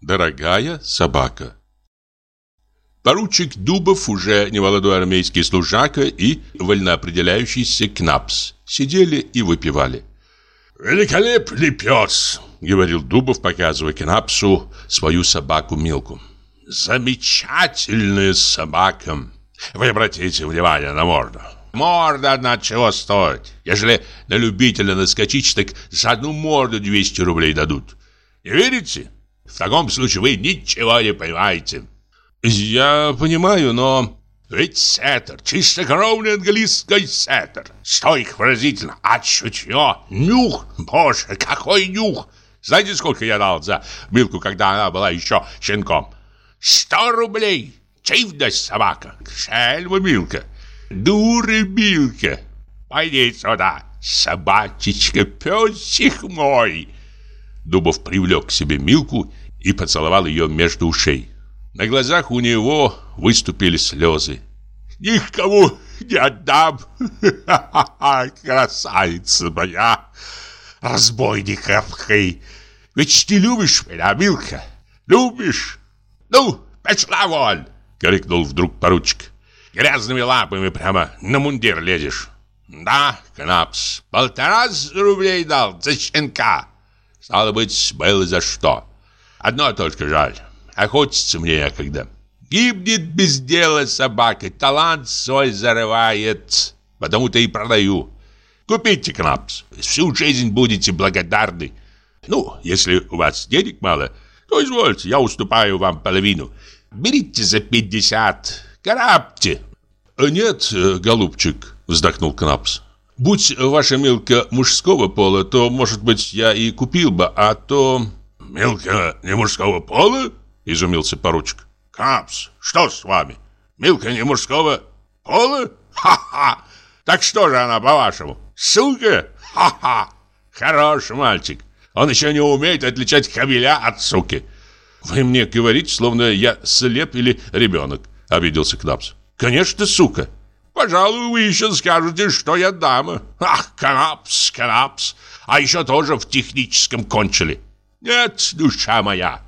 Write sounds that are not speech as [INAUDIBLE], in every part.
Дорогая собака Поручик Дубов, уже немолодой армейский служака и вольноопределяющийся Кнапс, сидели и выпивали. «Великолепный пес!» — говорил Дубов, показывая Кнапсу свою собаку Милку. «Замечательная собака! Вы обратите внимание на морду. Морда одна чего стоит. Ежели на любителя наскочить, так за одну морду 200 рублей дадут. Не верите? В таком случае вы ничего не понимаете». «Я понимаю, но...» Ведь сеттер, чистокровный английский сеттер. Что их выразительно? А чутье? Нюх? Боже, какой нюх! Знаете, сколько я дал за Милку, когда она была еще щенком? Сто рублей! Чивность собака! Шельма Милка! Дура Милка! Пойди сюда, собачечка, песик мой!» Дубов привлек к себе Милку и поцеловал ее между ушей. На глазах у него выступили слезы. «Никому не отдам! [LAUGHS] Красавица моя! Разбойниковкой! Ведь ты любишь меня, Милка? Любишь? Ну, пошла вон!» — крикнул вдруг поручик. «Грязными лапами прямо на мундир лезешь!» «Да, Кнапс, полтора рублей дал за щенка!» «Стало быть, было за что!» «Одно только жаль, охотиться мне некогда!» Гибнет без дела собака, талант свой зарывает, потому-то и продаю. Купите Кнапс, всю жизнь будете благодарны. Ну, если у вас денег мало, то извольте, я уступаю вам половину. Берите за пятьдесят, карабте. Нет, голубчик, вздохнул Кнапс. Будь ваша мелка мужского пола, то, может быть, я и купил бы, а то... Мелка не мужского пола? Изумился поручик. Капс, что с вами? Милка не мужского пола? Ха-ха! Так что же она, по-вашему? Сука? Ха-ха! Хороший мальчик. Он еще не умеет отличать кабеля от суки. Вы мне говорите, словно я слеп или ребенок, обиделся Кнапс. Конечно, сука. Пожалуй, вы еще скажете, что я дама. Ах, Кнапс, Кнапс. А еще тоже в техническом кончили. Нет, душа моя,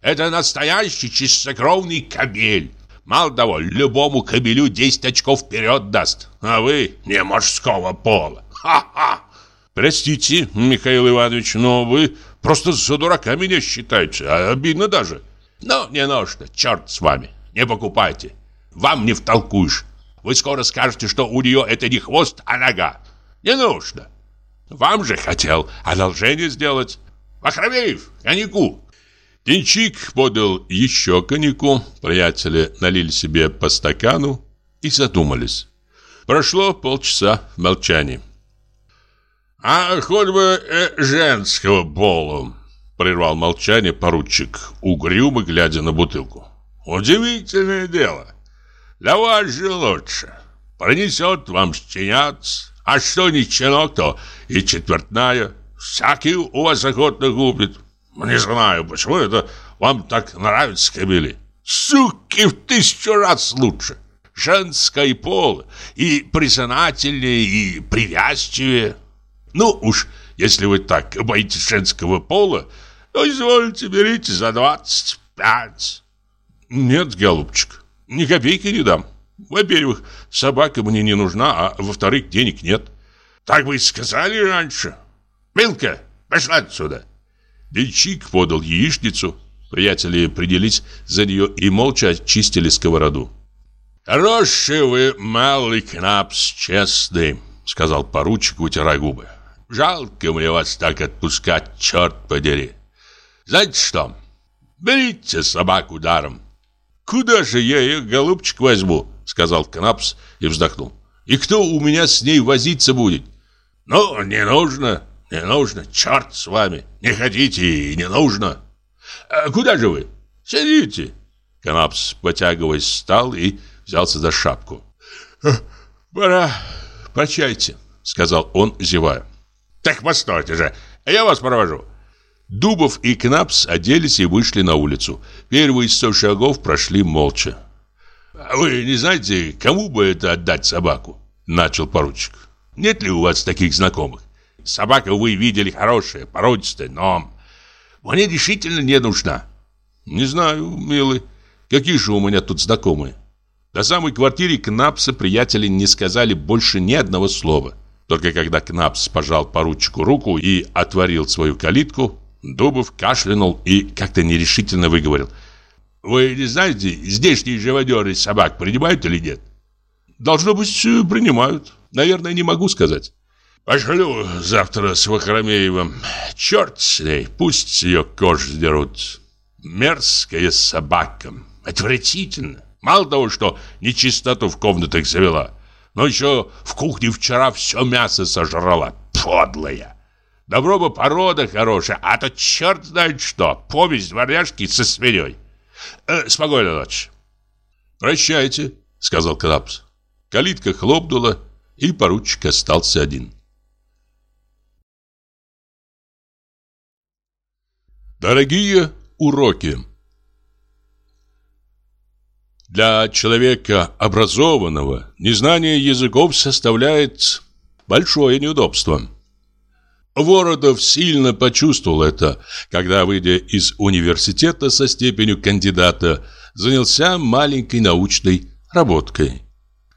это настоящий чистокровный кабель. Мало того, любому кабелю 10 очков вперед даст. А вы не мужского пола. Ха-ха! Простите, Михаил Иванович, но вы просто за дурака меня считаете. А обидно даже. Ну, не нужно, черт с вами. Не покупайте. Вам не втолкуешь. Вы скоро скажете, что у нее это не хвост, а нога. Не нужно. Вам же хотел одолжение сделать. Махровеев, коньяку. Денчик подал еще коньяку, приятели налили себе по стакану и задумались. Прошло полчаса в молчании. «А хоть бы э, женского пола!» — прервал молчание поручик, угрюмо глядя на бутылку. «Удивительное дело. Для вас же лучше. Пронесет вам щенят, а что не щенок, то и четвертная. Всякий у вас охотно губит. Не знаю, почему это вам так нравится, кобели. Суки в тысячу раз лучше. Женской пол и признательнее, и привязчивее. Ну уж, если вы так боитесь женского пола, то извольте, берите за двадцать пять. Нет, голубчик, ни копейки не дам. Во-первых, собака мне не нужна, а во-вторых, денег нет. Так вы и сказали раньше. Милка, пошла отсюда. Денчик подал яичницу. Приятели принялись за нее и молча очистили сковороду. «Хороший вы, малый Кнапс, честный», — сказал поручик, вытирая губы. «Жалко мне вас так отпускать, черт подери. Знаете что, берите собаку даром». «Куда же я ее, голубчик, возьму?» — сказал Кнапс и вздохнул. «И кто у меня с ней возиться будет?» «Ну, не нужно», не нужно, черт с вами. Не хотите и не нужно. А куда же вы? Сидите. Канапс, потягиваясь, встал и взялся за шапку. «Пора, прощайте», — сказал он, зевая. «Так постойте же, я вас провожу». Дубов и Кнапс оделись и вышли на улицу. Первые сто шагов прошли молча. «А «Вы не знаете, кому бы это отдать собаку?» — начал поручик. «Нет ли у вас таких знакомых?» Собака, вы видели, хорошая, породистая, но мне решительно не нужна. Не знаю, милый. Какие же у меня тут знакомые? До самой квартиры Кнапса приятели не сказали больше ни одного слова. Только когда Кнапс пожал поручику руку и отворил свою калитку, Дубов кашлянул и как-то нерешительно выговорил. «Вы не знаете, здешние живодеры собак принимают или нет?» «Должно быть, принимают. Наверное, не могу сказать». «Пошлю завтра с Вахромеевым. Черт с ней, пусть ее кожу сдерут. Мерзкая собака. Отвратительно. Мало того, что нечистоту в комнатах завела, но еще в кухне вчера все мясо сожрала. Подлая. Добро бы порода хорошая, а то черт знает что. Повесть дворняжки со свиньей. Э, спокойной ночи. «Прощайте», — сказал Крабс. Калитка хлопнула, и поручик остался один. Дорогие уроки Для человека образованного незнание языков составляет большое неудобство. Вородов сильно почувствовал это, когда, выйдя из университета со степенью кандидата, занялся маленькой научной работкой.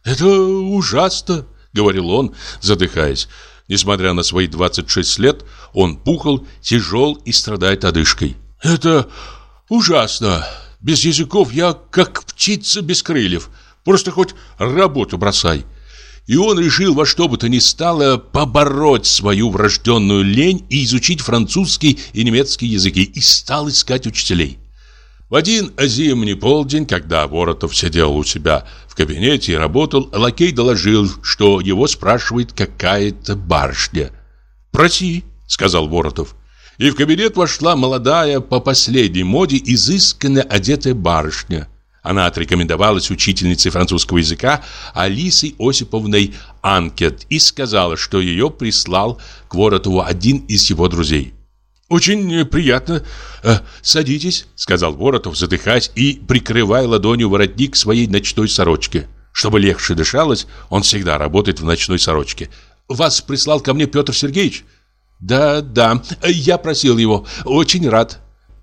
«Это ужасно», — говорил он, задыхаясь. Несмотря на свои 26 лет, он пухал, тяжел и страдает одышкой. «Это ужасно. Без языков я как птица без крыльев. Просто хоть работу бросай». И он решил во что бы то ни стало побороть свою врожденную лень и изучить французский и немецкий языки, и стал искать учителей. В один зимний полдень, когда Воротов сидел у себя в кабинете и работал, лакей доложил, что его спрашивает какая-то барышня. «Проси», — сказал Воротов. И в кабинет вошла молодая, по последней моде, изысканно одетая барышня. Она отрекомендовалась учительницей французского языка Алисой Осиповной Анкет и сказала, что ее прислал к Воротову один из его друзей. «Очень приятно. Э, садитесь», — сказал Воротов, задыхаясь и прикрывая ладонью воротник своей ночной сорочки. Чтобы легче дышалось, он всегда работает в ночной сорочке. «Вас прислал ко мне Петр Сергеевич?» «Да, да, я просил его. Очень рад».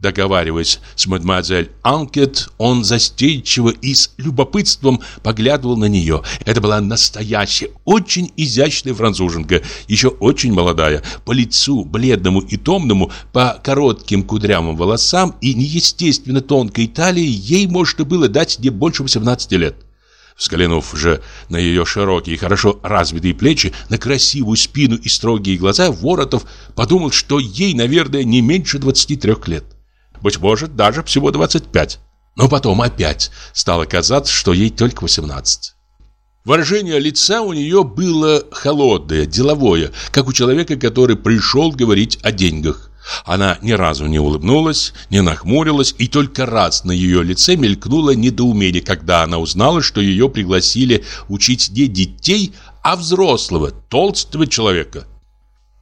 Договариваясь с мадемуазель Анкет, он застенчиво и с любопытством поглядывал на нее. Это была настоящая, очень изящная француженка, еще очень молодая, по лицу, бледному и томному, по коротким кудрявым волосам и неестественно тонкой талии ей можно было дать не больше 18 лет. Взглянув же на ее широкие, хорошо развитые плечи, на красивую спину и строгие глаза, Воротов подумал, что ей, наверное, не меньше 23 лет. Быть может, даже всего 25. Но потом опять стало казаться, что ей только 18. Выражение лица у нее было холодное, деловое, как у человека, который пришел говорить о деньгах. Она ни разу не улыбнулась, не нахмурилась, и только раз на ее лице мелькнуло недоумение, когда она узнала, что ее пригласили учить не детей, а взрослого, толстого человека.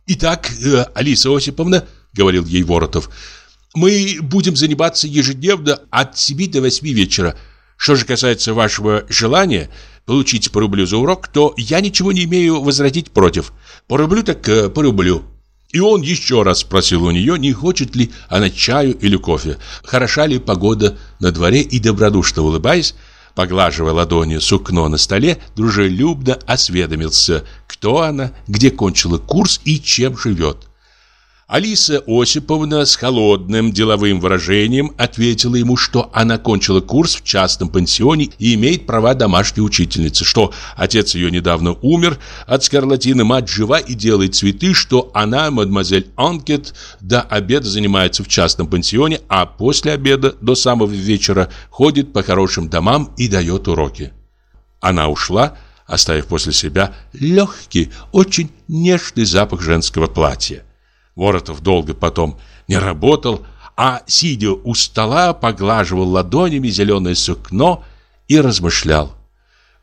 «Итак, э, Алиса Осиповна», — говорил ей Воротов, — мы будем заниматься ежедневно от 7 до 8 вечера. Что же касается вашего желания получить по рублю за урок, то я ничего не имею возразить против. По рублю так э, по рублю. И он еще раз спросил у нее, не хочет ли она чаю или кофе, хороша ли погода на дворе и добродушно улыбаясь, поглаживая ладонью сукно на столе, дружелюбно осведомился, кто она, где кончила курс и чем живет. Алиса Осиповна с холодным деловым выражением ответила ему, что она кончила курс в частном пансионе и имеет права домашней учительницы, что отец ее недавно умер от скарлатины, мать жива и делает цветы, что она, мадемуазель Анкет, до обеда занимается в частном пансионе, а после обеда до самого вечера ходит по хорошим домам и дает уроки. Она ушла, оставив после себя легкий, очень нежный запах женского платья. Воротов долго потом не работал, а, сидя у стола, поглаживал ладонями зеленое сукно и размышлял.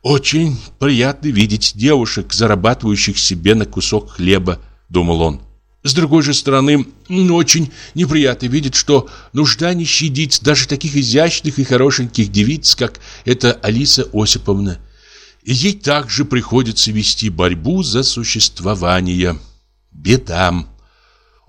«Очень приятно видеть девушек, зарабатывающих себе на кусок хлеба», — думал он. С другой же стороны, очень неприятно видеть, что нужда не щадит даже таких изящных и хорошеньких девиц, как эта Алиса Осиповна. Ей также приходится вести борьбу за существование. Бедам.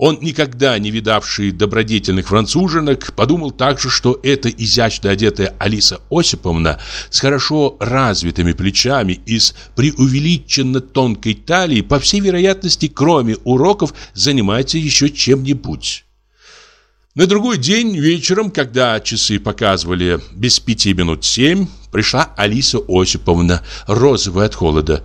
Он, никогда не видавший добродетельных француженок, подумал также, что эта изящно одетая Алиса Осиповна с хорошо развитыми плечами и с преувеличенно тонкой талией, по всей вероятности, кроме уроков, занимается еще чем-нибудь. На другой день вечером, когда часы показывали без пяти минут семь, пришла Алиса Осиповна, розовая от холода.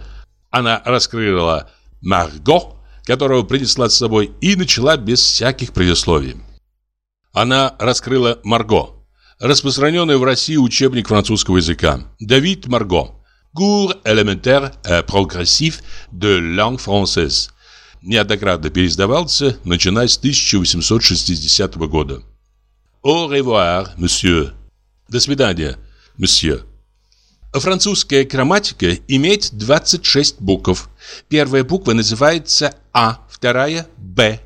Она раскрыла «Марго», которого принесла с собой, и начала без всяких предисловий. Она раскрыла «Марго», распространенный в России учебник французского языка. Давид Марго. Cours élémentaire et progressif de langue française неоднократно переиздавался, начиная с 1860 года. «Au revoir, monsieur». «До свидания, monsieur». Французская грамматика имеет 26 букв. Первая буква называется А, вторая – Б.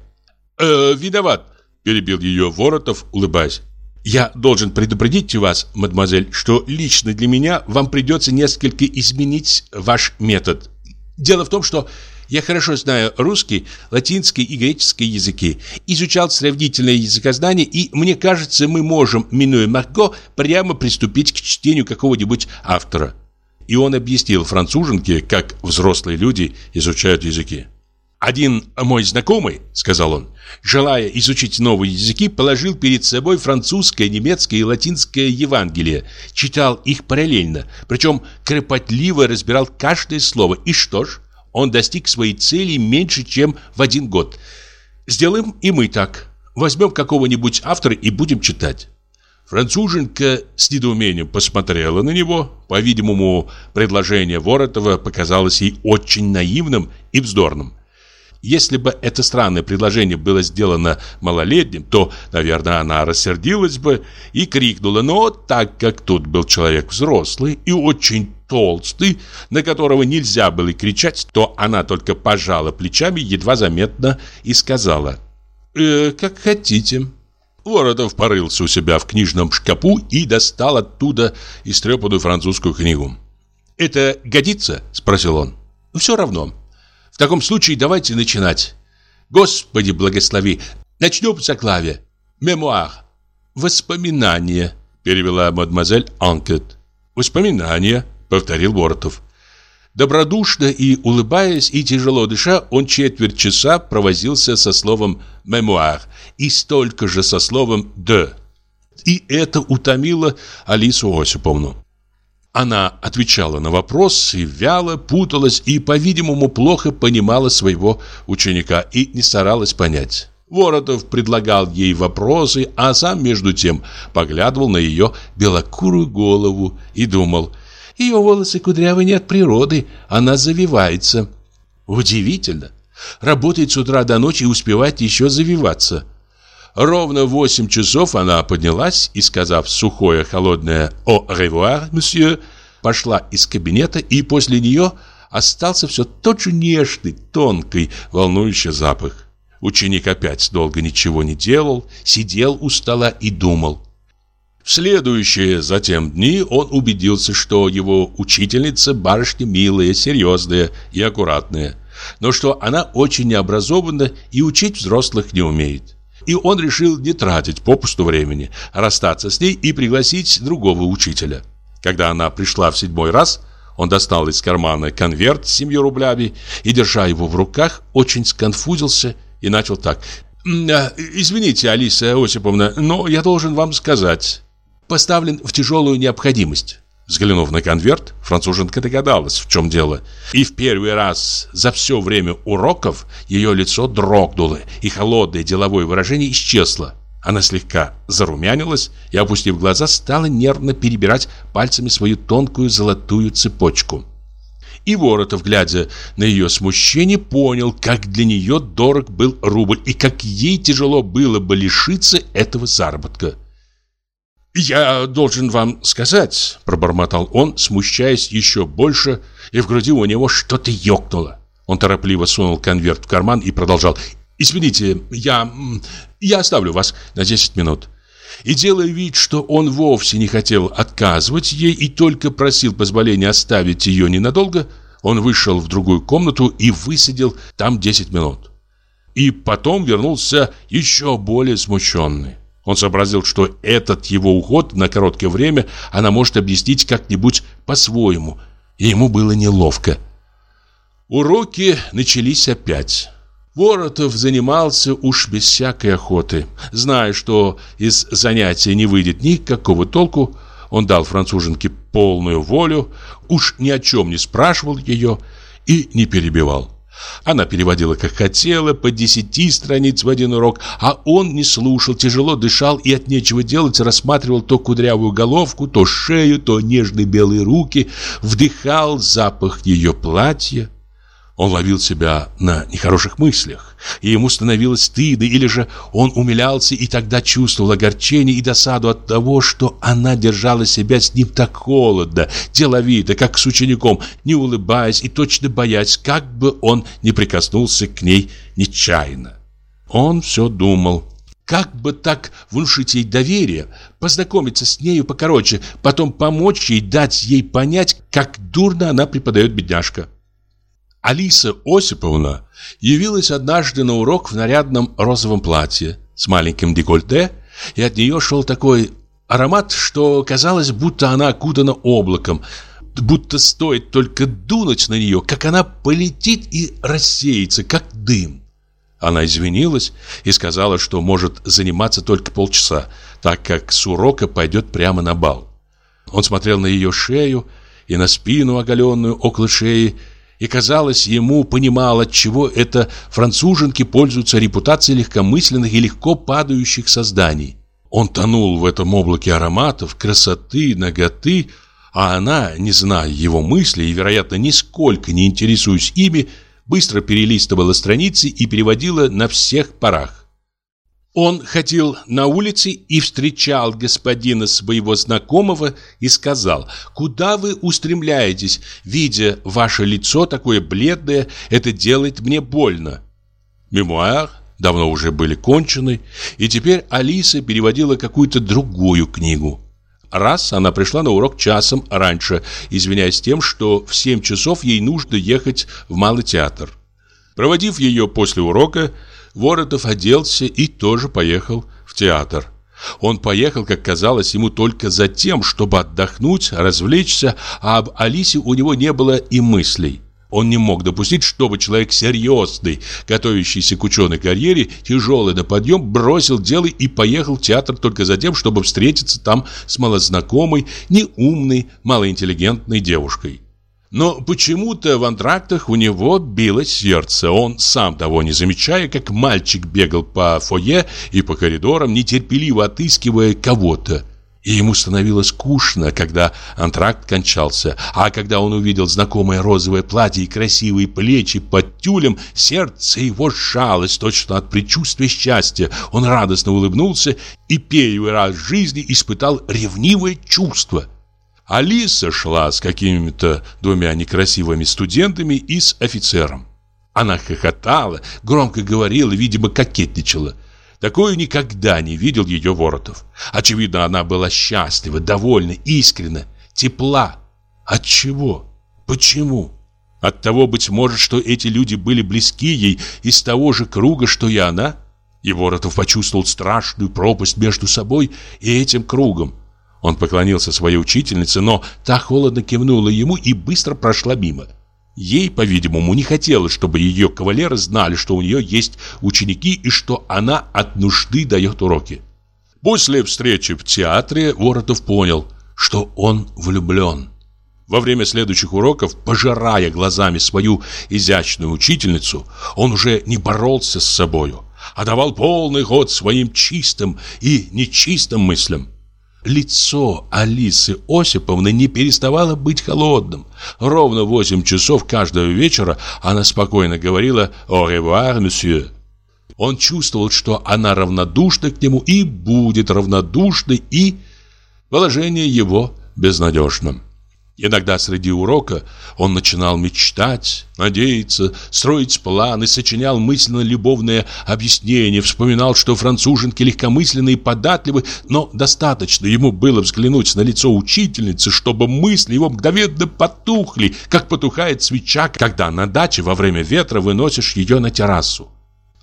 «Э, «Виноват», – перебил ее Воротов, улыбаясь. «Я должен предупредить вас, мадемуазель, что лично для меня вам придется несколько изменить ваш метод. Дело в том, что я хорошо знаю русский, латинский и греческий языки, изучал сравнительное языкознание, и мне кажется, мы можем, минуя Марго, прямо приступить к чтению какого-нибудь автора. И он объяснил француженке, как взрослые люди изучают языки. «Один мой знакомый, — сказал он, — желая изучить новые языки, положил перед собой французское, немецкое и латинское Евангелие, читал их параллельно, причем кропотливо разбирал каждое слово. И что ж, он достиг своей цели меньше, чем в один год. Сделаем и мы так. Возьмем какого-нибудь автора и будем читать. Француженка с недоумением посмотрела на него. По-видимому, предложение Воротова показалось ей очень наивным и вздорным. Если бы это странное предложение было сделано малолетним, то, наверное, она рассердилась бы и крикнула. Но так как тут был человек взрослый и очень толстый, на которого нельзя было кричать, то она только пожала плечами едва заметно и сказала «Э, «Как хотите». Воротов порылся у себя в книжном шкафу и достал оттуда истрепанную французскую книгу. «Это годится?» – спросил он. «Все равно. В таком случае давайте начинать. Господи, благослови. Начнем с заглавия. Мемуар. Воспоминания, перевела мадемуазель Анкет. Воспоминания, повторил Воротов. Добродушно и улыбаясь, и тяжело дыша, он четверть часа провозился со словом «мемуар» и столько же со словом «де». И это утомило Алису Осиповну. Она отвечала на вопросы, вяло, путалась и, по-видимому, плохо понимала своего ученика и не старалась понять. Воротов предлагал ей вопросы, а сам, между тем, поглядывал на ее белокурую голову и думал, ее волосы кудрявые не от природы, она завивается. Удивительно. Работает с утра до ночи и успевает еще завиваться. Ровно в восемь часов она поднялась и, сказав сухое холодное «Au revoir, monsieur», пошла из кабинета, и после нее остался все тот же нежный, тонкий, волнующий запах. Ученик опять долго ничего не делал, сидел у стола и думал. В следующие затем дни он убедился, что его учительница барышня милая, серьезная и аккуратная, но что она очень необразована и учить взрослых не умеет. И он решил не тратить попусту времени, а расстаться с ней и пригласить другого учителя. Когда она пришла в седьмой раз, он достал из кармана конверт с семью рублями и, держа его в руках, очень сконфузился и начал так. «Э, «Извините, Алиса Осиповна, но я должен вам сказать. Поставлен в тяжелую необходимость. Взглянув на конверт, француженка догадалась, в чем дело. И в первый раз за все время уроков ее лицо дрогнуло, и холодное деловое выражение исчезло. Она слегка зарумянилась и, опустив глаза, стала нервно перебирать пальцами свою тонкую золотую цепочку. И Воротов, глядя на ее смущение, понял, как для нее дорог был рубль и как ей тяжело было бы лишиться этого заработка. «Я должен вам сказать», — пробормотал он, смущаясь еще больше, и в груди у него что-то ёкнуло. Он торопливо сунул конверт в карман и продолжал. «Извините, я... я оставлю вас на 10 минут». И делая вид, что он вовсе не хотел отказывать ей и только просил позволения оставить ее ненадолго, он вышел в другую комнату и высидел там 10 минут. и потом вернулся еще более смущенный. Он сообразил, что этот его уход на короткое время она может объяснить как-нибудь по-своему, и ему было неловко. Уроки начались опять. Воротов занимался уж без всякой охоты. Зная, что из занятия не выйдет никакого толку, он дал француженке полную волю, уж ни о чем не спрашивал ее и не перебивал. Она переводила как хотела, по десяти страниц в один урок, а он не слушал, тяжело дышал и от нечего делать рассматривал то кудрявую головку, то шею, то нежные белые руки, вдыхал запах ее платья. Он ловил себя на нехороших мыслях, и ему становилось стыдно, или же он умилялся и тогда чувствовал огорчение и досаду от того, что она держала себя с ним так холодно, деловито, как с учеником, не улыбаясь и точно боясь, как бы он не прикоснулся к ней нечаянно. Он все думал, как бы так внушить ей доверие, познакомиться с нею покороче, потом помочь ей, дать ей понять, как дурно она преподает бедняжка. Алиса Осиповна явилась однажды на урок в нарядном розовом платье с маленьким декольте, и от нее шел такой аромат, что казалось, будто она окутана облаком, будто стоит только дунуть на нее, как она полетит и рассеется, как дым. Она извинилась и сказала, что может заниматься только полчаса, так как с урока пойдет прямо на бал. Он смотрел на ее шею и на спину, оголенную около шеи, и, казалось, ему понимал, от чего это француженки пользуются репутацией легкомысленных и легко падающих созданий. Он тонул в этом облаке ароматов, красоты, наготы, а она, не зная его мыслей и, вероятно, нисколько не интересуясь ими, быстро перелистывала страницы и переводила на всех парах. Он ходил на улице и встречал господина своего знакомого и сказал, «Куда вы устремляетесь? Видя ваше лицо такое бледное, это делает мне больно». Мемуар давно уже были кончены, и теперь Алиса переводила какую-то другую книгу. Раз она пришла на урок часом раньше, извиняясь тем, что в 7 часов ей нужно ехать в Малый театр. Проводив ее после урока, Воротов оделся и тоже поехал в театр. Он поехал, как казалось ему, только за тем, чтобы отдохнуть, развлечься, а об Алисе у него не было и мыслей. Он не мог допустить, чтобы человек серьезный, готовящийся к ученой карьере, тяжелый на подъем, бросил дело и поехал в театр только за тем, чтобы встретиться там с малознакомой, неумной, малоинтеллигентной девушкой. Но почему-то в антрактах у него билось сердце. Он, сам того не замечая, как мальчик бегал по фойе и по коридорам, нетерпеливо отыскивая кого-то. И ему становилось скучно, когда антракт кончался. А когда он увидел знакомое розовое платье и красивые плечи под тюлем, сердце его сжалось точно от предчувствия счастья. Он радостно улыбнулся и первый раз в жизни испытал ревнивое чувство. Алиса шла с какими-то двумя некрасивыми студентами и с офицером. Она хохотала, громко говорила, видимо, кокетничала. Такое никогда не видел ее Воротов. Очевидно, она была счастлива, довольна, искренна, тепла. От чего? Почему? От того, быть может, что эти люди были близки ей из того же круга, что и она? И Воротов почувствовал страшную пропасть между собой и этим кругом. Он поклонился своей учительнице, но та холодно кивнула ему и быстро прошла мимо. Ей, по-видимому, не хотелось, чтобы ее кавалеры знали, что у нее есть ученики и что она от нужды дает уроки. После встречи в театре Воротов понял, что он влюблен. Во время следующих уроков, пожирая глазами свою изящную учительницу, он уже не боролся с собою, а давал полный ход своим чистым и нечистым мыслям. Лицо Алисы Осиповны не переставало быть холодным. Ровно в восемь часов каждого вечера она спокойно говорила «Au revoir, monsieur». Он чувствовал, что она равнодушна к нему и будет равнодушной, и положение его безнадежным. Иногда среди урока он начинал мечтать, надеяться, строить планы, сочинял мысленно любовное объяснение, вспоминал, что француженки легкомысленные и податливы, но достаточно ему было взглянуть на лицо учительницы, чтобы мысли его мгновенно потухли, как потухает свеча, когда на даче во время ветра выносишь ее на террасу.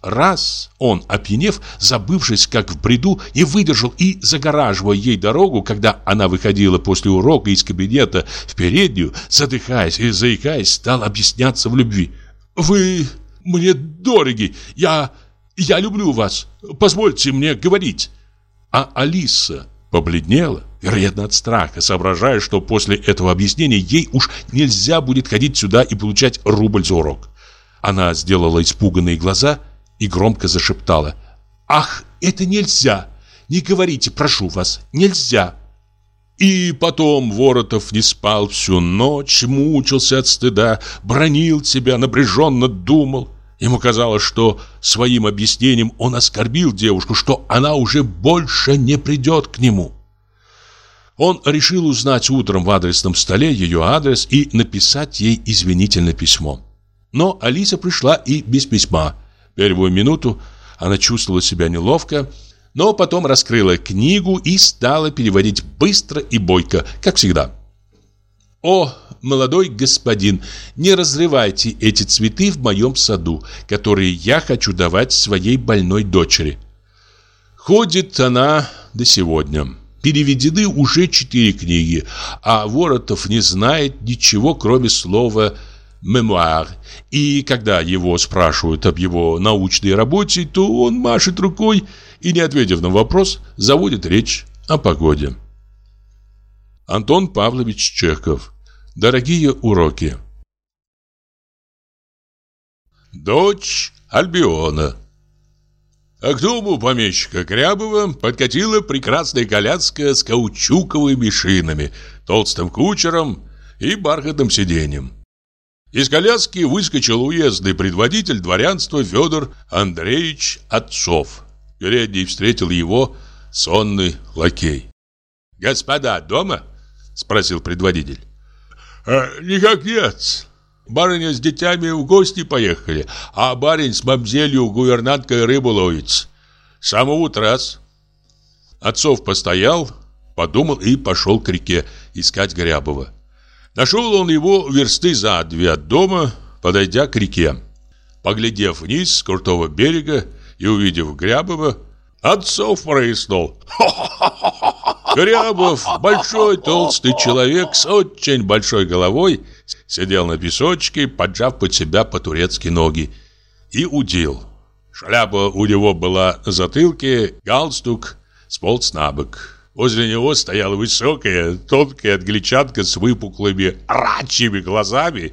Раз он, опьянев, забывшись как в бреду, не выдержал и, загораживая ей дорогу, когда она выходила после урока из кабинета в переднюю, задыхаясь и заикаясь, стал объясняться в любви. «Вы мне дороги, я... я люблю вас, позвольте мне говорить». А Алиса побледнела, вероятно, от страха, соображая, что после этого объяснения ей уж нельзя будет ходить сюда и получать рубль за урок. Она сделала испуганные глаза и громко зашептала. «Ах, это нельзя! Не говорите, прошу вас, нельзя!» И потом Воротов не спал всю ночь, мучился от стыда, бронил себя, напряженно думал. Ему казалось, что своим объяснением он оскорбил девушку, что она уже больше не придет к нему. Он решил узнать утром в адресном столе ее адрес и написать ей извинительное письмо. Но Алиса пришла и без письма. Первую минуту она чувствовала себя неловко, но потом раскрыла книгу и стала переводить быстро и бойко, как всегда. «О, молодой господин, не разрывайте эти цветы в моем саду, которые я хочу давать своей больной дочери». Ходит она до сегодня. Переведены уже четыре книги, а Воротов не знает ничего, кроме слова «вы» мемуар. И когда его спрашивают об его научной работе, то он машет рукой и, не ответив на вопрос, заводит речь о погоде. Антон Павлович Чехов. Дорогие уроки. Дочь Альбиона. А к дому помещика Крябова подкатила прекрасная коляска с каучуковыми шинами, толстым кучером и бархатным сиденьем. Из коляски выскочил уездный предводитель дворянства Федор Андреевич Отцов. Передний встретил его сонный лакей. «Господа дома?» – спросил предводитель. «А, «Никак нет. Барыня с детьми в гости поехали, а барин с мамзелью гувернанткой рыбу ловит. С самого Отцов постоял, подумал и пошел к реке искать Грябова. Нашел он его версты за две от дома, подойдя к реке. Поглядев вниз с крутого берега и увидев Грябова, отцов прояснул. [LAUGHS] Грябов, большой толстый человек с очень большой головой, сидел на песочке, поджав под себя по-турецки ноги, и удил. Шляпа у него была на затылке, галстук сполз на бок. Возле него стояла высокая, тонкая англичанка с выпуклыми рачьими глазами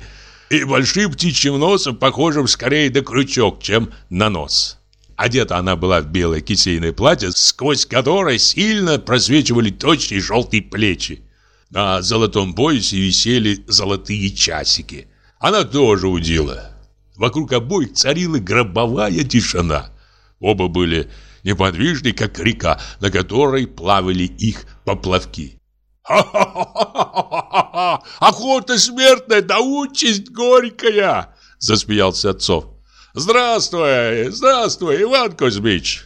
и большим птичьим носом, похожим скорее на крючок, чем на нос. Одета она была в белое кисейное платье, сквозь которое сильно просвечивали точные желтые плечи. На золотом поясе висели золотые часики. Она тоже удила. Вокруг обоих царила гробовая тишина. Оба были неподвижный, как река, на которой плавали их поплавки. «Ха-ха-ха! Охота смертная, да участь горькая!» Засмеялся отцов. «Здравствуй, здравствуй, Иван Кузьмич!»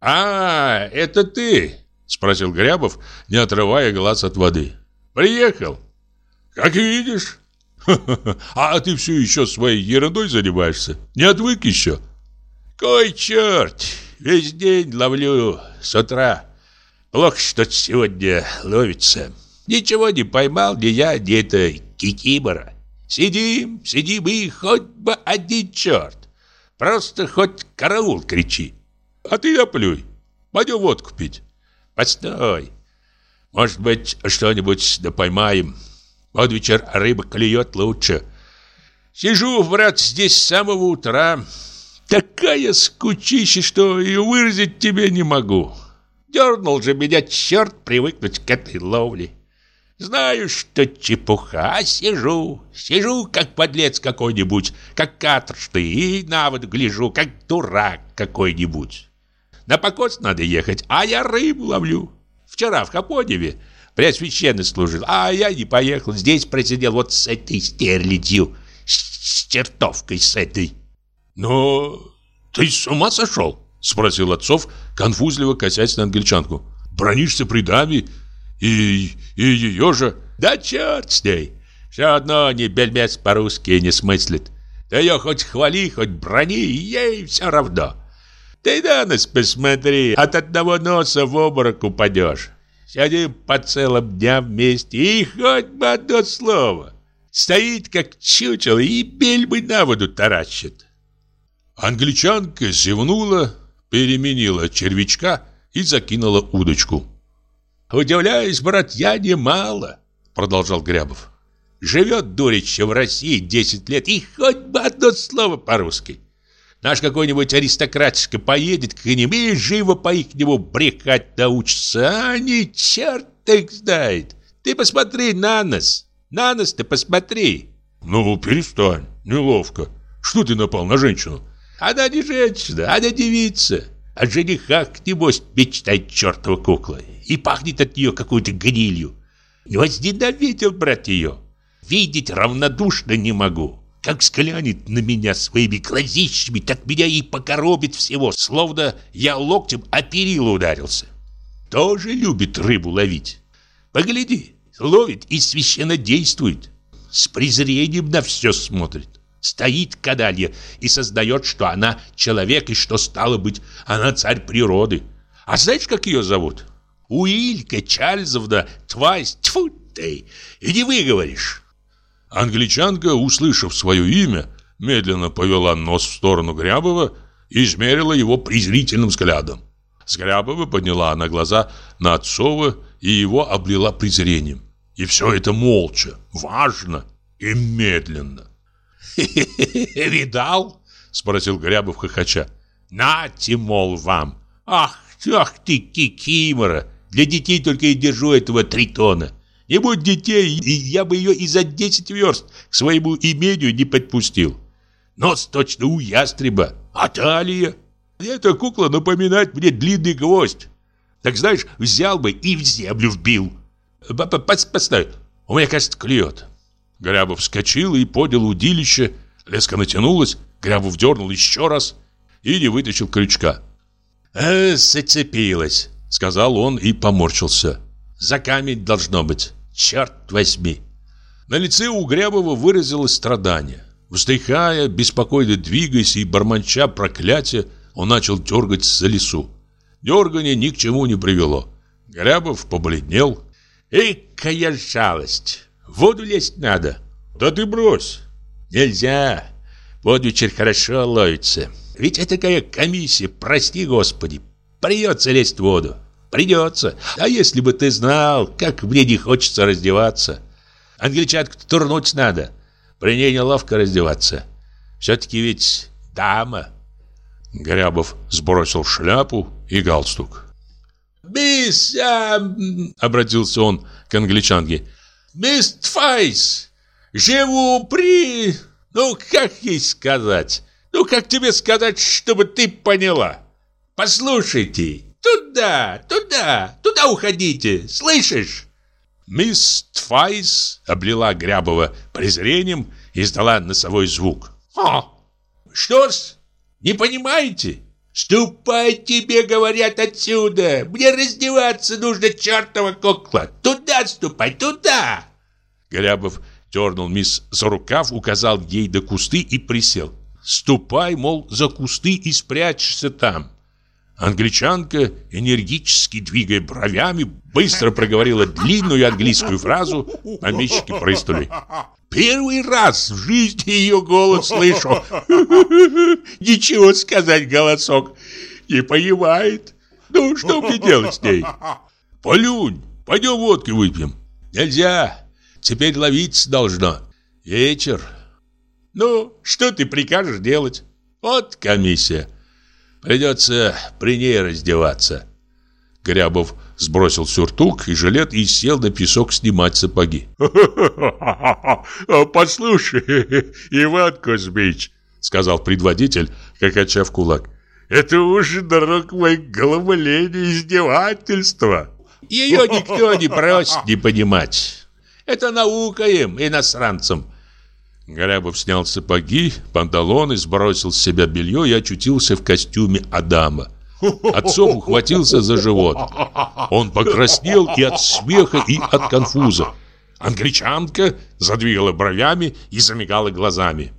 «А, это ты?» Спросил Грябов, не отрывая глаз от воды. «Приехал?» «Как видишь!» «А ты все еще своей ерундой занимаешься? Не отвык еще?» «Кой черт! Весь день ловлю с утра. Плохо что сегодня ловится. Ничего не поймал ни я, ни это кикимора. Сидим, сидим и хоть бы один черт. Просто хоть караул кричи. А ты оплюй. Пойдем водку пить. Постой. Может быть, что-нибудь да поймаем. Под вечер рыба клюет лучше. Сижу, брат, здесь с самого утра. Такая скучища, что и выразить тебе не могу. Дернул же меня черт привыкнуть к этой ловле. Знаю, что чепуха, сижу, сижу, как подлец какой-нибудь, как каторжный, и на воду гляжу, как дурак какой-нибудь. На покос надо ехать, а я рыбу ловлю. Вчера в Хапоневе Преосвященный служил, а я не поехал, здесь просидел вот с этой стерлядью, с чертовкой с этой. «Но ты с ума сошел?» Спросил отцов, конфузливо косясь на англичанку. «Бронишься при даме и, и ее же...» «Да черт с ней! Все одно ни бельмец по-русски не смыслит. Ты ее хоть хвали, хоть брони, ей все равно. Ты на нас посмотри, от одного носа в обморок упадешь. Сидим по целым дням вместе, и хоть бы одно слово. Стоит, как чучело, и бельмы на воду таращит. Англичанка зевнула, переменила червячка и закинула удочку. «Удивляюсь, брат, я немало», — продолжал Грябов. «Живет Дурича в России 10 лет, и хоть бы одно слово по-русски. Наш какой-нибудь аристократишка поедет к ним и живо по их нему брехать научится, а они черт их знает. Ты посмотри на нас, на нас ты посмотри». «Ну, перестань, неловко. Что ты напал на женщину?» Она не женщина, она девица. О женихах, небось, мечтает чертова кукла. И пахнет от нее какой-то гнилью. Не возненавидел, брат, ее. Видеть равнодушно не могу. Как склянет на меня своими глазищами, так меня и покоробит всего, словно я локтем о перила ударился. Тоже любит рыбу ловить. Погляди, ловит и священно действует. С презрением на все смотрит. Стоит кадалья и создает, что она человек и что, стало быть, она царь природы. А знаешь, как ее зовут? Уилька Чарльзовна Твайс. Тьфу ты! И не выговоришь. Англичанка, услышав свое имя, медленно повела нос в сторону Грябова и измерила его презрительным взглядом. С Грябова подняла она глаза на Отцова и его облила презрением. И все это молча, важно и медленно. [LAUGHS] «Видал?» — спросил Грябов хохоча. «Нате, мол, вам! Ах, ах ты, кикимора! Для детей только и держу этого тритона. Не будь детей, я бы ее и за десять верст к своему имению не подпустил. Нос точно у ястреба, а талия? Эта кукла напоминает мне длинный гвоздь. Так знаешь, взял бы и в землю вбил. Постой, у меня, кажется, клюет». Грябов вскочил и поднял удилище. Леска натянулась, Грябов дернул еще раз и не вытащил крючка. «Э, зацепилась», — сказал он и поморщился. «За камень должно быть, черт возьми». На лице у Грябова выразилось страдание. Вздыхая, беспокойно двигаясь и бормоча проклятия, он начал дергать за лесу. Дергание ни к чему не привело. Грябов побледнел. «Экая жалость! В воду лезть надо. Да ты брось. Нельзя. Вот вечер хорошо ловится. Ведь это такая комиссия, прости господи. Придется лезть в воду. Придется. А если бы ты знал, как мне не хочется раздеваться. Англичатку турнуть надо. При ней неловко раздеваться. Все-таки ведь дама. Грябов сбросил шляпу и галстук. «Мисс!» а, — обратился он к англичанке. Мисс Файс, живу при... Ну, как ей сказать? Ну, как тебе сказать, чтобы ты поняла? Послушайте, туда, туда, туда уходите, слышишь? Мисс Твайс облила Грябова презрением и издала носовой звук. «А, что-с, не понимаете? Ступай, тебе говорят отсюда. Мне раздеваться нужно, чертова кукла. Туда ступай, туда. Голябов дернул мисс за рукав, указал ей до кусты и присел. Ступай, мол, за кусты и спрячься там. Англичанка, энергически двигая бровями, быстро проговорила длинную английскую фразу. Помещики прыснули. Первый раз в жизни ее голос слышу. [LAUGHS] Ничего сказать голосок. Не понимает. Ну, что мне делать с ней? Полюнь, пойдем водки выпьем. Нельзя. Теперь ловиться должно. Вечер. Ну, что ты прикажешь делать? Вот комиссия. Придется при ней раздеваться. Грябов сбросил сюртук и жилет и сел на песок снимать сапоги. [LAUGHS] «Послушай, Иван Кузьмич», — сказал предводитель, качав кулак, «это уже, дорог мой, головоление издевательство. Ее никто не просит не понимать. Это наука им, иностранцам. Грябов снял сапоги, панталоны, сбросил с себя белье и очутился в костюме Адама. Отцов ухватился за живот. Он покраснел и от смеха, и от конфуза. Англичанка задвигала бровями и замигала глазами.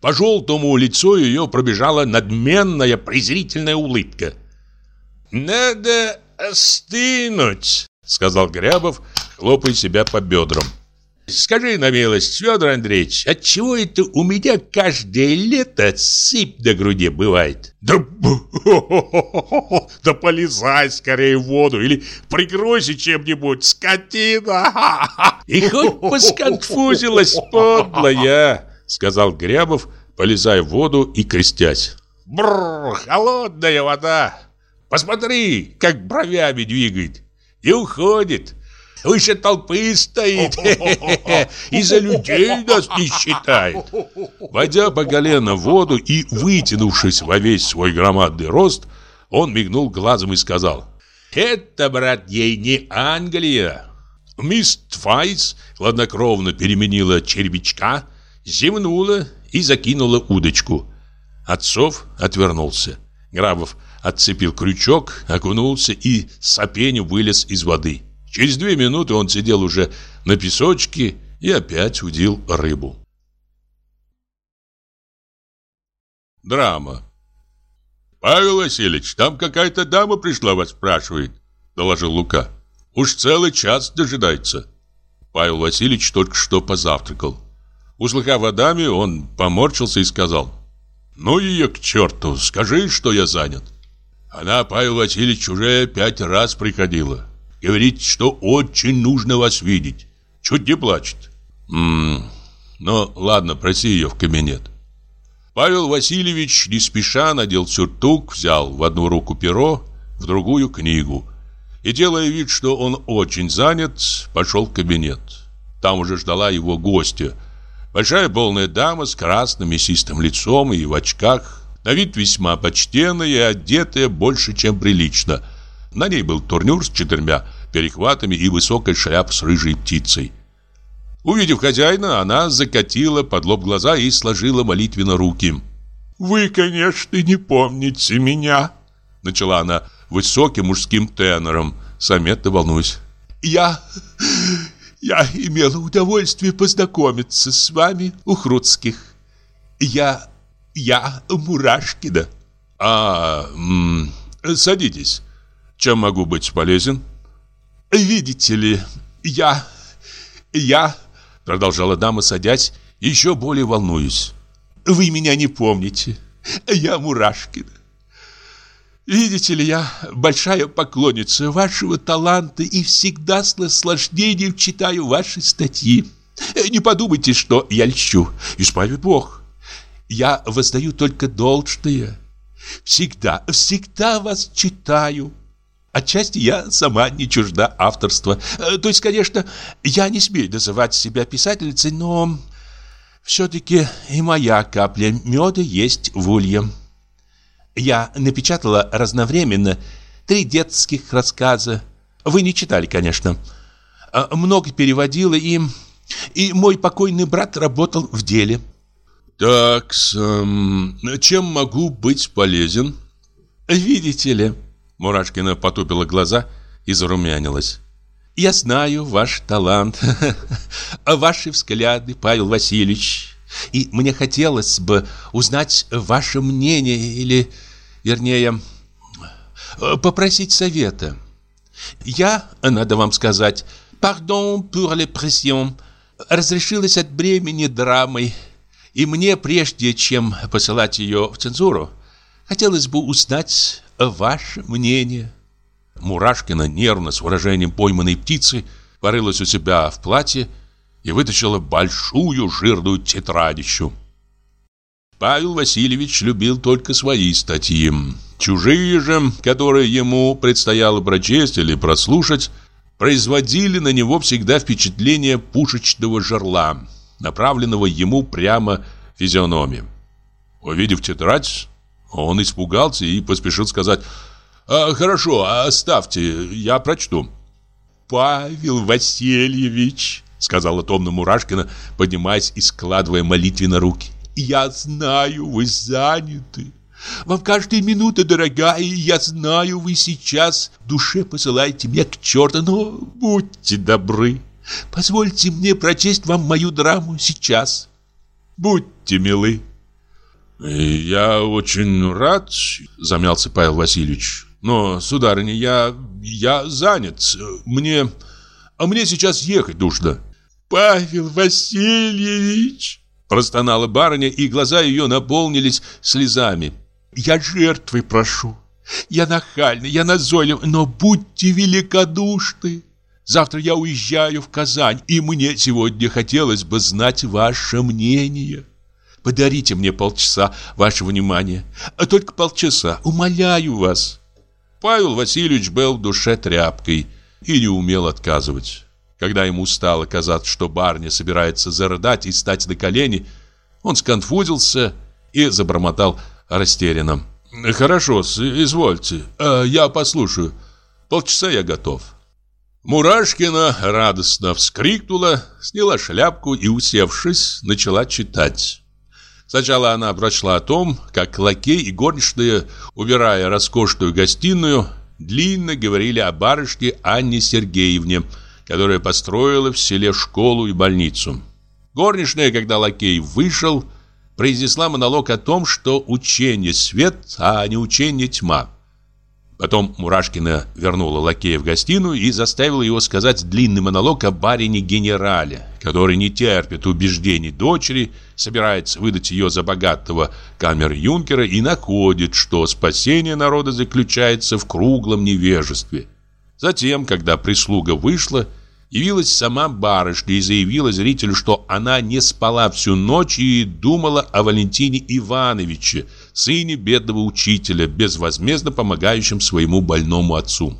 По желтому лицу ее пробежала надменная презрительная улыбка. «Надо остынуть», — сказал Грябов, хлопая себя по бедрам. Скажи на милость, Федор Андреевич, отчего это у меня каждое лето сыпь на груди бывает? Да, [LAUGHS] да полезай скорее в воду или прикройся чем-нибудь, скотина! И хоть посконфузилась подлая, [LAUGHS] сказал Грябов, полезая в воду и крестясь. Бррр, холодная вода! Посмотри, как бровями двигает и уходит выше толпы стоит [LAUGHS] и за людей нас не считает. Войдя по колено в воду и вытянувшись во весь свой громадный рост, он мигнул глазом и сказал «Это, брат, ей не Англия». Мисс Твайс хладнокровно переменила червячка, зевнула и закинула удочку. Отцов отвернулся. Грабов отцепил крючок, окунулся и с сопенью вылез из воды. Через две минуты он сидел уже на песочке и опять удил рыбу. Драма. «Павел Васильевич, там какая-то дама пришла, вас спрашивает», — доложил Лука. «Уж целый час дожидается». Павел Васильевич только что позавтракал. Услыхав о даме, он поморщился и сказал, «Ну ее к черту, скажи, что я занят». Она, Павел Васильевич, уже пять раз приходила. Говорит, что очень нужно вас видеть. Чуть не плачет. Ммм, ну ладно, проси ее в кабинет. Павел Васильевич не спеша надел сюртук, взял в одну руку перо, в другую книгу. И, делая вид, что он очень занят, пошел в кабинет. Там уже ждала его гостья. Большая полная дама с красным мясистым лицом и в очках, на вид весьма почтенная и одетая больше, чем прилично – на ней был турнюр с четырьмя перехватами и высокая шляпа с рыжей птицей. Увидев хозяина, она закатила под лоб глаза и сложила молитвенно руки. «Вы, конечно, не помните меня», — начала она высоким мужским тенором, заметно волнуюсь. «Я... я имела удовольствие познакомиться с вами у Хруцких. Я... я Мурашкина». «А... садитесь». Чем могу быть полезен? Видите ли, я... я... Продолжала дама, садясь, еще более волнуюсь. Вы меня не помните. Я Мурашкин. Видите ли, я большая поклонница вашего таланта и всегда с наслаждением читаю ваши статьи. Не подумайте, что я льщу. Исправит Бог. Я воздаю только должное. Всегда, всегда вас читаю. Отчасти я сама не чужда авторства. Э, то есть, конечно, я не смею называть себя писательницей, но все-таки и моя капля меда есть в улье. Я напечатала разновременно три детских рассказа. Вы не читали, конечно. Э, много переводила и... И мой покойный брат работал в деле. Так, эм, чем могу быть полезен? Видите ли... Мурашкина потупила глаза и зарумянилась. «Я знаю ваш талант, [LAUGHS] ваши взгляды, Павел Васильевич, и мне хотелось бы узнать ваше мнение или, вернее, попросить совета. Я, надо вам сказать, pardon pour l'expression, разрешилась от бремени драмой, и мне, прежде чем посылать ее в цензуру, хотелось бы узнать ваше мнение?» Мурашкина нервно с выражением пойманной птицы порылась у себя в платье и вытащила большую жирную тетрадищу. Павел Васильевич любил только свои статьи. Чужие же, которые ему предстояло прочесть или прослушать, производили на него всегда впечатление пушечного жерла, направленного ему прямо в. Увидев тетрадь, он испугался и поспешил сказать а, «Хорошо, оставьте, я прочту». «Павел Васильевич», — сказала томно Мурашкина, поднимаясь и складывая молитвенно руки, «я знаю, вы заняты». Вам каждая минута дорога, и я знаю, вы сейчас в душе посылаете меня к черту, но будьте добры. Позвольте мне прочесть вам мою драму сейчас. Будьте милы. «Я очень рад», — замялся Павел Васильевич. «Но, сударыня, я... я занят. Мне... а мне сейчас ехать нужно». «Павел Васильевич!» Простонала барыня, и глаза ее наполнились слезами. «Я жертвы прошу. Я нахальна, я назойлив, но будьте великодушны. Завтра я уезжаю в Казань, и мне сегодня хотелось бы знать ваше мнение. Подарите мне полчаса вашего внимания, а только полчаса, умоляю вас». Павел Васильевич был в душе тряпкой и не умел отказывать. Когда ему стало казаться, что барня собирается зарыдать и стать на колени, он сконфузился и забормотал растерянно. «Хорошо, извольте, а я послушаю. Полчаса я готов». Мурашкина радостно вскрикнула, сняла шляпку и, усевшись, начала читать. Сначала она прочла о том, как лакей и горничные, убирая роскошную гостиную, длинно говорили о барышне Анне Сергеевне, которая построила в селе школу и больницу. Горничная, когда лакей вышел, произнесла монолог о том, что учение свет, а не учение тьма. Потом Мурашкина вернула лакея в гостиную и заставила его сказать длинный монолог о барине-генерале, который не терпит убеждений дочери, собирается выдать ее за богатого камер-юнкера и находит, что спасение народа заключается в круглом невежестве. Затем, когда прислуга вышла, Явилась сама барышня и заявила зрителю, что она не спала всю ночь и думала о Валентине Ивановиче, сыне бедного учителя, безвозмездно помогающем своему больному отцу.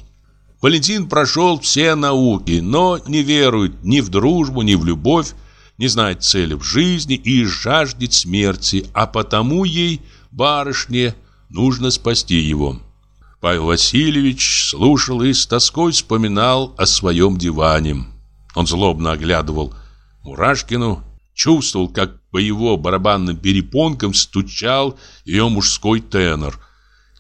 Валентин прошел все науки, но не верует ни в дружбу, ни в любовь, не знает цели в жизни и жаждет смерти, а потому ей, барышне, нужно спасти его. Павел Васильевич слушал и с тоской вспоминал о своем диване. Он злобно оглядывал Мурашкину, чувствовал, как по его барабанным перепонкам стучал ее мужской тенор.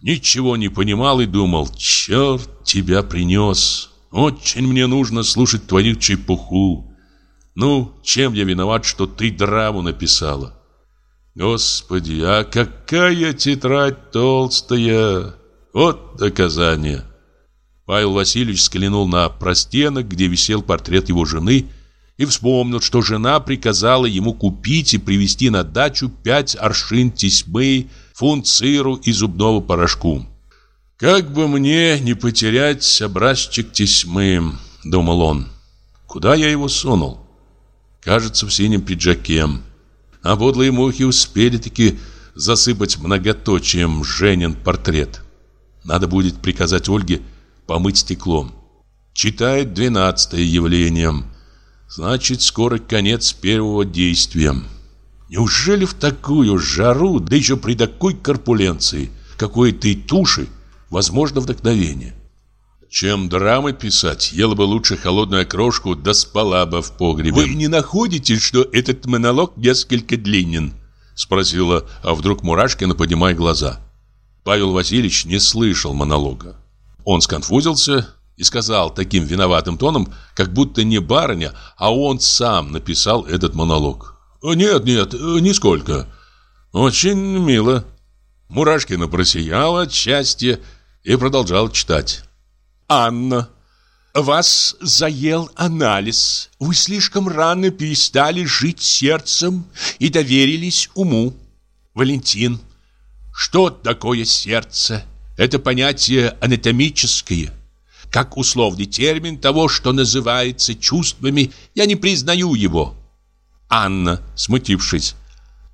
Ничего не понимал и думал, черт тебя принес, очень мне нужно слушать твою чепуху. Ну, чем я виноват, что ты драму написала? Господи, а какая тетрадь толстая! Вот доказание. Павел Васильевич взглянул на простенок, где висел портрет его жены, и вспомнил, что жена приказала ему купить и привезти на дачу пять аршин тесьмы, фунт сыру и зубного порошку. «Как бы мне не потерять образчик тесьмы», — думал он. «Куда я его сунул?» «Кажется, в синем пиджаке». А подлые мухи успели-таки засыпать многоточием Женин портрет. Надо будет приказать Ольге помыть стеклом. Читает двенадцатое явление. Значит, скоро конец первого действия. Неужели в такую жару, да еще при такой корпуленции, какой-то и туши, возможно вдохновение? Чем драмы писать, ела бы лучше холодную окрошку, да спала бы в погребе. Вы не находите, что этот монолог несколько длинен? Спросила, а вдруг Мурашкина, поднимая глаза. Павел Васильевич не слышал монолога. Он сконфузился и сказал таким виноватым тоном, как будто не барыня, а он сам написал этот монолог. «Нет, нет, нисколько. Очень мило». Мурашкина просияла от счастья и продолжал читать. «Анна, вас заел анализ. Вы слишком рано перестали жить сердцем и доверились уму. Валентин, что такое сердце? Это понятие анатомическое. Как условный термин того, что называется чувствами, я не признаю его. Анна, смутившись.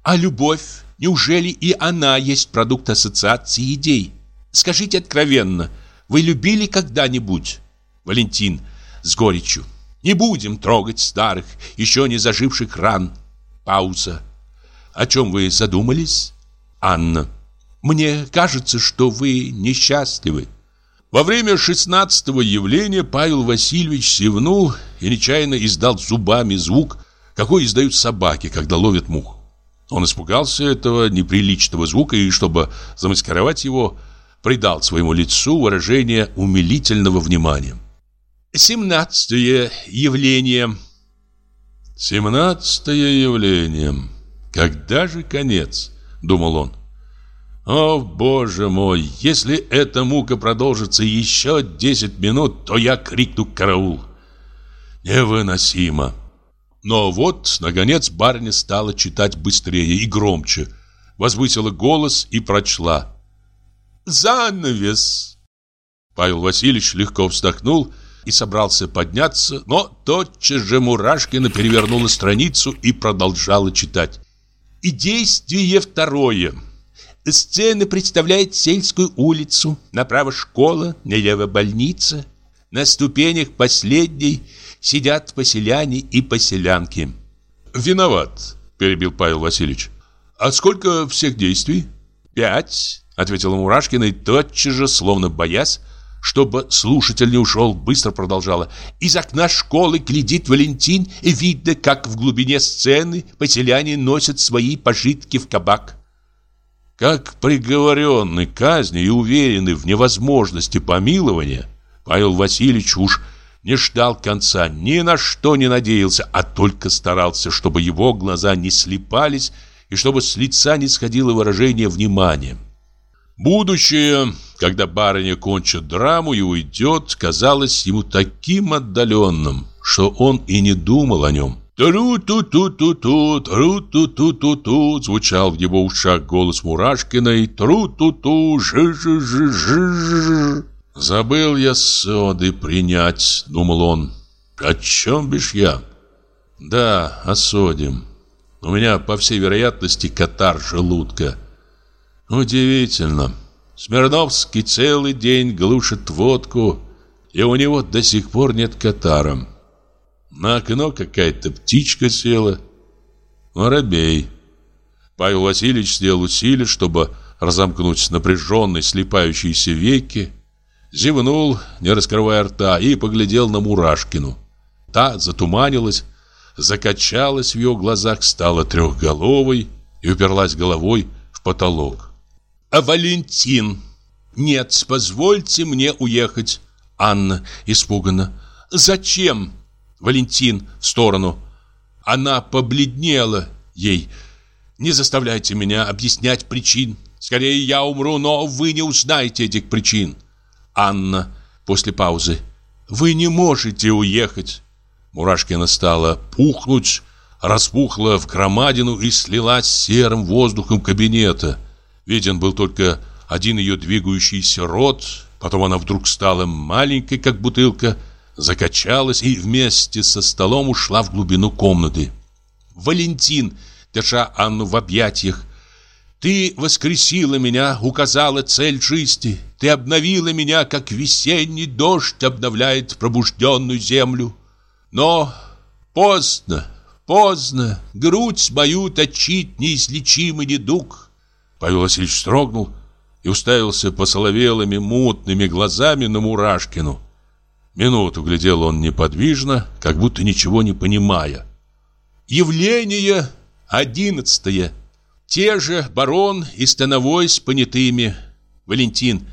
А любовь? Неужели и она есть продукт ассоциации идей? Скажите откровенно, вы любили когда-нибудь? Валентин с горечью. Не будем трогать старых, еще не заживших ран. Пауза. О чем вы задумались? Анна. Мне кажется, что вы несчастливы. Во время шестнадцатого явления Павел Васильевич севнул и нечаянно издал зубами звук, какой издают собаки, когда ловят мух. Он испугался этого неприличного звука и, чтобы замаскировать его, придал своему лицу выражение умилительного внимания. «Семнадцатое явление». «Семнадцатое явление. Когда же конец?» — думал он. О, боже мой, если эта мука продолжится еще 10 минут, то я крикну «караул». Невыносимо. Но вот, наконец, барыня стала читать быстрее и громче. Возвысила голос и прочла. «Занавес!» Павел Васильевич легко вздохнул и собрался подняться, но тотчас же Мурашкина перевернула страницу и продолжала читать. «И действие второе!» Сцена представляет сельскую улицу. Направо школа, налево больница. На ступенях последней сидят поселяне и поселянки. «Виноват», – перебил Павел Васильевич. «А сколько всех действий?» «Пять», – ответила Мурашкина и тотчас же, словно боясь, чтобы слушатель не ушел, быстро продолжала. Из окна школы глядит Валентин, и видно, как в глубине сцены поселяне носят свои пожитки в кабак. Как приговоренный к казни и уверенный в невозможности помилования, Павел Васильевич уж не ждал конца, ни на что не надеялся, а только старался, чтобы его глаза не слепались и чтобы с лица не сходило выражение внимания. Будущее, когда барыня кончит драму и уйдет, казалось ему таким отдаленным, что он и не думал о нем. «Тру-ту-ту-ту-ту, тру-ту-ту-ту-ту», звучал в его ушах голос Мурашкиной, «тру-ту-ту, жи-жи-жи-жи-жи». «Забыл я соды принять», — думал он. «О чем бишь я?» «Да, о соде. У меня, по всей вероятности, катар желудка». «Удивительно. Смирновский целый день глушит водку, и у него до сих пор нет катара. На окно какая-то птичка села. Воробей». Павел Васильевич сделал усилие, чтобы разомкнуть напряженные слепающиеся веки, Зевнул, не раскрывая рта, и поглядел на Мурашкину. Та затуманилась, закачалась в его глазах, стала трехголовой и уперлась головой в потолок. «А Валентин? Нет, позвольте мне уехать!» Анна испуганно. «Зачем?» Валентин в сторону. Она побледнела ей. «Не заставляйте меня объяснять причин. Скорее я умру, но вы не узнаете этих причин». Анна после паузы. «Вы не можете уехать!» Мурашкина стала пухнуть, распухла в громадину и слилась серым воздухом кабинета. Виден был только один ее двигающийся рот, потом она вдруг стала маленькой, как бутылка, закачалась и вместе со столом ушла в глубину комнаты. Валентин, держа Анну в объятиях, ты воскресила меня, указала цель жизни. Ты обновила меня, как весенний дождь обновляет пробужденную землю. Но поздно, поздно, грудь мою точит неизлечимый недуг. Павел Васильевич строгнул и уставился посоловелыми мутными глазами на Мурашкину. Минуту глядел он неподвижно, как будто ничего не понимая. Явление одиннадцатое. Те же барон и становой с понятыми. Валентин.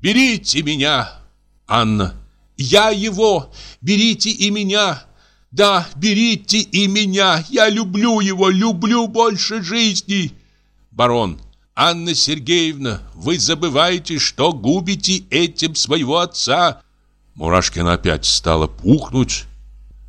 Берите меня. Анна. Я его. Берите и меня. Да, берите и меня. Я люблю его, люблю больше жизни. Барон. Анна Сергеевна, вы забываете, что губите этим своего отца. Мурашкина опять стала пухнуть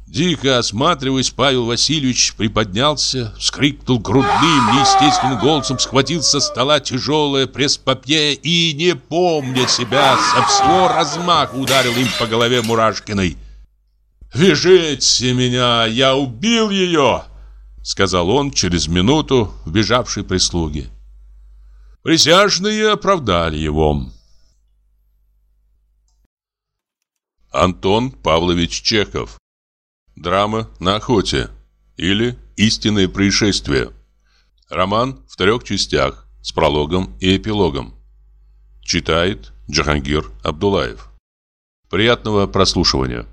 Дико осматриваясь, Павел Васильевич приподнялся, вскрикнул грудным, неестественным голосом, схватил со стола тяжелое пресс-папье и, не помня себя, со всего размаха ударил им по голове Мурашкиной. «Вяжите меня, я убил ее!» Сказал он через минуту вбежавшей прислуги. Присяжные оправдали его. Антон Павлович Чехов Драма на охоте или Истинное происшествие. Роман в трех частях с прологом и эпилогом. Читает Джахангир Абдулаев. Приятного прослушивания.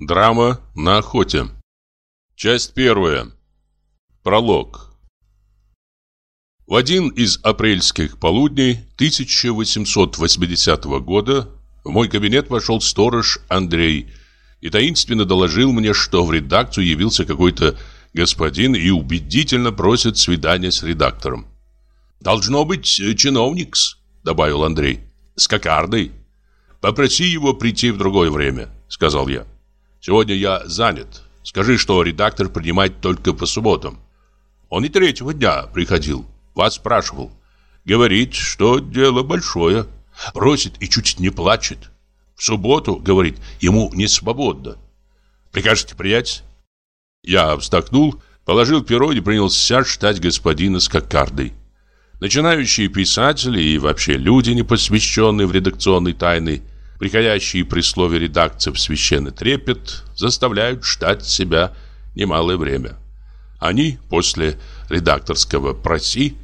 Драма на охоте. Часть первая. Пролог. В один из апрельских полудней 1880 года в мой кабинет вошел сторож Андрей и таинственно доложил мне, что в редакцию явился какой-то господин и убедительно просит свидания с редактором. «Должно быть э, чиновникс», — добавил Андрей. «С кокардой». «Попроси его прийти в другое время», — сказал я. «Сегодня я занят. Скажи, что редактор принимает только по субботам». Он и третьего дня приходил. Вас спрашивал. Говорит, что дело большое. Просит и чуть не плачет. В субботу, говорит, ему не свободно. Прикажете приять? Я вздохнул, положил перо и принялся читать господина с кокардой. Начинающие писатели и вообще люди, не посвященные в редакционной тайны, приходящие при слове редакция в священный трепет, заставляют ждать себя немалое время. Они после редакторского «проси»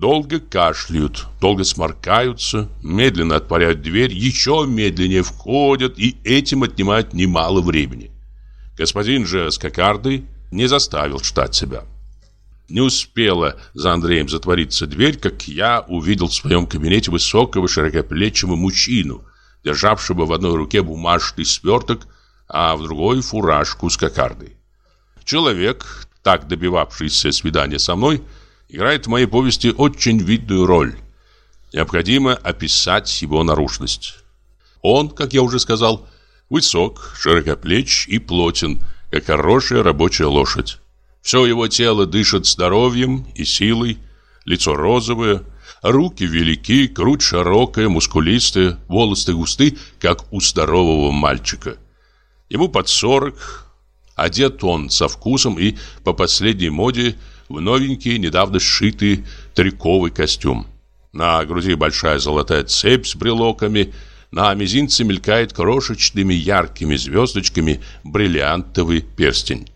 долго кашляют, долго сморкаются, медленно отворяют дверь, еще медленнее входят и этим отнимают немало времени. Господин же с кокардой не заставил ждать себя. Не успела за Андреем затвориться дверь, как я увидел в своем кабинете высокого широкоплечего мужчину, державшего в одной руке бумажный сверток, а в другой фуражку с кокардой. Человек, так добивавшийся свидания со мной, играет в моей повести очень видную роль. Необходимо описать его наружность. Он, как я уже сказал, высок, широкоплеч и плотен, как хорошая рабочая лошадь. Все его тело дышит здоровьем и силой, лицо розовое, руки велики, грудь широкая, мускулистая, волосы густы, как у здорового мальчика. Ему под сорок, одет он со вкусом и по последней моде в новенький, недавно сшитый триковый костюм. На груди большая золотая цепь с брелоками, на мизинце мелькает крошечными яркими звездочками бриллиантовый перстень.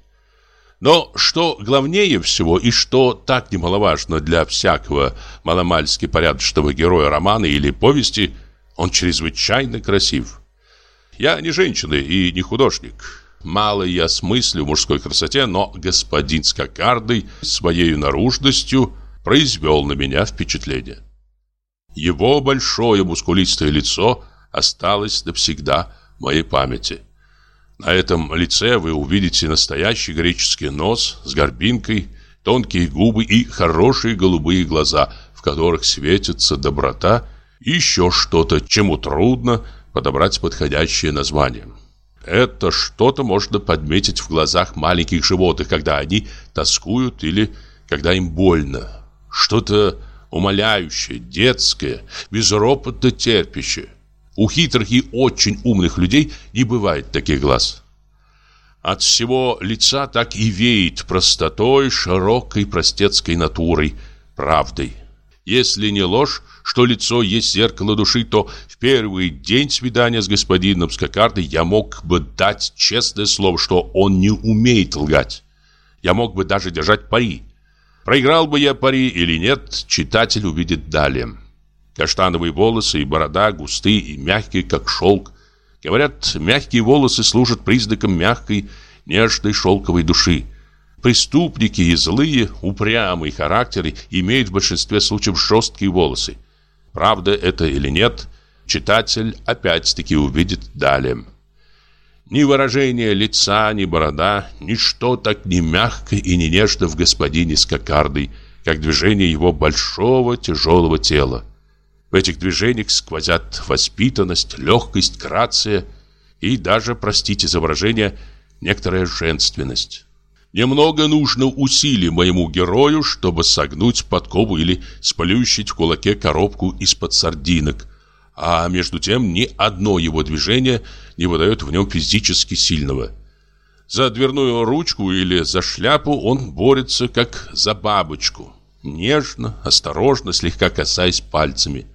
Но что главнее всего и что так немаловажно для всякого маломальски порядочного героя романа или повести, он чрезвычайно красив. Я не женщина и не художник. Мало я смыслю в мужской красоте, но господин с кокардой своей наружностью произвел на меня впечатление. Его большое мускулистое лицо осталось навсегда в моей памяти – на этом лице вы увидите настоящий греческий нос с горбинкой, тонкие губы и хорошие голубые глаза, в которых светится доброта и еще что-то, чему трудно подобрать подходящее название. Это что-то можно подметить в глазах маленьких животных, когда они тоскуют или когда им больно. Что-то умоляющее, детское, безропотно терпящее. У хитрых и очень умных людей не бывает таких глаз. От всего лица так и веет простотой, широкой простецкой натурой, правдой. Если не ложь, что лицо есть зеркало души, то в первый день свидания с господином Скакардой я мог бы дать честное слово, что он не умеет лгать. Я мог бы даже держать пари. Проиграл бы я пари или нет, читатель увидит далее. Каштановые волосы и борода густые и мягкие, как шелк. Говорят, мягкие волосы служат признаком мягкой, нежной шелковой души. Преступники и злые, упрямые характеры имеют в большинстве случаев жесткие волосы. Правда это или нет, читатель опять-таки увидит далее. Ни выражение лица, ни борода, ничто так не мягко и не нежно в господине с кокардой, как движение его большого тяжелого тела. В этих движениях сквозят воспитанность, легкость, грация и даже, простите за выражение, некоторая женственность. Немного нужно усилий моему герою, чтобы согнуть подкову или сплющить в кулаке коробку из-под сардинок, а между тем ни одно его движение не выдает в нем физически сильного. За дверную ручку или за шляпу он борется, как за бабочку, нежно, осторожно, слегка касаясь пальцами.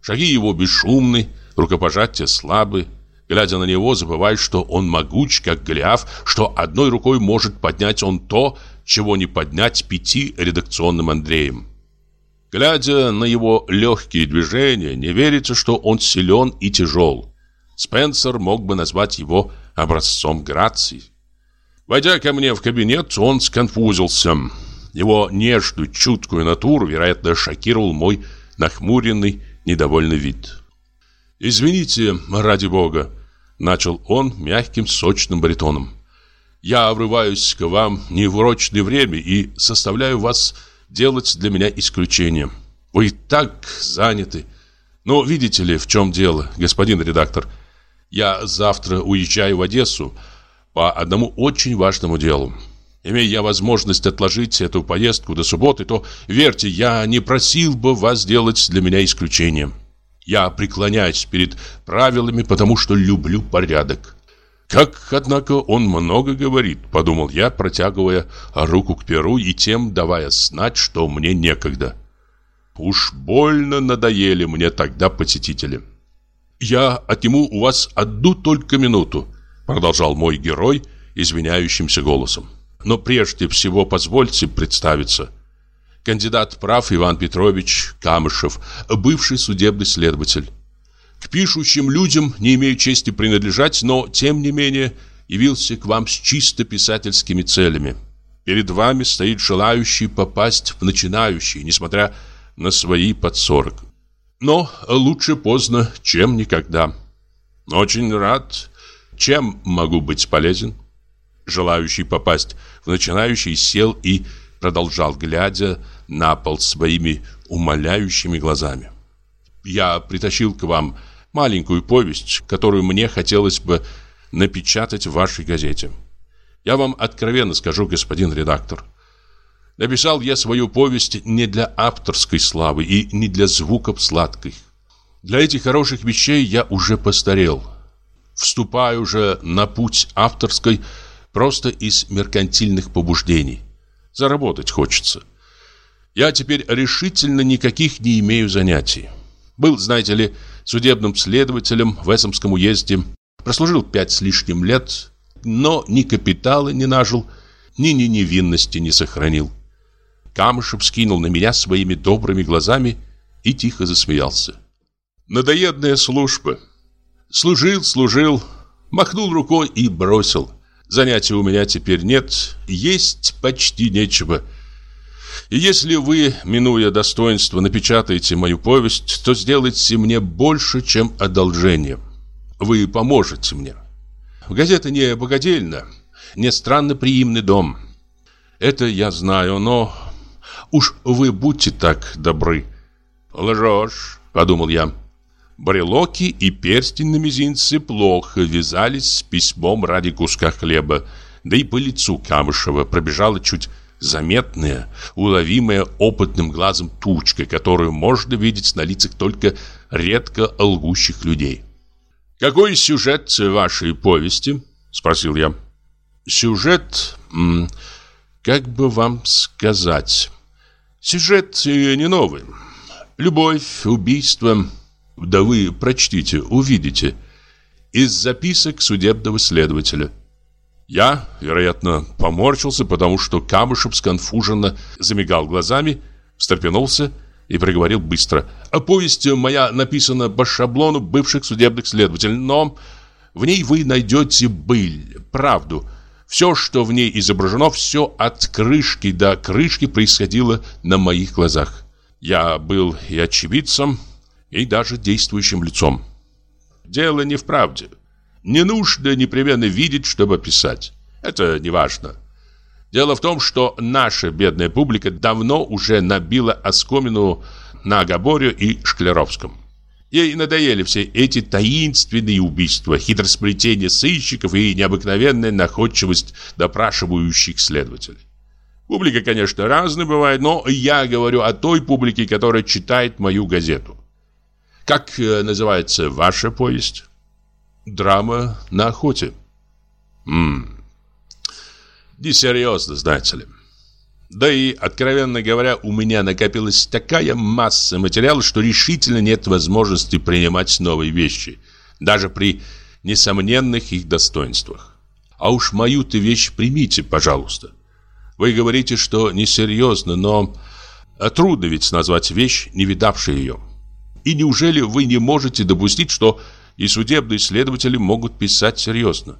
Шаги его бесшумны, рукопожатия слабы. Глядя на него, забываешь, что он могуч, как Голиаф, что одной рукой может поднять он то, чего не поднять пяти редакционным Андреем. Глядя на его легкие движения, не верится, что он силен и тяжел. Спенсер мог бы назвать его образцом грации. Войдя ко мне в кабинет, он сконфузился. Его нежную, чуткую натуру, вероятно, шокировал мой нахмуренный, недовольный вид. «Извините, ради бога», — начал он мягким, сочным баритоном. «Я врываюсь к вам не в урочное время и составляю вас делать для меня исключение. Вы так заняты. Но видите ли, в чем дело, господин редактор? Я завтра уезжаю в Одессу по одному очень важному делу. Имея я возможность отложить эту поездку до субботы, то, верьте, я не просил бы вас сделать для меня исключение. Я преклоняюсь перед правилами, потому что люблю порядок. Как, однако, он много говорит, подумал я, протягивая руку к перу и тем давая знать, что мне некогда. Уж больно надоели мне тогда посетители. «Я отниму у вас одну только минуту», продолжал мой герой извиняющимся голосом. «Но прежде всего позвольте представиться. Кандидат прав Иван Петрович Камышев, бывший судебный следователь. К пишущим людям не имею чести принадлежать, но, тем не менее, явился к вам с чисто писательскими целями. Перед вами стоит желающий попасть в начинающий, несмотря на свои под сорок. Но лучше поздно, чем никогда. Очень рад. Чем могу быть полезен? Желающий попасть в начинающий сел и продолжал, глядя на пол своими умоляющими глазами. Я притащил к вам маленькую повесть, которую мне хотелось бы напечатать в вашей газете. Я вам откровенно скажу, господин редактор. Написал я свою повесть не для авторской славы и не для звуков сладких. Для этих хороших вещей я уже постарел. Вступаю уже на путь авторской просто из меркантильных побуждений. Заработать хочется. Я теперь решительно никаких не имею занятий. Был, знаете ли, судебным следователем в Эссомском уезде. Прослужил пять с лишним лет, но ни капитала не нажил, ни ни невинности не сохранил. Камышев скинул на меня своими добрыми глазами и тихо засмеялся. Надоедная служба. Служил, служил, махнул рукой и бросил. Занятий у меня теперь нет, есть почти нечего. И если вы, минуя достоинство, напечатаете мою повесть, то сделайте мне больше, чем одолжение. Вы поможете мне. Газета не богадельна, не странно приимный дом. Это я знаю, но уж вы будьте так добры. Лжешь, подумал я. Брелоки и перстень на мизинце плохо вязались с письмом ради куска хлеба, да и по лицу Камышева пробежала чуть заметная, уловимая опытным глазом тучка, которую можно видеть на лицах только редко лгущих людей. «Какой сюжет вашей повести?» – спросил я. «Сюжет... как бы вам сказать...» «Сюжет э, не новый. Любовь, убийство. Да вы прочтите, увидите. Из записок судебного следователя». Я, вероятно, поморщился, потому что Камышев сконфуженно замигал глазами, встрепенулся и проговорил быстро. «А повесть моя написана по шаблону бывших судебных следователей, но в ней вы найдете быль, правду. Все, что в ней изображено, все от крышки до крышки происходило на моих глазах. Я был и очевидцем, и даже действующим лицом. Дело не в правде. Не нужно непременно видеть, чтобы писать. Это не важно. Дело в том, что наша бедная публика давно уже набила оскомину на Габоре и Шклеровском. Ей надоели все эти таинственные убийства, хитросплетение сыщиков и необыкновенная находчивость допрашивающих следователей. Публика, конечно, разная бывает, но я говорю о той публике, которая читает мою газету. Как э, называется ваша повесть? Драма на охоте. Ммм. Несерьезно, знаете ли. Да и, откровенно говоря, у меня накопилась такая масса материала, что решительно нет возможности принимать новые вещи, даже при несомненных их достоинствах. А уж мою-то вещь примите, пожалуйста. Вы говорите, что несерьезно, но трудно ведь назвать вещь, не видавшей ее. И неужели вы не можете допустить, что и судебные следователи могут писать серьезно.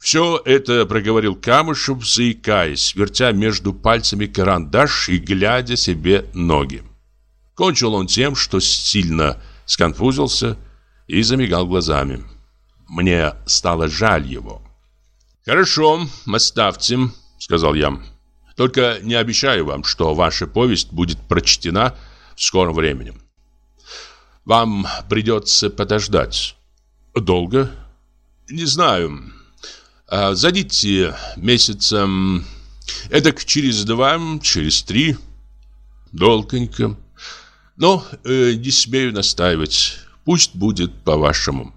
Все это проговорил Камышев, заикаясь, вертя между пальцами карандаш и глядя себе ноги. Кончил он тем, что сильно сконфузился и замигал глазами. Мне стало жаль его. «Хорошо, оставьте», — сказал я. «Только не обещаю вам, что ваша повесть будет прочтена в скором времени. Вам придется подождать. Долго? Не знаю. А, зайдите месяцем... Эдак через два, через три. Долгонько. Но э, не смею настаивать. Пусть будет по-вашему.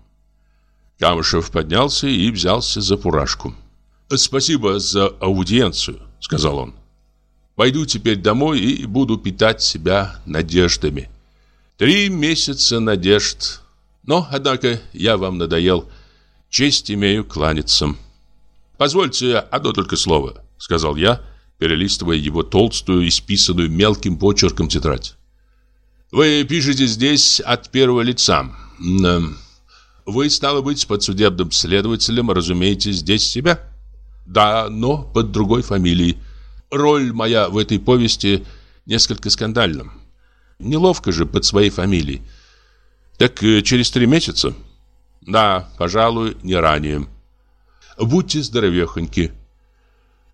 Камышев поднялся и взялся за фуражку. «Спасибо за аудиенцию», — сказал он. «Пойду теперь домой и буду питать себя надеждами. Три месяца надежд. Но, однако, я вам надоел. Честь имею кланяться». «Позвольте одно только слово», — сказал я, перелистывая его толстую, исписанную мелким почерком тетрадь. «Вы пишете здесь от первого лица. Вы, стало быть, под судебным следователем разумеете здесь себя?» Да, но под другой фамилией. Роль моя в этой повести несколько скандальна. Неловко же под своей фамилией. Так э, через три месяца? Да, пожалуй, не ранее. Будьте здоровехоньки.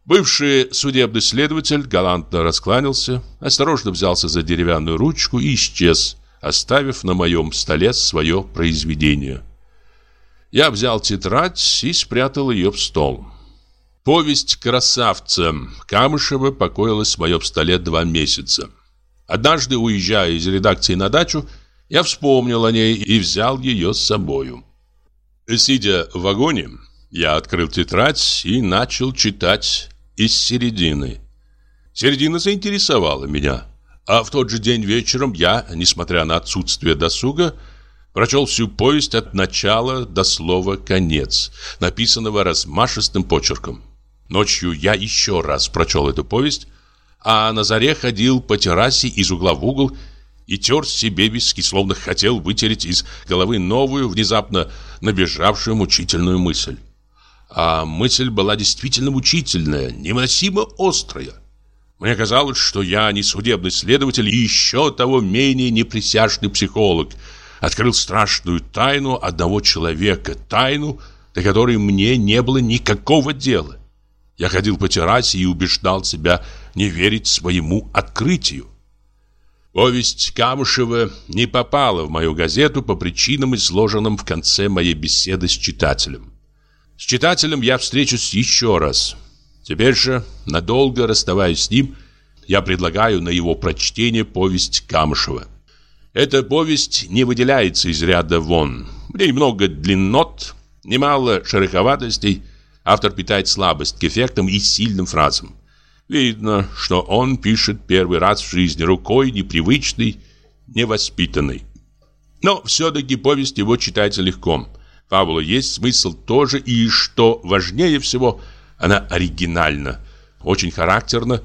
Бывший судебный следователь галантно раскланялся, осторожно взялся за деревянную ручку и исчез, оставив на моем столе свое произведение. Я взял тетрадь и спрятал ее в стол. Повесть красавца Камышева покоилась в моем столе два месяца. Однажды, уезжая из редакции на дачу, я вспомнил о ней и взял ее с собою. Сидя в вагоне, я открыл тетрадь и начал читать из середины. Середина заинтересовала меня, а в тот же день вечером я, несмотря на отсутствие досуга, прочел всю повесть от начала до слова «конец», написанного размашистым почерком. Ночью я еще раз прочел эту повесть, а на заре ходил по террасе из угла в угол и тер себе виски, словно хотел вытереть из головы новую, внезапно набежавшую мучительную мысль. А мысль была действительно мучительная, невыносимо острая. Мне казалось, что я не судебный следователь и еще того менее неприсяжный психолог. Открыл страшную тайну одного человека, тайну, до которой мне не было никакого дела. Я ходил по террасе и убеждал себя не верить своему открытию. Повесть Камышева не попала в мою газету по причинам, изложенным в конце моей беседы с читателем. С читателем я встречусь еще раз. Теперь же, надолго расставаясь с ним, я предлагаю на его прочтение повесть Камышева. Эта повесть не выделяется из ряда вон. В ней много длиннот, немало шероховатостей, автор питает слабость к эффектам и сильным фразам. Видно, что он пишет первый раз в жизни рукой непривычной, невоспитанной. Но все-таки повесть его читается легко. Фабула есть, смысл тоже, и, что важнее всего, она оригинальна, очень характерна,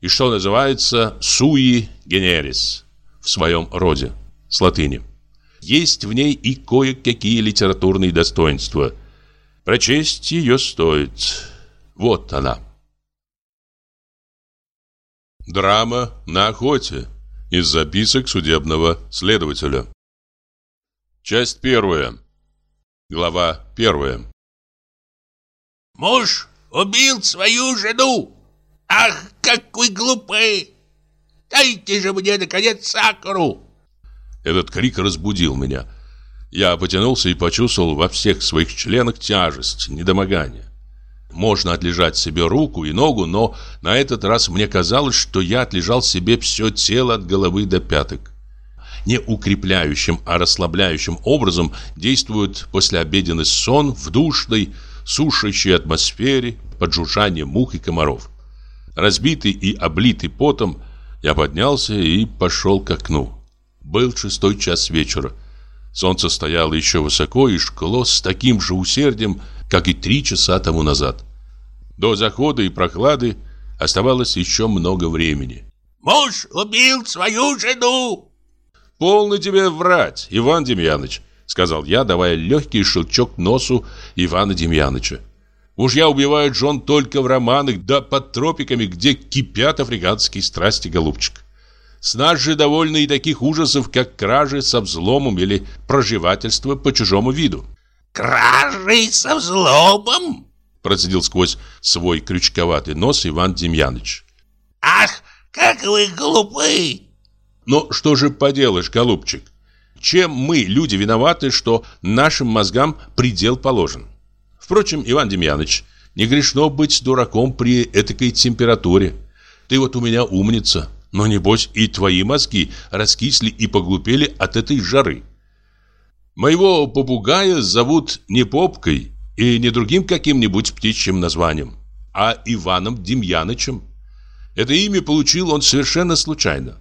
и, что называется, суи генерис в своем роде, с латыни. Есть в ней и кое-какие литературные достоинства – Прочесть ее стоит. Вот она. Драма на охоте. Из записок судебного следователя. Часть первая. Глава первая. Муж убил свою жену. Ах, как вы глупы! Дайте же мне, наконец, сакуру! Этот крик разбудил меня. Я потянулся и почувствовал во всех своих членах тяжесть, недомогание. Можно отлежать себе руку и ногу, но на этот раз мне казалось, что я отлежал себе все тело от головы до пяток. Не укрепляющим, а расслабляющим образом действует послеобеденный сон в душной, сушащей атмосфере под жужжание мух и комаров. Разбитый и облитый потом, я поднялся и пошел к окну. Был шестой час вечера. Солнце стояло еще высоко и шкло с таким же усердием, как и три часа тому назад. До захода и прохлады оставалось еще много времени. «Муж убил свою жену!» «Полно тебе врать, Иван Демьяныч», — сказал я, давая легкий щелчок носу Ивана Демьяныча. «Мужья убивают жен только в романах, да под тропиками, где кипят африканские страсти, голубчик. С нас же довольны и таких ужасов, как кражи со взломом или проживательство по чужому виду. «Кражи со взломом?» Процедил сквозь свой крючковатый нос Иван Демьяныч. «Ах, как вы глупы! Но что же поделаешь, голубчик? Чем мы, люди, виноваты, что нашим мозгам предел положен? Впрочем, Иван Демьянович, не грешно быть дураком при этакой температуре. Ты вот у меня умница, но небось и твои мозги раскисли и поглупели от этой жары. Моего попугая зовут не Попкой и не другим каким-нибудь птичьим названием, а Иваном Демьянычем. Это имя получил он совершенно случайно.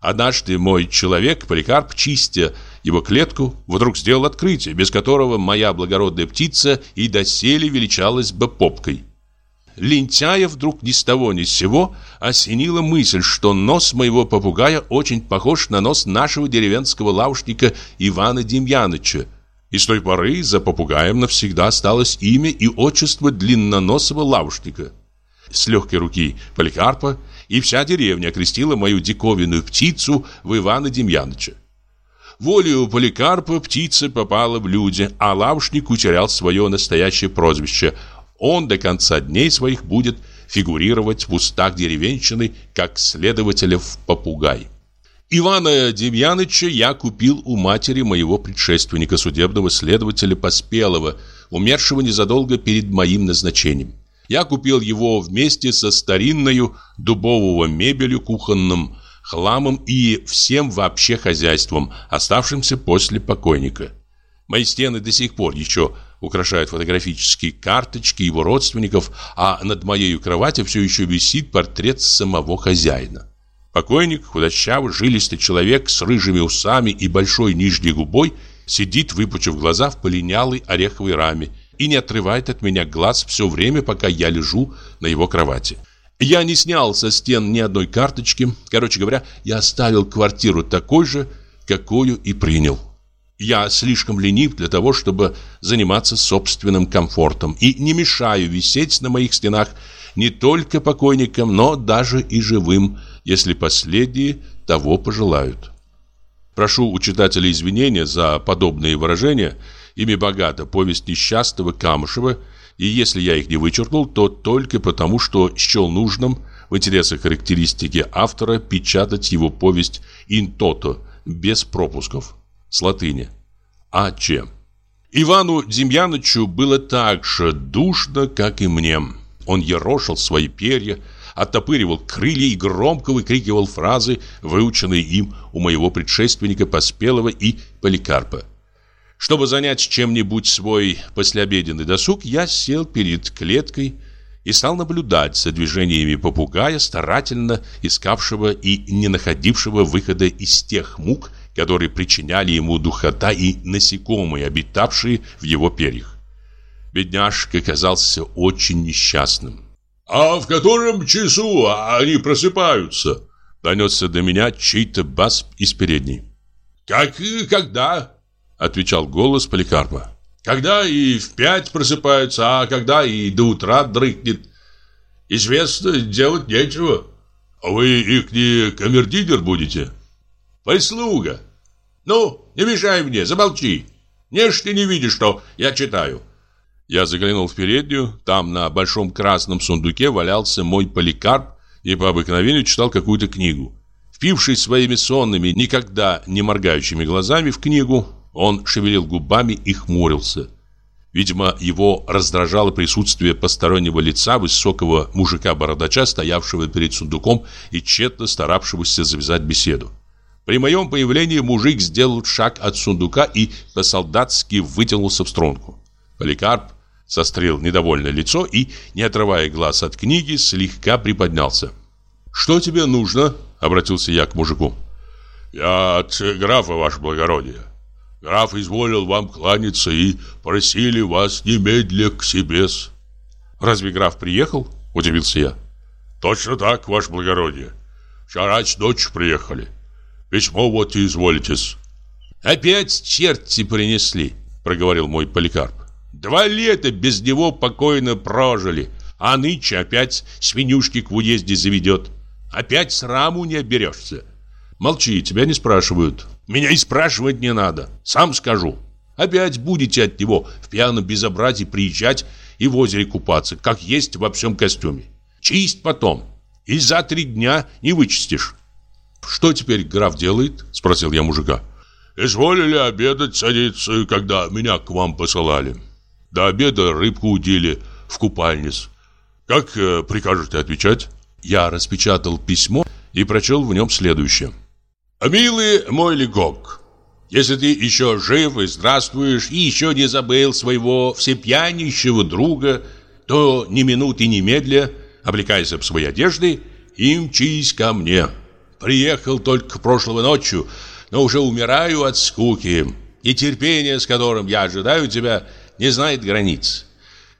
Однажды мой человек, Поликарп, чистя его клетку, вдруг сделал открытие, без которого моя благородная птица и доселе величалась бы попкой. Лентяя вдруг ни с того ни с сего осенила мысль, что нос моего попугая очень похож на нос нашего деревенского лавушника Ивана Демьяныча. И с той поры за попугаем навсегда осталось имя и отчество длинноносого лавушника. С легкой руки Поликарпа и вся деревня окрестила мою диковинную птицу в Ивана Демьяныча. Волею Поликарпа птица попала в люди, а лавушник утерял свое настоящее прозвище. Он до конца дней своих будет фигурировать в устах деревенщины, как следователя в попугай. Ивана Демьяныча я купил у матери моего предшественника, судебного следователя Поспелого, умершего незадолго перед моим назначением. Я купил его вместе со старинною дубового мебелью, кухонным хламом и всем вообще хозяйством, оставшимся после покойника. Мои стены до сих пор еще украшают фотографические карточки его родственников, а над моей кроватью все еще висит портрет самого хозяина. Покойник, худощавый, жилистый человек с рыжими усами и большой нижней губой, сидит, выпучив глаза в полинялой ореховой раме и не отрывает от меня глаз все время, пока я лежу на его кровати. Я не снял со стен ни одной карточки. Короче говоря, я оставил квартиру такой же, какую и принял. Я слишком ленив для того, чтобы заниматься собственным комфортом и не мешаю висеть на моих стенах не только покойникам, но даже и живым, если последние того пожелают. Прошу у читателя извинения за подобные выражения – Ими богата повесть несчастного Камышева, и если я их не вычеркнул, то только потому, что счел нужным в интересах характеристики автора печатать его повесть «Интото» без пропусков с латыни. А чем? Ивану Демьяновичу было так же душно, как и мне. Он ерошил свои перья, оттопыривал крылья и громко выкрикивал фразы, выученные им у моего предшественника Поспелого и Поликарпа. Чтобы занять чем-нибудь свой послеобеденный досуг, я сел перед клеткой и стал наблюдать за движениями попугая, старательно искавшего и не находившего выхода из тех мук, которые причиняли ему духота и насекомые, обитавшие в его перьях. Бедняжка казался очень несчастным. «А в котором часу они просыпаются?» Донесся до меня чей-то бас из передней. «Как и когда?» отвечал голос Поликарпа. Когда и в пять просыпаются, а когда и до утра дрыхнет. Известно, делать нечего. А вы их не камердинер будете? Прислуга. Ну, не мешай мне, замолчи. Не ж ты не видишь, что я читаю. Я заглянул в переднюю. Там на большом красном сундуке валялся мой поликарп и по обыкновению читал какую-то книгу. Впившись своими сонными, никогда не моргающими глазами в книгу, он шевелил губами и хмурился. Видимо, его раздражало присутствие постороннего лица высокого мужика-бородача, стоявшего перед сундуком и тщетно старавшегося завязать беседу. При моем появлении мужик сделал шаг от сундука и по-солдатски вытянулся в струнку. Поликарп сострил недовольное лицо и, не отрывая глаз от книги, слегка приподнялся. «Что тебе нужно?» — обратился я к мужику. «Я от графа, ваше благородие. Граф изволил вам кланяться и просили вас немедля к себе. Разве граф приехал? Удивился я. Точно так, ваше благородие. Вчера ночью приехали. Письмо вот и изволитесь. Опять черти принесли, проговорил мой поликарп. Два лета без него покойно прожили, а нынче опять свинюшки к уезде заведет. Опять сраму не оберешься. Молчи, тебя не спрашивают. Меня и спрашивать не надо. Сам скажу. Опять будете от него в пьяном безобразии приезжать и в озере купаться, как есть во всем костюме. Чисть потом. И за три дня не вычистишь. Что теперь граф делает? Спросил я мужика. Изволили обедать садиться, когда меня к вам посылали. До обеда рыбку удили в купальниц. Как э, прикажете отвечать? Я распечатал письмо и прочел в нем следующее. «Милый мой Легок, если ты еще жив и здравствуешь, и еще не забыл своего всепьянищего друга, то ни минуты ни медля, облекайся в свои одежды и мчись ко мне. Приехал только прошлой ночью, но уже умираю от скуки, и терпение, с которым я ожидаю тебя, не знает границ.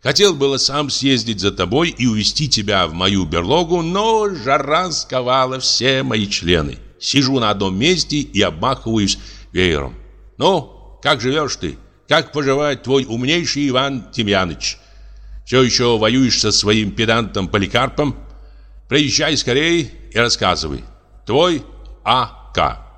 Хотел было сам съездить за тобой и увезти тебя в мою берлогу, но жара сковала все мои члены. Сижу на одном месте и обмахиваюсь веером. Ну, как живешь ты? Как поживает твой умнейший Иван Тимьяныч? Все еще воюешь со своим педантом Поликарпом? Приезжай скорее и рассказывай. Твой А.К.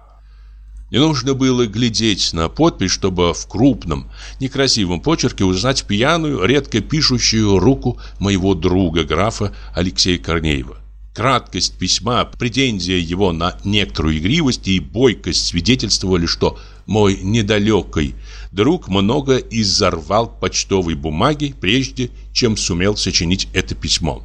Не нужно было глядеть на подпись, чтобы в крупном, некрасивом почерке узнать пьяную, редко пишущую руку моего друга, графа Алексея Корнеева. Краткость письма, претензия его на некоторую игривость и бойкость свидетельствовали, что мой недалекий друг много изорвал почтовой бумаги, прежде чем сумел сочинить это письмо.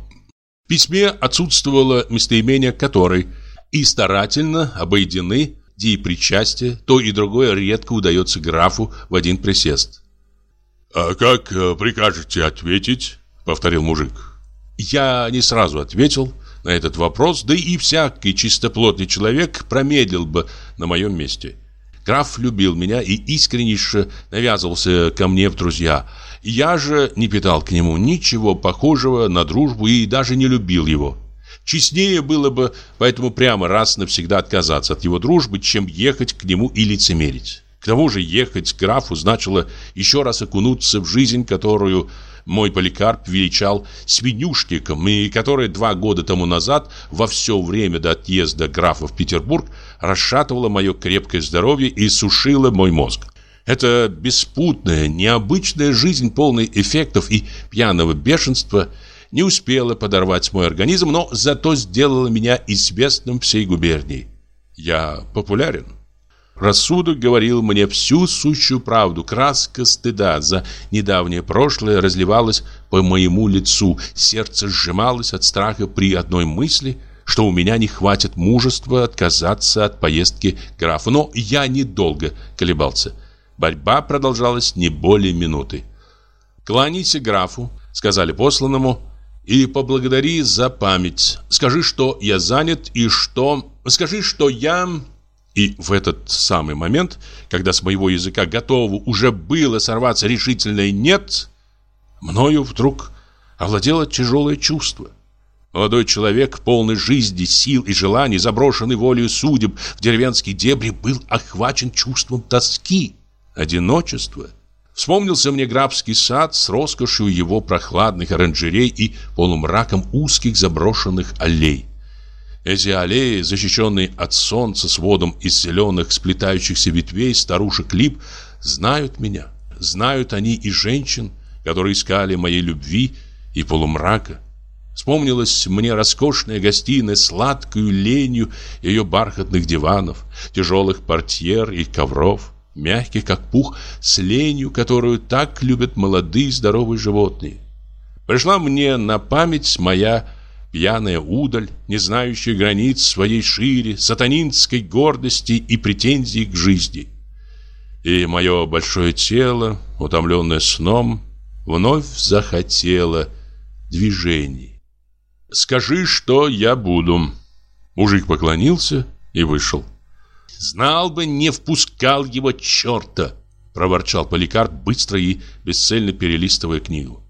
В письме отсутствовало местоимение «который» и старательно обойдены и причастие, то и другое редко удается графу в один присест. «А как э, прикажете ответить?» — повторил мужик. Я не сразу ответил на этот вопрос, да и всякий чистоплотный человек промедлил бы на моем месте. Граф любил меня и искреннейше навязывался ко мне в друзья. Я же не питал к нему ничего похожего на дружбу и даже не любил его. Честнее было бы поэтому прямо раз навсегда отказаться от его дружбы, чем ехать к нему и лицемерить. К тому же ехать к графу значило еще раз окунуться в жизнь, которую мой Поликарп величал свинюшником, и которая два года тому назад, во все время до отъезда графа в Петербург, расшатывала мое крепкое здоровье и сушила мой мозг. Эта беспутная, необычная жизнь, полная эффектов и пьяного бешенства – не успела подорвать мой организм, но зато сделала меня известным всей губернии. Я популярен. Рассудок говорил мне всю сущую правду. Краска стыда за недавнее прошлое разливалась по моему лицу. Сердце сжималось от страха при одной мысли, что у меня не хватит мужества отказаться от поездки к графу. Но я недолго колебался. Борьба продолжалась не более минуты. «Кланяйся графу», — сказали посланному, и поблагодари за память. Скажи, что я занят и что... Скажи, что я...» И в этот самый момент, когда с моего языка готово уже было сорваться решительное «нет», мною вдруг овладело тяжелое чувство. Молодой человек, полный жизни, сил и желаний, заброшенный волею судеб в деревенские дебри, был охвачен чувством тоски, одиночества Вспомнился мне графский сад с роскошью его прохладных оранжерей и полумраком узких заброшенных аллей. Эти аллеи, защищенные от солнца сводом из зеленых сплетающихся ветвей старушек лип, знают меня. Знают они и женщин, которые искали моей любви и полумрака. Вспомнилась мне роскошная гостиная с сладкою ленью ее бархатных диванов, тяжелых портьер и ковров мягких, как пух, с ленью, которую так любят молодые здоровые животные. Пришла мне на память моя пьяная удаль, не знающая границ своей шире, сатанинской гордости и претензий к жизни. И мое большое тело, утомленное сном, вновь захотело движений. «Скажи, что я буду». Мужик поклонился и вышел. Знал бы, не впускал его черта!» Проворчал Поликарп, быстро и бесцельно перелистывая книгу.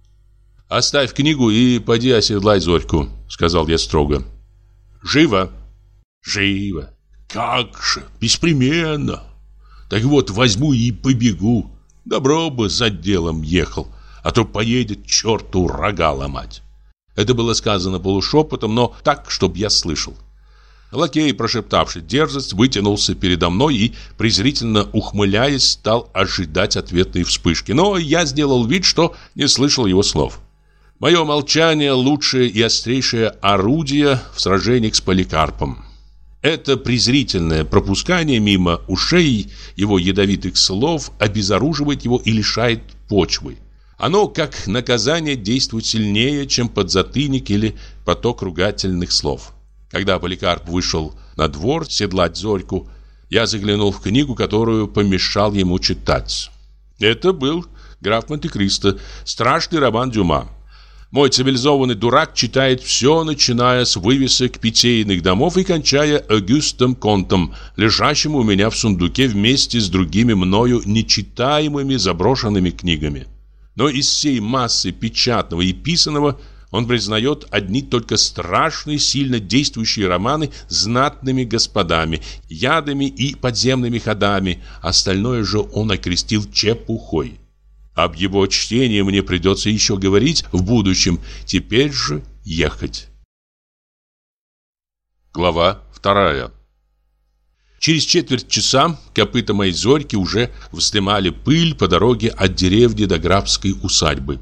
«Оставь книгу и поди оседлай Зорьку», — сказал я строго. «Живо!» «Живо! Как же! Беспременно! Так вот, возьму и побегу. Добро бы за делом ехал, а то поедет черту рога ломать». Это было сказано полушепотом, но так, чтобы я слышал. Лакей, прошептавший дерзость, вытянулся передо мной и, презрительно ухмыляясь, стал ожидать ответной вспышки. Но я сделал вид, что не слышал его слов. Мое молчание – лучшее и острейшее орудие в сражениях с Поликарпом. Это презрительное пропускание мимо ушей его ядовитых слов обезоруживает его и лишает почвы. Оно, как наказание, действует сильнее, чем подзатыльник или поток ругательных слов. Когда Поликарп вышел на двор седлать Зорьку, я заглянул в книгу, которую помешал ему читать. Это был «Граф Монте-Кристо», страшный роман Дюма. Мой цивилизованный дурак читает все, начиная с вывесок питейных домов и кончая Агюстом Контом, лежащим у меня в сундуке вместе с другими мною нечитаемыми заброшенными книгами. Но из всей массы печатного и писанного он признает одни только страшные, сильно действующие романы знатными господами, ядами и подземными ходами, остальное же он окрестил чепухой. Об его чтении мне придется еще говорить в будущем, теперь же ехать. Глава вторая Через четверть часа копыта моей зорьки уже вздымали пыль по дороге от деревни до графской усадьбы.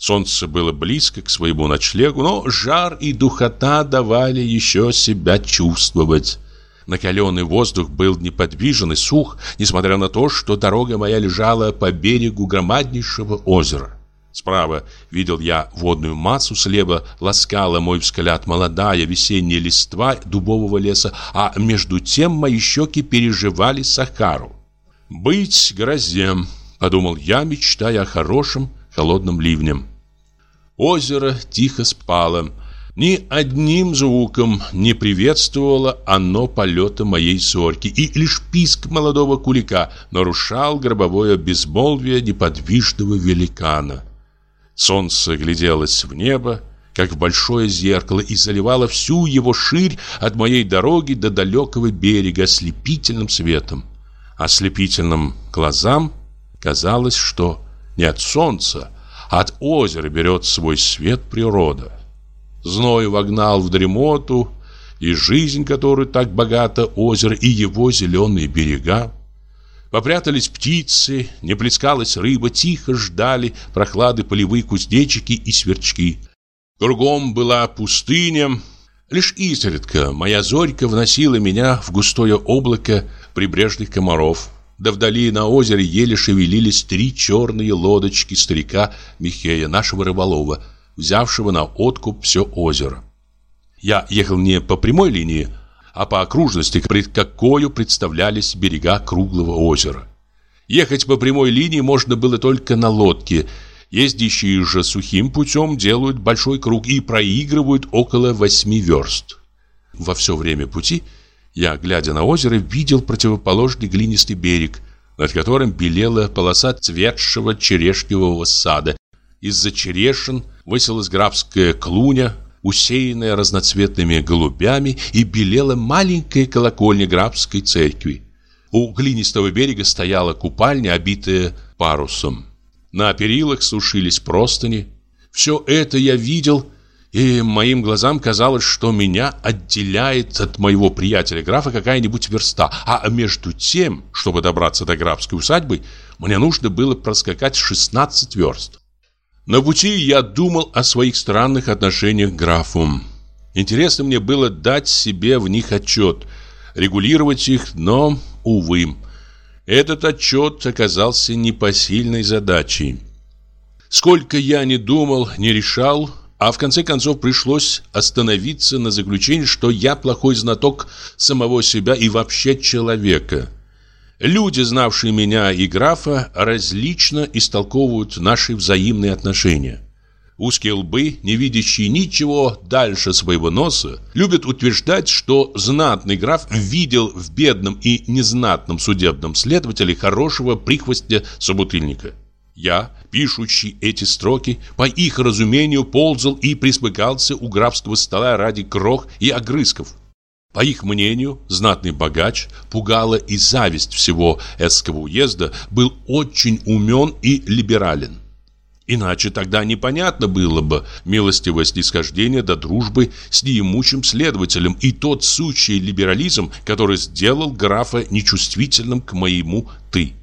Солнце было близко к своему ночлегу, но жар и духота давали еще себя чувствовать. Накаленный воздух был неподвижен и сух, несмотря на то, что дорога моя лежала по берегу громаднейшего озера. Справа видел я водную массу, слева ласкала мой взгляд молодая весенняя листва дубового леса, а между тем мои щеки переживали Сахару. «Быть грозе», — подумал я, мечтая о хорошем холодном ливне. Озеро тихо спало, ни одним звуком не приветствовало оно полета моей сорки, и лишь писк молодого кулика нарушал гробовое безмолвие неподвижного великана. Солнце гляделось в небо, как в большое зеркало, и заливало всю его ширь от моей дороги до далекого берега ослепительным светом. Ослепительным глазам казалось, что не от солнца, от озера берет свой свет природа. Зной вогнал в дремоту и жизнь, которую так богато озеро, и его зеленые берега. Попрятались птицы, не плескалась рыба, тихо ждали прохлады полевые кузнечики и сверчки. Кругом была пустыня. Лишь изредка моя зорька вносила меня в густое облако прибрежных комаров. Да вдали на озере еле шевелились три черные лодочки старика Михея, нашего рыболова – взявшего на откуп все озеро. Я ехал не по прямой линии, а по окружности, пред какою представлялись берега круглого озера. Ехать по прямой линии можно было только на лодке. Ездящие же сухим путем делают большой круг и проигрывают около восьми верст. Во все время пути я, глядя на озеро, видел противоположный глинистый берег, над которым белела полоса цветшего черешневого сада. Из-за черешин высилась графская клуня, усеянная разноцветными голубями, и белела маленькая колокольня графской церкви. У глинистого берега стояла купальня, обитая парусом. На перилах сушились простыни. Все это я видел, и моим глазам казалось, что меня отделяет от моего приятеля графа какая-нибудь верста. А между тем, чтобы добраться до графской усадьбы, мне нужно было проскакать 16 верст. На пути я думал о своих странных отношениях к графу. Интересно мне было дать себе в них отчет, регулировать их, но, увы, этот отчет оказался непосильной задачей. Сколько я не думал, не решал, а в конце концов пришлось остановиться на заключении, что я плохой знаток самого себя и вообще человека – Люди, знавшие меня и графа, различно истолковывают наши взаимные отношения. Узкие лбы, не видящие ничего дальше своего носа, любят утверждать, что знатный граф видел в бедном и незнатном судебном следователе хорошего прихвостня собутыльника. Я, пишущий эти строки, по их разумению ползал и присмыкался у графского стола ради крох и огрызков. По их мнению, знатный богач, пугало и зависть всего Эсского уезда, был очень умен и либерален. Иначе тогда непонятно было бы милостивое снисхождение до дружбы с неимущим следователем и тот сущий либерализм, который сделал графа нечувствительным к моему «ты».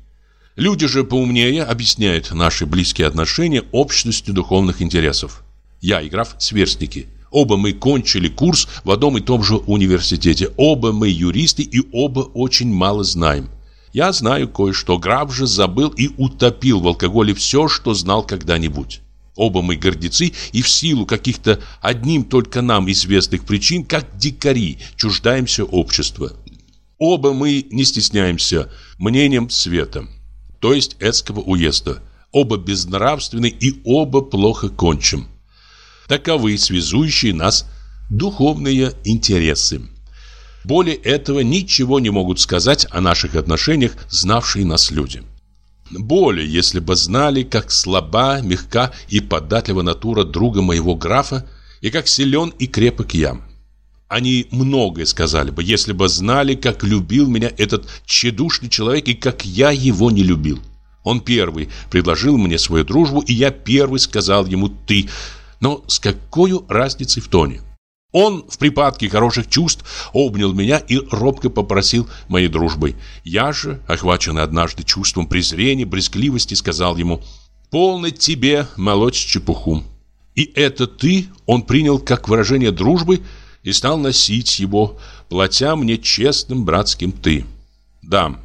Люди же поумнее объясняют наши близкие отношения общностью духовных интересов. Я и граф – сверстники. Оба мы кончили курс в одном и том же университете. Оба мы юристы и оба очень мало знаем. Я знаю кое-что. Граф же забыл и утопил в алкоголе все, что знал когда-нибудь. Оба мы гордецы и в силу каких-то одним только нам известных причин, как дикари, чуждаемся общества. Оба мы не стесняемся мнением света, то есть Эдского уезда. Оба безнравственны и оба плохо кончим. Таковы связующие нас духовные интересы. Более этого ничего не могут сказать о наших отношениях знавшие нас люди. Более, если бы знали, как слаба, мягка и податлива натура друга моего графа, и как силен и крепок я. Они многое сказали бы, если бы знали, как любил меня этот тщедушный человек и как я его не любил. Он первый предложил мне свою дружбу, и я первый сказал ему «ты», но с какой разницей в тоне. Он в припадке хороших чувств обнял меня и робко попросил моей дружбой. Я же, охваченный однажды чувством презрения, брезгливости, сказал ему «Полно тебе молоть чепуху». И это «ты» он принял как выражение дружбы и стал носить его, платя мне честным братским «ты». Да,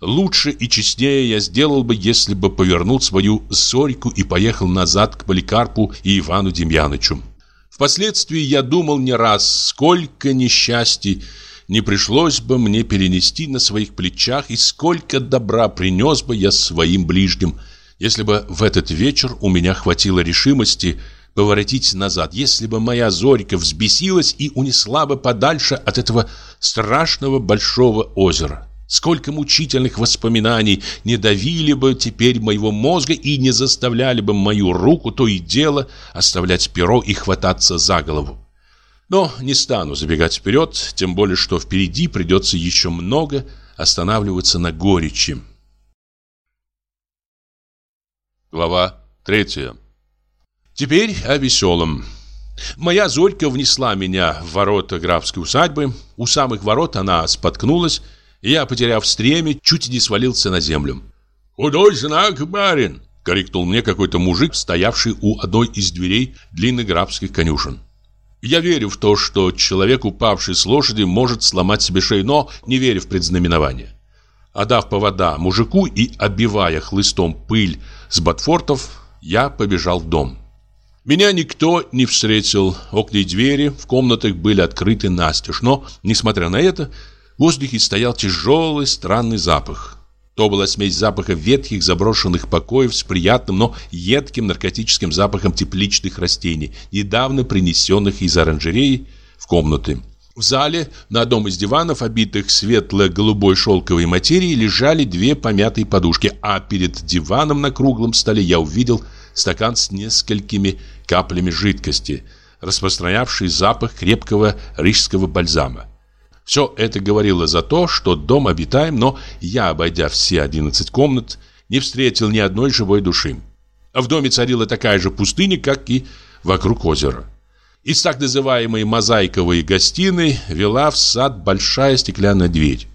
лучше и честнее я сделал бы, если бы повернул свою Зорьку и поехал назад к Поликарпу и Ивану Демьянычу. Впоследствии я думал не раз, сколько несчастий не пришлось бы мне перенести на своих плечах и сколько добра принес бы я своим ближним, если бы в этот вечер у меня хватило решимости поворотить назад, если бы моя Зорька взбесилась и унесла бы подальше от этого страшного большого озера. Сколько мучительных воспоминаний не давили бы теперь моего мозга и не заставляли бы мою руку то и дело оставлять перо и хвататься за голову. Но не стану забегать вперед, тем более, что впереди придется еще много останавливаться на горечи. Глава третья. Теперь о веселом. Моя Зорька внесла меня в ворота графской усадьбы. У самых ворот она споткнулась я, потеряв стремя, чуть не свалился на землю. «Худой знак, барин!» — крикнул мне какой-то мужик, стоявший у одной из дверей длинных графских конюшен. Я верю в то, что человек, упавший с лошади, может сломать себе шею, но не верю в предзнаменование. Отдав повода мужику и оббивая хлыстом пыль с ботфортов, я побежал в дом. Меня никто не встретил, окна и двери в комнатах были открыты настежь, но, несмотря на это, в воздухе стоял тяжелый странный запах. То была смесь запаха ветхих заброшенных покоев с приятным, но едким наркотическим запахом тепличных растений, недавно принесенных из оранжереи в комнаты. В зале на одном из диванов, обитых светло-голубой шелковой материей, лежали две помятые подушки, а перед диваном на круглом столе я увидел стакан с несколькими каплями жидкости, распространявший запах крепкого рижского бальзама. Все это говорило за то, что дом обитаем, но я, обойдя все 11 комнат, не встретил ни одной живой души. А в доме царила такая же пустыня, как и вокруг озера. Из так называемой мозаиковой гостиной вела в сад большая стеклянная дверь.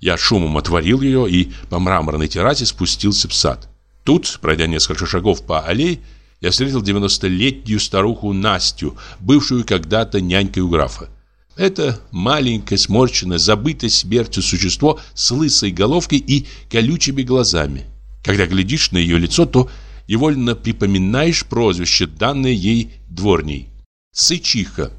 Я шумом отворил ее и по мраморной террасе спустился в сад. Тут, пройдя несколько шагов по аллее, я встретил 90-летнюю старуху Настю, бывшую когда-то нянькой у графа. Это маленькое, сморченное, забытое смертью существо с лысой головкой и колючими глазами. Когда глядишь на ее лицо, то невольно припоминаешь прозвище, данное ей дворней. Сычиха.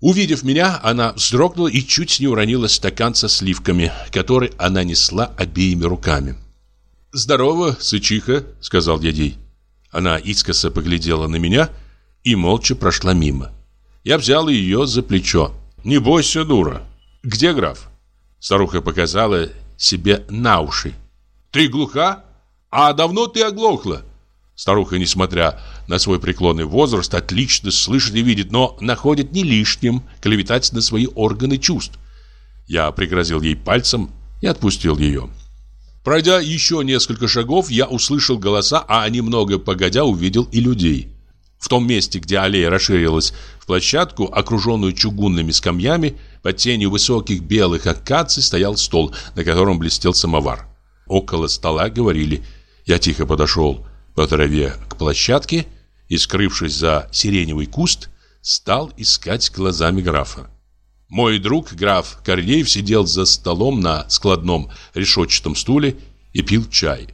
Увидев меня, она вздрогнула и чуть не уронила стакан со сливками, который она несла обеими руками. «Здорово, Сычиха», — сказал дядей. Она искоса поглядела на меня и молча прошла мимо. Я взял ее за плечо. «Не бойся, дура. Где граф?» Старуха показала себе на уши. «Ты глуха? А давно ты оглохла?» Старуха, несмотря на свой преклонный возраст, отлично слышит и видит, но находит не лишним клеветать на свои органы чувств. Я пригрозил ей пальцем и отпустил ее. Пройдя еще несколько шагов, я услышал голоса, а немного погодя увидел и людей. В том месте, где аллея расширилась в площадку, окруженную чугунными скамьями, под тенью высоких белых акаций стоял стол, на котором блестел самовар. Около стола говорили. Я тихо подошел по траве к площадке и, скрывшись за сиреневый куст, стал искать глазами графа. Мой друг, граф Корнеев, сидел за столом на складном решетчатом стуле и пил чай.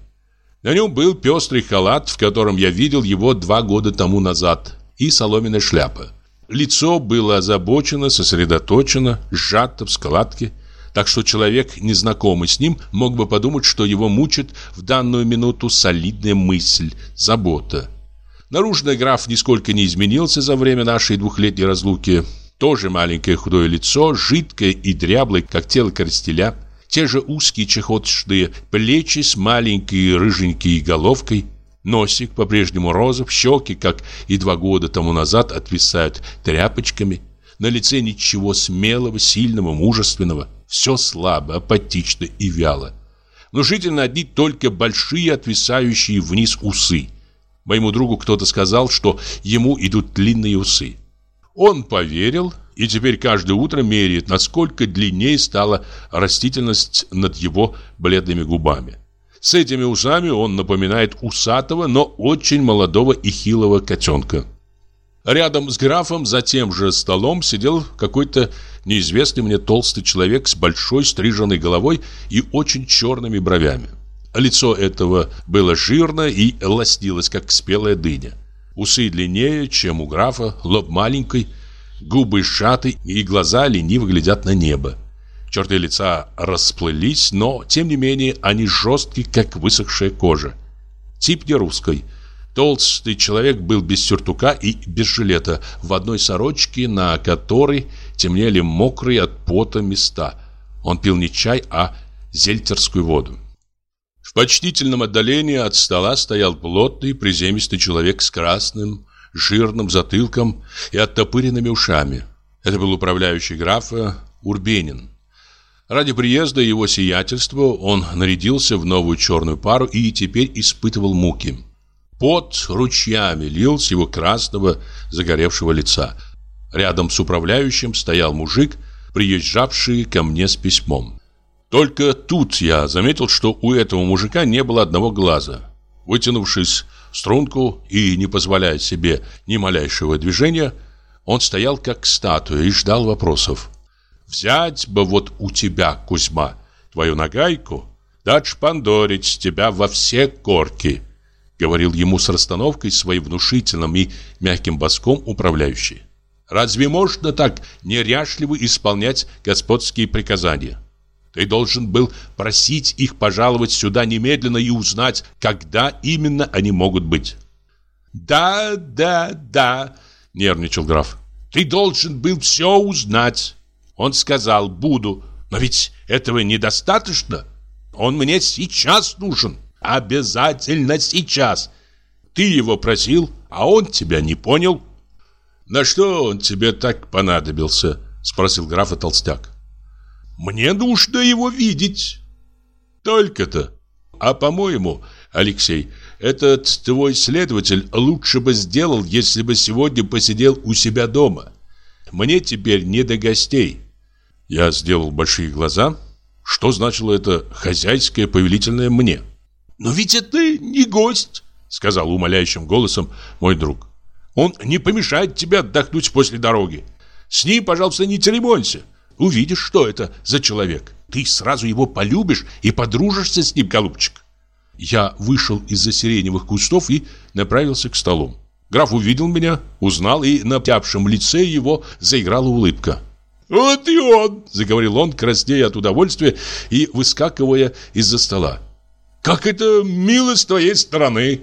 На нем был пестрый халат, в котором я видел его два года тому назад, и соломенная шляпа. Лицо было озабочено, сосредоточено, сжато в складке, так что человек, незнакомый с ним, мог бы подумать, что его мучит в данную минуту солидная мысль, забота. Наружный граф нисколько не изменился за время нашей двухлетней разлуки. Тоже маленькое худое лицо, жидкое и дряблое, как тело коростеля. Те же узкие чехотшные плечи с маленькой рыженькой головкой. Носик по-прежнему розов, щеки, как и два года тому назад, отвисают тряпочками. На лице ничего смелого, сильного, мужественного. Все слабо, апатично и вяло. Внушительно одни только большие, отвисающие вниз усы. Моему другу кто-то сказал, что ему идут длинные усы. Он поверил и теперь каждое утро меряет, насколько длиннее стала растительность над его бледными губами. С этими усами он напоминает усатого, но очень молодого и хилого котенка. Рядом с графом за тем же столом сидел какой-то неизвестный мне толстый человек с большой стриженной головой и очень черными бровями. Лицо этого было жирно и лоснилось, как спелая дыня. Усы длиннее, чем у графа, лоб маленький, губы сжаты и глаза лениво глядят на небо. Черты лица расплылись, но, тем не менее, они жесткие, как высохшая кожа. Тип не русской. Толстый человек был без сюртука и без жилета, в одной сорочке, на которой темнели мокрые от пота места. Он пил не чай, а зельтерскую воду. Почтительном отдалении от стола стоял плотный, приземистый человек с красным, жирным затылком и оттопыренными ушами. Это был управляющий графа Урбенин. Ради приезда его сиятельства он нарядился в новую черную пару и теперь испытывал муки. Пот ручьями лил с его красного загоревшего лица. Рядом с управляющим стоял мужик, приезжавший ко мне с письмом. Только тут я заметил, что у этого мужика не было одного глаза. Вытянувшись в струнку и не позволяя себе ни малейшего движения, он стоял как статуя и ждал вопросов. Взять бы вот у тебя, Кузьма, твою нагайку, да отшпандорить тебя во все корки, говорил ему с расстановкой своим внушительным и мягким баском управляющий. Разве можно так неряшливо исполнять господские приказания? Ты должен был просить их пожаловать сюда немедленно и узнать, когда именно они могут быть. Да, да, да, нервничал граф. Ты должен был все узнать. Он сказал «буду», но ведь этого недостаточно. Он мне сейчас нужен, обязательно сейчас. Ты его просил, а он тебя не понял. На что он тебе так понадобился? Спросил графа Толстяк. Мне нужно его видеть. Только-то. А по-моему, Алексей, этот твой следователь лучше бы сделал, если бы сегодня посидел у себя дома. Мне теперь не до гостей. Я сделал большие глаза. Что значило это хозяйское повелительное мне? «Но ведь это не гость», — сказал умоляющим голосом мой друг. «Он не помешает тебе отдохнуть после дороги. С ним, пожалуйста, не церемонься. Увидишь, что это за человек. Ты сразу его полюбишь и подружишься с ним, голубчик». Я вышел из-за сиреневых кустов и направился к столу. Граф увидел меня, узнал, и на тяпшем лице его заиграла улыбка. «Вот и он!» – заговорил он, краснея от удовольствия и выскакивая из-за стола. «Как это мило с твоей стороны!»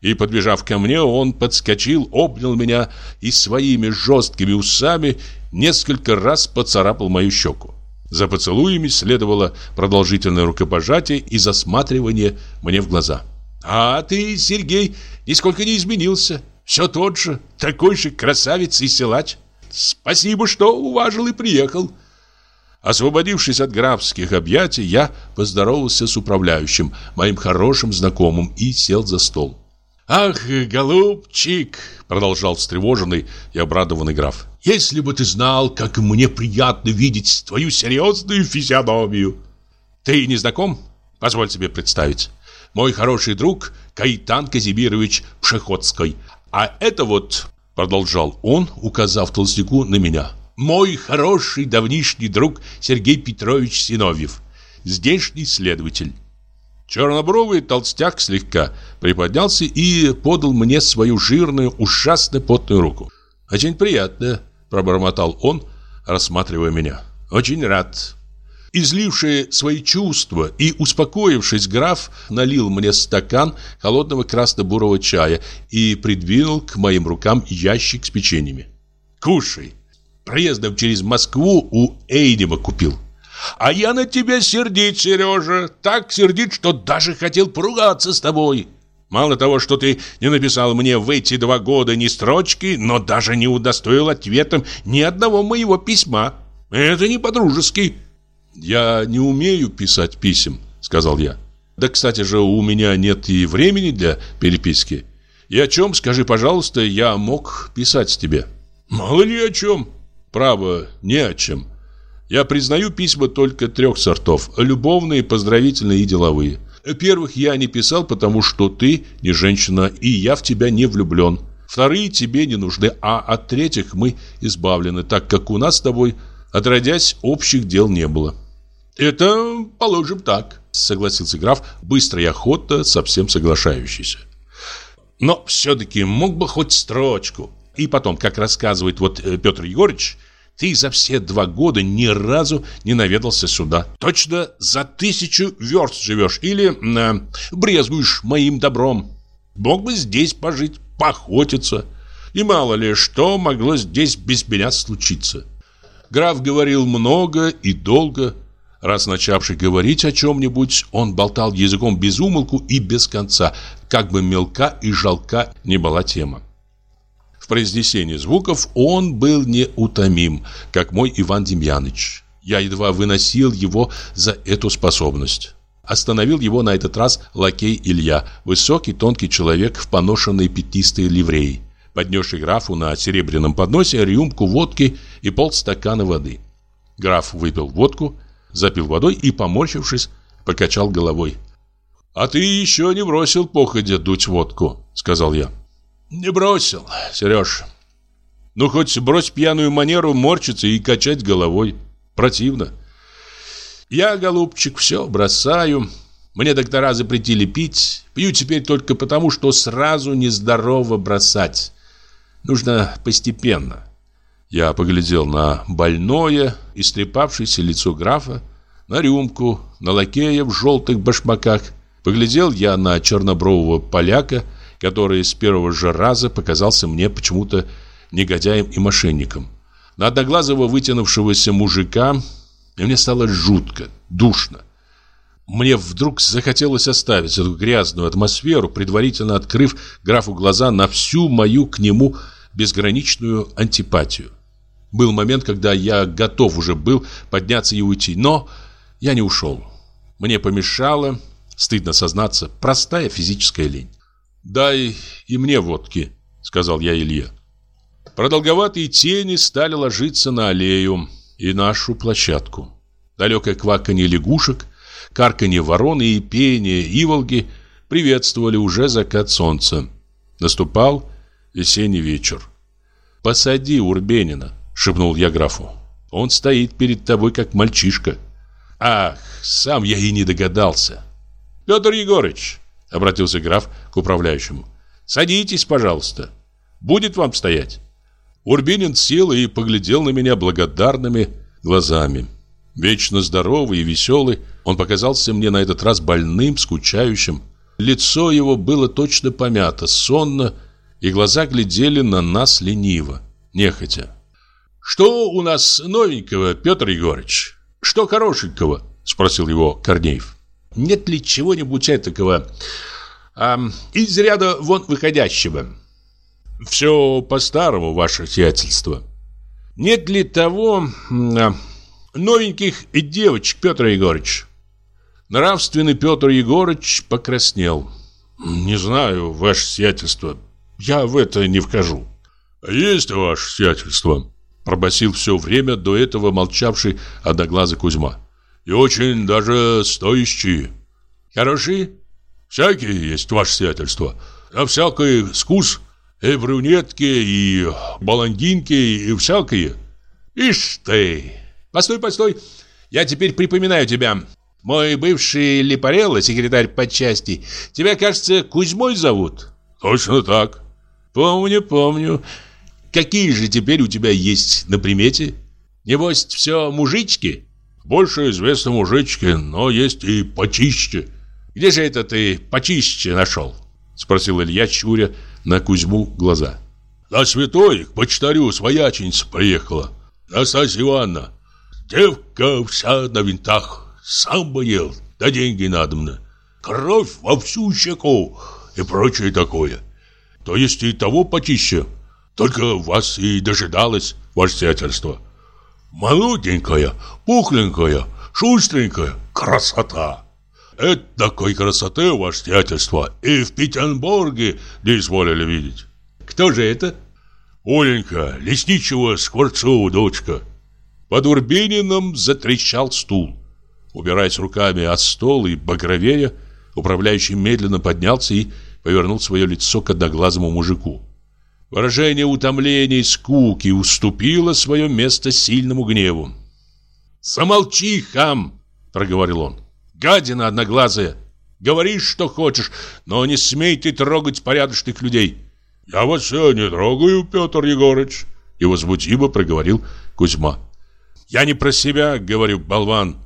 И, подбежав ко мне, он подскочил, обнял меня и своими жесткими усами несколько раз поцарапал мою щеку. За поцелуями следовало продолжительное рукопожатие и засматривание мне в глаза. «А ты, Сергей, нисколько не изменился. Все тот же, такой же красавец и силач». Спасибо, что уважил и приехал. Освободившись от графских объятий, я поздоровался с управляющим, моим хорошим знакомым, и сел за стол. «Ах, голубчик!» — продолжал встревоженный и обрадованный граф. «Если бы ты знал, как мне приятно видеть твою серьезную физиономию!» «Ты не знаком? Позволь себе представить. Мой хороший друг Кайтан Казимирович Пшеходский. А это вот Продолжал он, указав толстяку на меня. Мой хороший давнишний друг Сергей Петрович Синовьев. Здешний следователь. Чернобровый толстяк слегка приподнялся и подал мне свою жирную, ужасно потную руку. «Очень приятно», — пробормотал он, рассматривая меня. «Очень рад». Изливший свои чувства и успокоившись, граф налил мне стакан холодного красно-бурого чая и придвинул к моим рукам ящик с печеньями. «Кушай. Проездом через Москву у Эйнема купил». «А я на тебя сердит, Сережа. Так сердит, что даже хотел поругаться с тобой». Мало того, что ты не написал мне в эти два года ни строчки, но даже не удостоил ответом ни одного моего письма. Это не по-дружески. «Я не умею писать писем», — сказал я. «Да, кстати же, у меня нет и времени для переписки. И о чем, скажи, пожалуйста, я мог писать тебе?» «Мало ли о чем». «Право, не о чем. Я признаю письма только трех сортов – любовные, поздравительные и деловые. Первых я не писал, потому что ты не женщина, и я в тебя не влюблен. Вторые тебе не нужны, а от третьих мы избавлены, так как у нас с тобой, отродясь, общих дел не было». «Это, положим, так», — согласился граф, быстро и охотно, совсем соглашающийся. «Но все-таки мог бы хоть строчку. И потом, как рассказывает вот э, Петр Егорыч, ты за все два года ни разу не наведался сюда. Точно за тысячу верст живешь или э, брезгуешь моим добром. Мог бы здесь пожить, поохотиться. И мало ли, что могло здесь без меня случиться». Граф говорил много и долго, Раз начавший говорить о чем-нибудь, он болтал языком без умолку и без конца, как бы мелка и жалка не была тема. В произнесении звуков он был неутомим, как мой Иван Демьяныч. Я едва выносил его за эту способность. Остановил его на этот раз лакей Илья, высокий тонкий человек в поношенной пятнистой ливреи, поднесший графу на серебряном подносе рюмку водки и полстакана воды. Граф выпил водку запил водой и, поморщившись, покачал головой. «А ты еще не бросил походя дуть водку», — сказал я. «Не бросил, Сереж. Ну, хоть брось пьяную манеру морчиться и качать головой. Противно. Я, голубчик, все бросаю. Мне доктора запретили пить. Пью теперь только потому, что сразу нездорово бросать. Нужно постепенно. Я поглядел на больное, истрепавшееся лицо графа, на рюмку, на лакея в желтых башмаках. Поглядел я на чернобрового поляка, который с первого же раза показался мне почему-то негодяем и мошенником. На одноглазого вытянувшегося мужика, и мне стало жутко, душно. Мне вдруг захотелось оставить эту грязную атмосферу, предварительно открыв графу глаза на всю мою к нему безграничную антипатию. Был момент, когда я готов уже был подняться и уйти, но я не ушел. Мне помешала, стыдно сознаться, простая физическая лень. «Дай и мне водки», — сказал я Илье. Продолговатые тени стали ложиться на аллею и нашу площадку. Далекое кваканье лягушек, карканье ворон и пение иволги приветствовали уже закат солнца. Наступал весенний вечер. «Посади Урбенина», шепнул я графу. Он стоит перед тобой как мальчишка. Ах, сам я и не догадался. Петр Егорыч, обратился граф к управляющему. Садитесь, пожалуйста. Будет вам стоять. Урбинин сел и поглядел на меня благодарными глазами. Вечно здоровый и веселый, он показался мне на этот раз больным, скучающим. Лицо его было точно помято, сонно, и глаза глядели на нас лениво, нехотя. «Что у нас новенького, Петр Егорыч? Что хорошенького?» – спросил его Корнеев. «Нет ли чего-нибудь этакого а, из ряда вон выходящего?» «Все по-старому, ваше сиятельство». «Нет ли того а, новеньких девочек, Петр Егорыч?» Нравственный Петр Егорыч покраснел. «Не знаю, ваше сиятельство, я в это не вхожу». «Есть ваше сиятельство», Пробасил все время до этого молчавший одноглазый Кузьма. И очень даже стоящие. Хорошие? Всякие есть, ваше сиятельство. А всякий скус. И брюнетки, и баландинки, и всякие. Ишь ты! Постой, постой, я теперь припоминаю тебя. Мой бывший Липарелло, секретарь по части, тебя, кажется, Кузьмой зовут? Точно так. Помню, помню. Какие же теперь у тебя есть на примете? Небось, все мужички? Больше известно мужички, но есть и почище. Где же это ты почище нашел? Спросил Илья, чуря на Кузьму глаза. На святой к почтарю свояченица приехала. Настасья Ивановна. Девка вся на винтах. Сам бы ел, да деньги надобно. Кровь во всю щеку и прочее такое. То есть и того почище. Только вас и дожидалось, ваше сиятельство. Молоденькая, пухленькая, шустренькая, красота. Это такой красоты, ваше сиятельство, и в Петербурге не изволили видеть. Кто же это? Оленька, лесничего Скворцова дочка. Под Урбениным затрещал стул. Убираясь руками от стола и багровея, управляющий медленно поднялся и повернул свое лицо к одноглазому мужику. Выражение утомления и скуки уступило свое место сильному гневу. «Замолчи, хам!» – проговорил он. «Гадина одноглазая! Говоришь, что хочешь, но не смей ты трогать порядочных людей!» «Я вас не трогаю, Петр Егорыч!» И возбудимо проговорил Кузьма. «Я не про себя, — говорю, болван.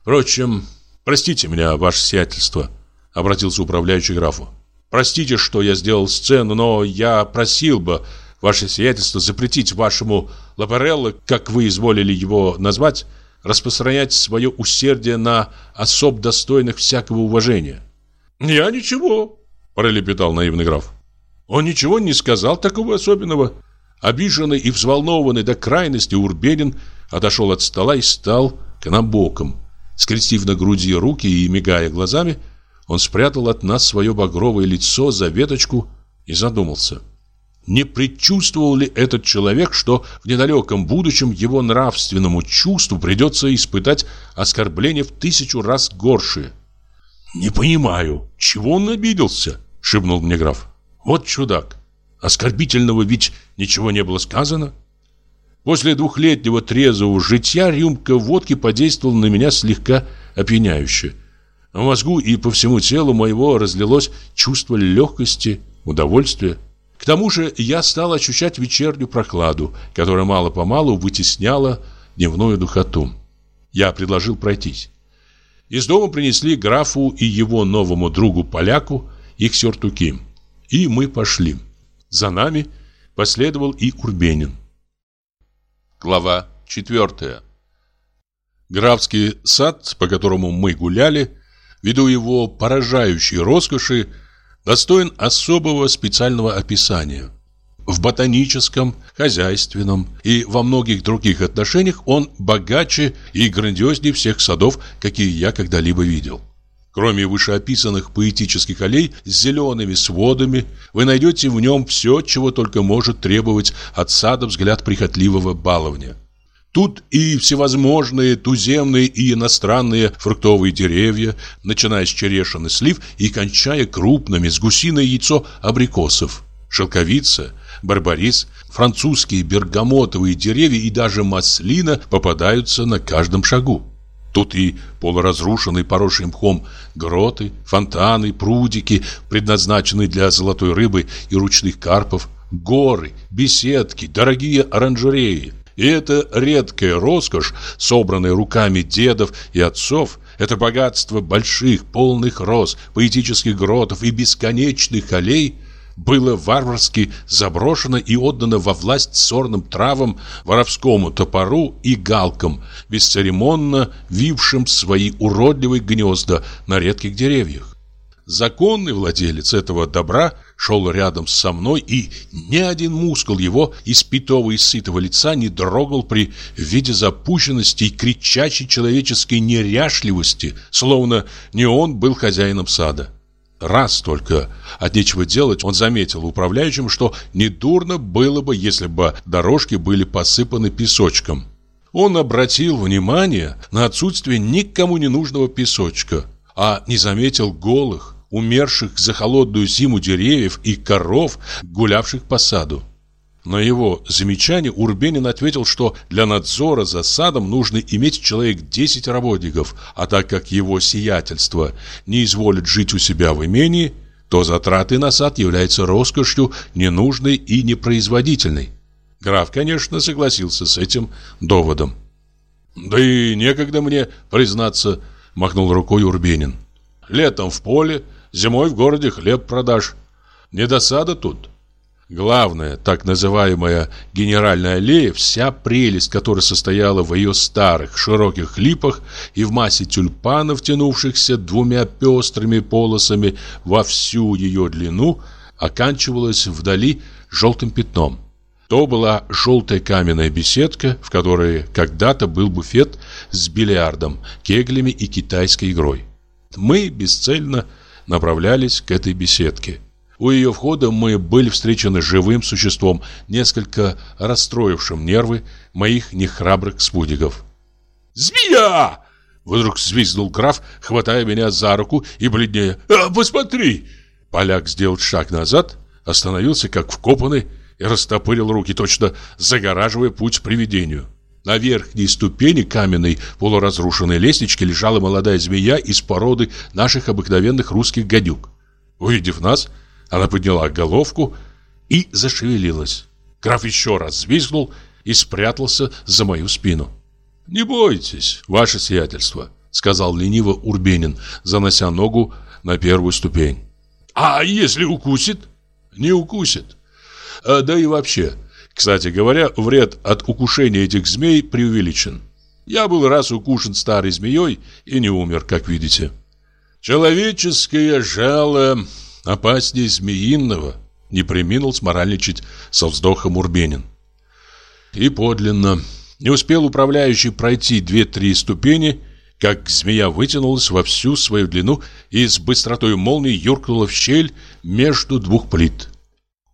Впрочем, простите меня, ваше сиятельство, — обратился управляющий графу. Простите, что я сделал сцену, но я просил бы, ваше сиятельство, запретить вашему Лапарелло, как вы изволили его назвать, распространять свое усердие на особ достойных всякого уважения. «Я ничего», – пролепетал наивный граф. Он ничего не сказал такого особенного. Обиженный и взволнованный до крайности Урбенин отошел от стола и стал к нам боком. Скрестив на груди руки и мигая глазами, он спрятал от нас свое багровое лицо за веточку и задумался. Не предчувствовал ли этот человек, что в недалеком будущем его нравственному чувству придется испытать оскорбление в тысячу раз горшее? «Не понимаю, чего он обиделся?» — шепнул мне граф. «Вот чудак! Оскорбительного ведь ничего не было сказано!» После двухлетнего трезвого житья рюмка водки подействовала на меня слегка опьяняюще. В мозгу и по всему телу моего разлилось чувство легкости, удовольствия. К тому же я стал ощущать вечернюю прохладу, которая мало-помалу вытесняла дневную духоту. Я предложил пройтись. Из дома принесли графу и его новому другу-поляку их сюртуки. И мы пошли. За нами последовал и Курбенин. Глава 4. Графский сад, по которому мы гуляли, ввиду его поражающей роскоши, достоин особого специального описания. В ботаническом, хозяйственном и во многих других отношениях он богаче и грандиознее всех садов, какие я когда-либо видел. Кроме вышеописанных поэтических аллей с зелеными сводами, вы найдете в нем все, чего только может требовать от сада взгляд прихотливого баловня. Тут и всевозможные туземные и иностранные фруктовые деревья, начиная с черешин и слив и кончая крупными с гусиное яйцо абрикосов, шелковица, барбарис, французские бергамотовые деревья и даже маслина попадаются на каждом шагу. Тут и полуразрушенные, поросшие мхом гроты, фонтаны, прудики, предназначенные для золотой рыбы и ручных карпов, горы, беседки, дорогие оранжереи. И это редкая роскошь, собранная руками дедов и отцов, это богатство больших, полных роз, поэтических гротов и бесконечных аллей – было варварски заброшено и отдано во власть сорным травам, воровскому топору и галкам, бесцеремонно вившим свои уродливые гнезда на редких деревьях. Законный владелец этого добра шел рядом со мной, и ни один мускул его испитого и сытого лица не дрогнул при виде запущенности и кричащей человеческой неряшливости, словно не он был хозяином сада. Раз только от нечего делать он заметил управляющим, что недурно было бы, если бы дорожки были посыпаны песочком. Он обратил внимание на отсутствие никому не нужного песочка, а не заметил голых, умерших за холодную зиму деревьев и коров, гулявших по саду. На его замечание Урбенин ответил, что для надзора за садом нужно иметь человек 10 работников, а так как его сиятельство не изволит жить у себя в имении, то затраты на сад являются роскошью ненужной и непроизводительной. Граф, конечно, согласился с этим доводом. «Да и некогда мне, признаться», — махнул рукой Урбенин. «Летом в поле, зимой в городе хлеб продашь. Не досада тут». Главное, так называемая генеральная аллея, вся прелесть которой состояла в ее старых широких липах и в массе тюльпанов, тянувшихся двумя пестрыми полосами во всю ее длину, оканчивалась вдали желтым пятном. То была желтая каменная беседка, в которой когда-то был буфет с бильярдом, кеглями и китайской игрой. Мы бесцельно направлялись к этой беседке – у ее входа мы были встречены живым существом, несколько расстроившим нервы моих нехрабрых спутников. «Змея!» Вдруг взвизгнул граф, хватая меня за руку и бледнее. «А, посмотри!» Поляк сделал шаг назад, остановился как вкопанный и растопырил руки, точно загораживая путь привидению. На верхней ступени каменной полуразрушенной лестнички лежала молодая змея из породы наших обыкновенных русских гадюк. Увидев нас, она подняла головку и зашевелилась. Граф еще раз взвизгнул и спрятался за мою спину. «Не бойтесь, ваше сиятельство», — сказал лениво Урбенин, занося ногу на первую ступень. «А если укусит?» «Не укусит. А, да и вообще, кстати говоря, вред от укушения этих змей преувеличен. Я был раз укушен старой змеей и не умер, как видите». «Человеческое жало опаснее змеиного, не приминул сморальничать со вздохом Урбенин. И подлинно, не успел управляющий пройти две-три ступени, как змея вытянулась во всю свою длину и с быстротой молнии юркнула в щель между двух плит.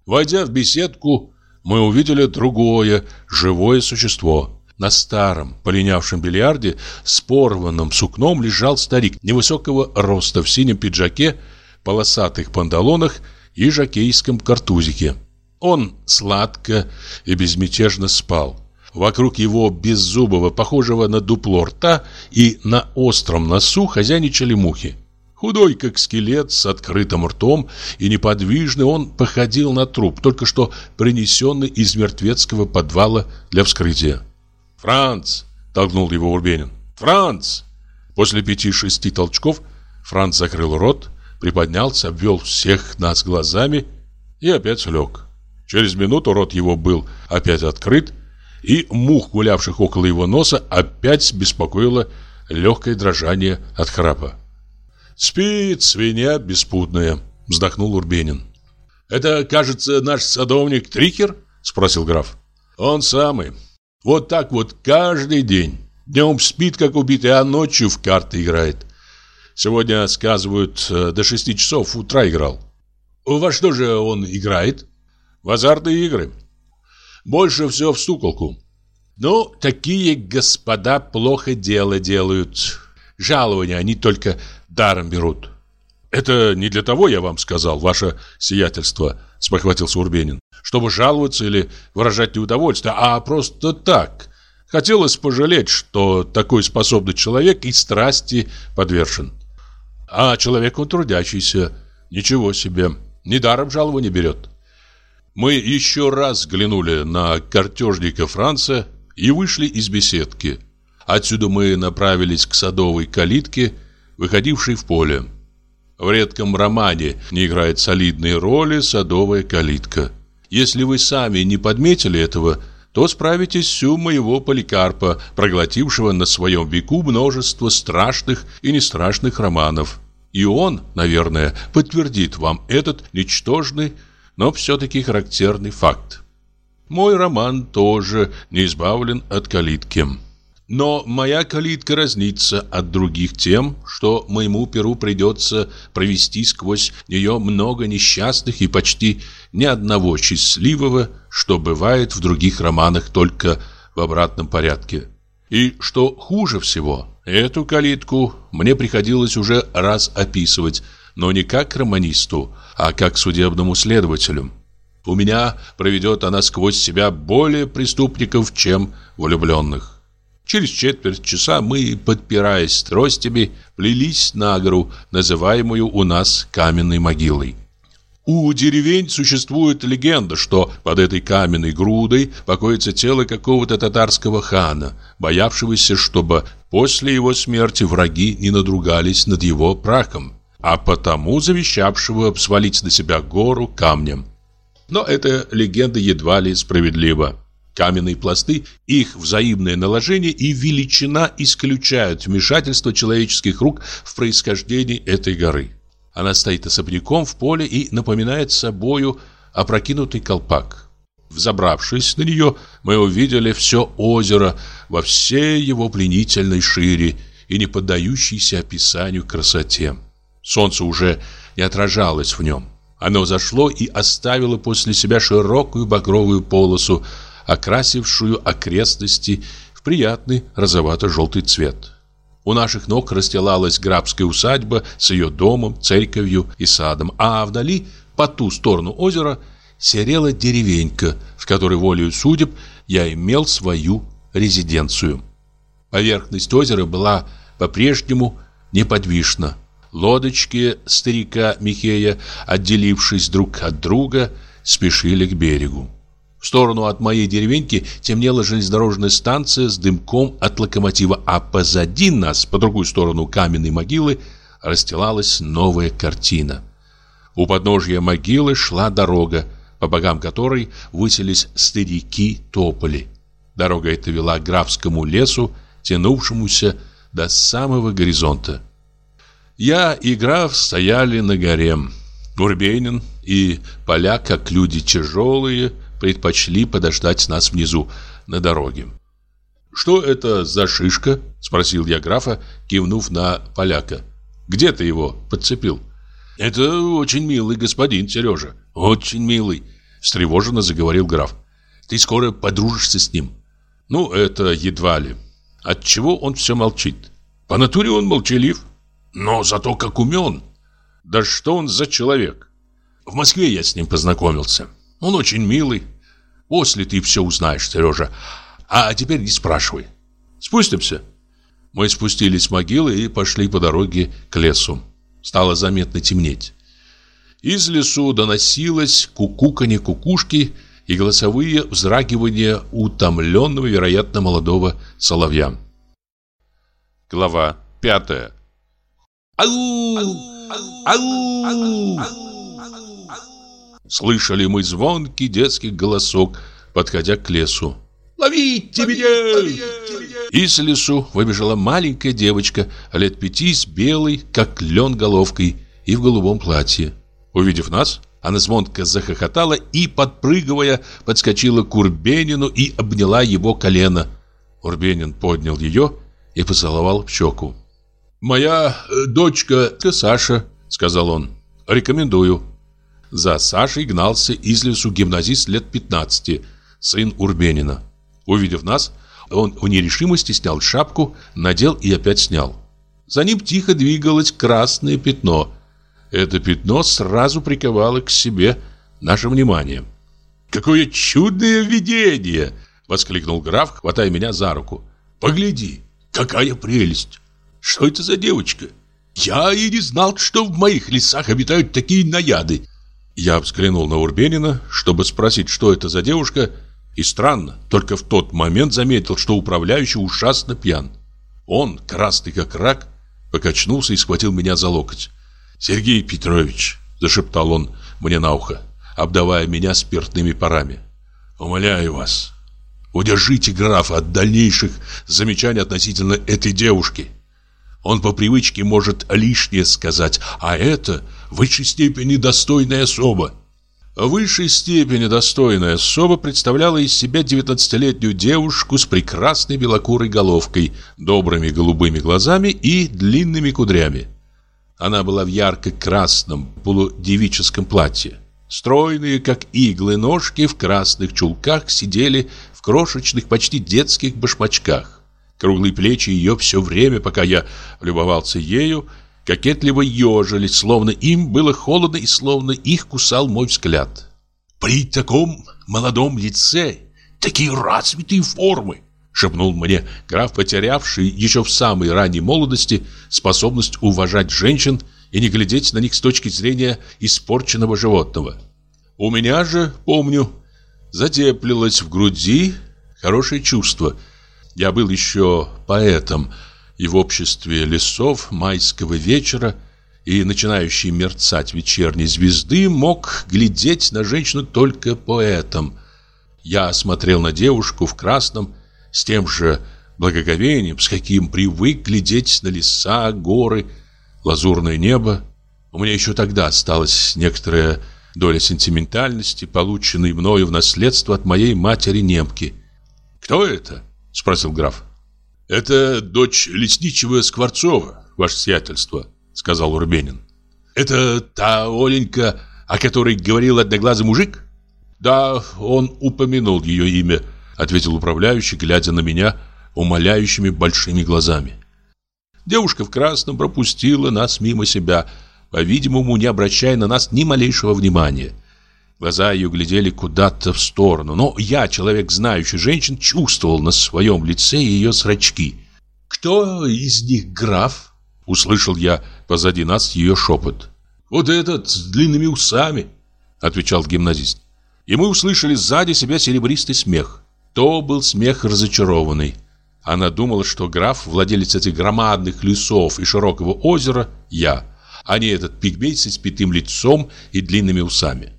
Войдя в беседку, мы увидели другое, живое существо. На старом, полинявшем бильярде с порванным сукном лежал старик невысокого роста в синем пиджаке полосатых панталонах и жакейском картузике. Он сладко и безмятежно спал. Вокруг его беззубого, похожего на дупло рта и на остром носу хозяйничали мухи. Худой, как скелет, с открытым ртом и неподвижный, он походил на труп, только что принесенный из мертвецкого подвала для вскрытия. «Франц!» – толкнул его Урбенин. «Франц!» После пяти-шести толчков Франц закрыл рот, приподнялся, обвел всех нас глазами и опять лег. Через минуту рот его был опять открыт, и мух, гулявших около его носа, опять беспокоило легкое дрожание от храпа. «Спит свинья беспутная», — вздохнул Урбенин. «Это, кажется, наш садовник Трикер?» — спросил граф. «Он самый. Вот так вот каждый день. Днем спит, как убитый, а ночью в карты играет. Сегодня, сказывают, э, до шести часов утра играл. Во что же он играет? В азартные игры. Больше всего в стуколку. Ну, такие господа плохо дело делают. Жалования они только даром берут. Это не для того я вам сказал, ваше сиятельство, спохватился Урбенин, чтобы жаловаться или выражать неудовольствие, а просто так. Хотелось пожалеть, что такой способный человек и страсти подвержен. А человек он трудящийся. Ничего себе. Недаром жалование берет. Мы еще раз взглянули на картежника Франца и вышли из беседки. Отсюда мы направились к садовой калитке, выходившей в поле. В редком романе не играет солидной роли садовая калитка. Если вы сами не подметили этого, то справитесь у моего поликарпа, проглотившего на своем веку множество страшных и нестрашных романов. И он, наверное, подтвердит вам этот ничтожный, но все-таки характерный факт. Мой роман тоже не избавлен от калитки. Но моя калитка разнится от других тем, что моему перу придется провести сквозь нее много несчастных и почти ни одного счастливого, что бывает в других романах только в обратном порядке. И что хуже всего, эту калитку мне приходилось уже раз описывать но не как романисту, а как судебному следователю. У меня проведет она сквозь себя более преступников, чем влюбленных. Через четверть часа мы, подпираясь тростями, плелись на гору, называемую у нас каменной могилой. У деревень существует легенда, что под этой каменной грудой покоится тело какого-то татарского хана, боявшегося, чтобы после его смерти враги не надругались над его прахом, а потому завещавшего свалить на себя гору камнем. Но эта легенда едва ли справедлива. Каменные пласты, их взаимное наложение и величина исключают вмешательство человеческих рук в происхождение этой горы. Она стоит особняком в поле и напоминает собою опрокинутый колпак. Взобравшись на нее, мы увидели все озеро во всей его пленительной шире и не поддающейся описанию красоте. Солнце уже не отражалось в нем. Оно зашло и оставило после себя широкую багровую полосу, окрасившую окрестности в приятный розовато-желтый цвет. У наших ног расстилалась грабская усадьба с ее домом, церковью и садом, а вдали, по ту сторону озера, серела деревенька, в которой волею судеб я имел свою резиденцию. Поверхность озера была по-прежнему неподвижна. Лодочки старика Михея, отделившись друг от друга, спешили к берегу. В сторону от моей деревеньки темнела железнодорожная станция с дымком от локомотива, а позади нас, по другую сторону каменной могилы, расстилалась новая картина. У подножья могилы шла дорога, по богам которой высились старики-тополи. Дорога эта вела к графскому лесу, тянувшемуся до самого горизонта. Я и граф стояли на горе. Гурбенин и поляк, как люди тяжелые, предпочли подождать нас внизу, на дороге. «Что это за шишка?» – спросил я графа, кивнув на поляка. «Где ты его подцепил?» «Это очень милый господин, Сережа, очень милый», – встревоженно заговорил граф. «Ты скоро подружишься с ним». «Ну, это едва ли. Отчего он все молчит? По натуре он молчалив, но зато как умен. Да что он за человек? В Москве я с ним познакомился. Он очень милый. После ты все узнаешь, Сережа. А теперь не спрашивай. Спустимся. Мы спустились с могилы и пошли по дороге к лесу. Стало заметно темнеть. Из лесу доносилось кукуканье кукушки и голосовые взрагивания утомленного, вероятно, молодого соловья. Глава пятая. Ау! Ау! Ау! Слышали мы звонкий детский голосок, подходя к лесу. «Ловите меня!» Из лесу выбежала маленькая девочка лет пяти с белой, как лен головкой, и в голубом платье. Увидев нас, она звонко захохотала и, подпрыгивая, подскочила к Урбенину и обняла его колено. Урбенин поднял ее и поцеловал в щеку. «Моя э, дочка Саша», — сказал он. «Рекомендую». За Сашей гнался из лесу гимназист лет 15, сын Урбенина. Увидев нас, он в нерешимости снял шапку, надел и опять снял. За ним тихо двигалось красное пятно. Это пятно сразу приковало к себе наше внимание. «Какое чудное видение!» — воскликнул граф, хватая меня за руку. «Погляди, какая прелесть! Что это за девочка? Я и не знал, что в моих лесах обитают такие наяды. Я взглянул на Урбенина, чтобы спросить, что это за девушка, и странно, только в тот момент заметил, что управляющий ужасно пьян. Он, красный как рак, покачнулся и схватил меня за локоть. «Сергей Петрович», — зашептал он мне на ухо, обдавая меня спиртными парами, — «умоляю вас, удержите графа от дальнейших замечаний относительно этой девушки». Он по привычке может лишнее сказать, а это высшей степени достойная особа. В высшей степени достойная особа представляла из себя 19-летнюю девушку с прекрасной белокурой головкой, добрыми голубыми глазами и длинными кудрями. Она была в ярко-красном полудевическом платье. Стройные, как иглы, ножки в красных чулках сидели в крошечных, почти детских башмачках. Круглые плечи ее все время, пока я любовался ею, кокетливо ежились, словно им было холодно и словно их кусал мой взгляд. «При таком молодом лице такие развитые формы!» шепнул мне граф, потерявший еще в самой ранней молодости способность уважать женщин и не глядеть на них с точки зрения испорченного животного. У меня же, помню, затеплилось в груди хорошее чувство. Я был еще поэтом, и в обществе лесов майского вечера и начинающей мерцать вечерней звезды мог глядеть на женщину только поэтом. Я смотрел на девушку в красном с тем же благоговением, с каким привык глядеть на леса, горы, лазурное небо. У меня еще тогда осталась некоторая доля сентиментальности, полученной мною в наследство от моей матери-немки. «Кто это?» — спросил граф. «Это дочь лесничего Скворцова, ваше сиятельство», — сказал Урбенин. «Это та Оленька, о которой говорил одноглазый мужик?» «Да, он упомянул ее имя», ответил управляющий, глядя на меня умоляющими большими глазами. Девушка в красном пропустила нас мимо себя, по-видимому, не обращая на нас ни малейшего внимания. Глаза ее глядели куда-то в сторону, но я, человек знающий женщин, чувствовал на своем лице ее зрачки. «Кто из них граф?» — услышал я позади нас ее шепот. «Вот этот с длинными усами», — отвечал гимназист. И мы услышали сзади себя серебристый смех. То был смех разочарованный. Она думала, что граф, владелец этих громадных лесов и широкого озера, я, а не этот пигмей с испитым лицом и длинными усами.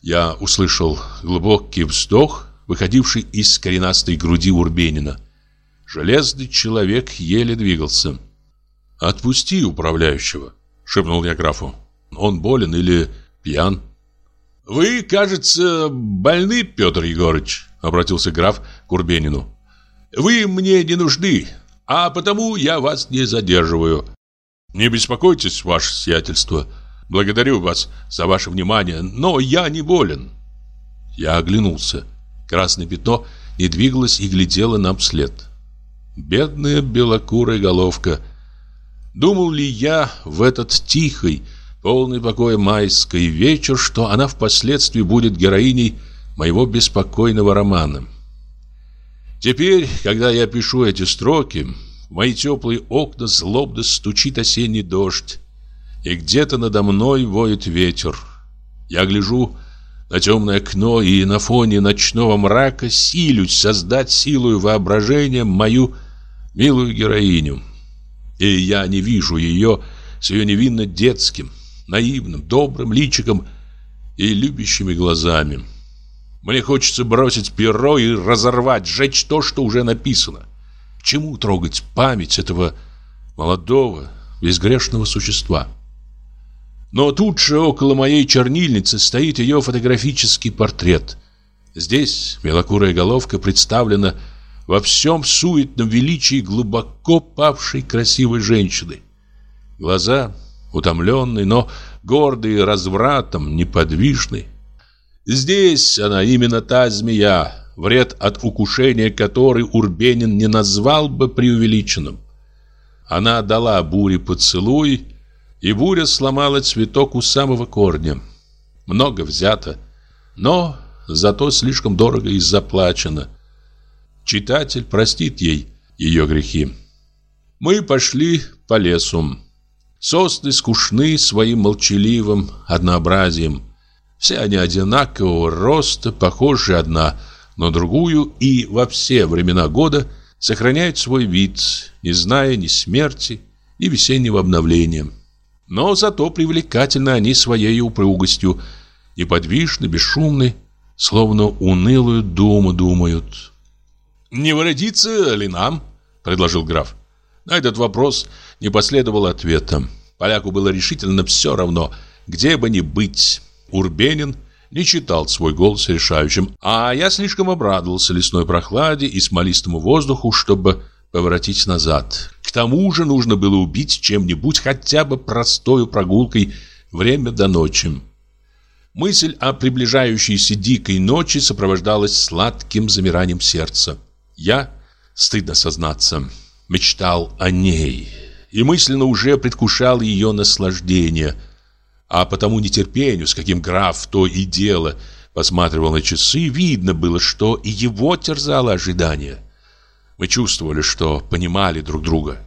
Я услышал глубокий вздох, выходивший из коренастой груди Урбенина. Железный человек еле двигался. «Отпусти управляющего», — шепнул я графу. «Он болен или пьян?» «Вы, кажется, больны, Петр Егорыч», — обратился граф к Урбенину. «Вы мне не нужны, а потому я вас не задерживаю». «Не беспокойтесь, ваше сиятельство. Благодарю вас за ваше внимание, но я не болен». Я оглянулся. Красное пятно не двигалось и глядело нам вслед. Бедная белокурая головка. Думал ли я в этот тихий, полный покоя майский вечер, что она впоследствии будет героиней моего беспокойного романа. Теперь, когда я пишу эти строки, в мои теплые окна злобно стучит осенний дождь, и где-то надо мной воет ветер. Я гляжу на темное окно и на фоне ночного мрака силюсь создать силою воображения мою милую героиню. И я не вижу ее с ее невинно детским, наивным, добрым личиком и любящими глазами. Мне хочется бросить перо и разорвать, сжечь то, что уже написано. Чему трогать память этого молодого, безгрешного существа? Но тут же около моей чернильницы стоит ее фотографический портрет. Здесь белокурая головка представлена во всем суетном величии глубоко павшей красивой женщины. Глаза утомленные, но гордые развратом, неподвижные. Здесь она именно та змея, вред от укушения которой Урбенин не назвал бы преувеличенным. Она дала буре поцелуй, и буря сломала цветок у самого корня. Много взято, но зато слишком дорого и заплачено. Читатель простит ей ее грехи. Мы пошли по лесу. Сосны скучны своим молчаливым однообразием. Все они одинакового роста, похожи одна на другую и во все времена года сохраняют свой вид, не зная ни смерти, ни весеннего обновления. Но зато привлекательны они своей упругостью, неподвижны, бесшумны, словно унылую думу думают. «Не воротиться ли нам?» – предложил граф. На этот вопрос не последовало ответа. Поляку было решительно все равно, где бы ни быть. Урбенин не считал свой голос решающим, а я слишком обрадовался лесной прохладе и смолистому воздуху, чтобы поворотить назад. К тому же нужно было убить чем-нибудь, хотя бы простой прогулкой, время до ночи. Мысль о приближающейся дикой ночи сопровождалась сладким замиранием сердца. Я, стыдно сознаться, мечтал о ней. и мысленно уже предвкушал ее наслаждение. А потому нетерпению, с каким граф то и дело посматривал на часы, видно было, что и его терзало ожидание. Мы чувствовали, что понимали друг друга.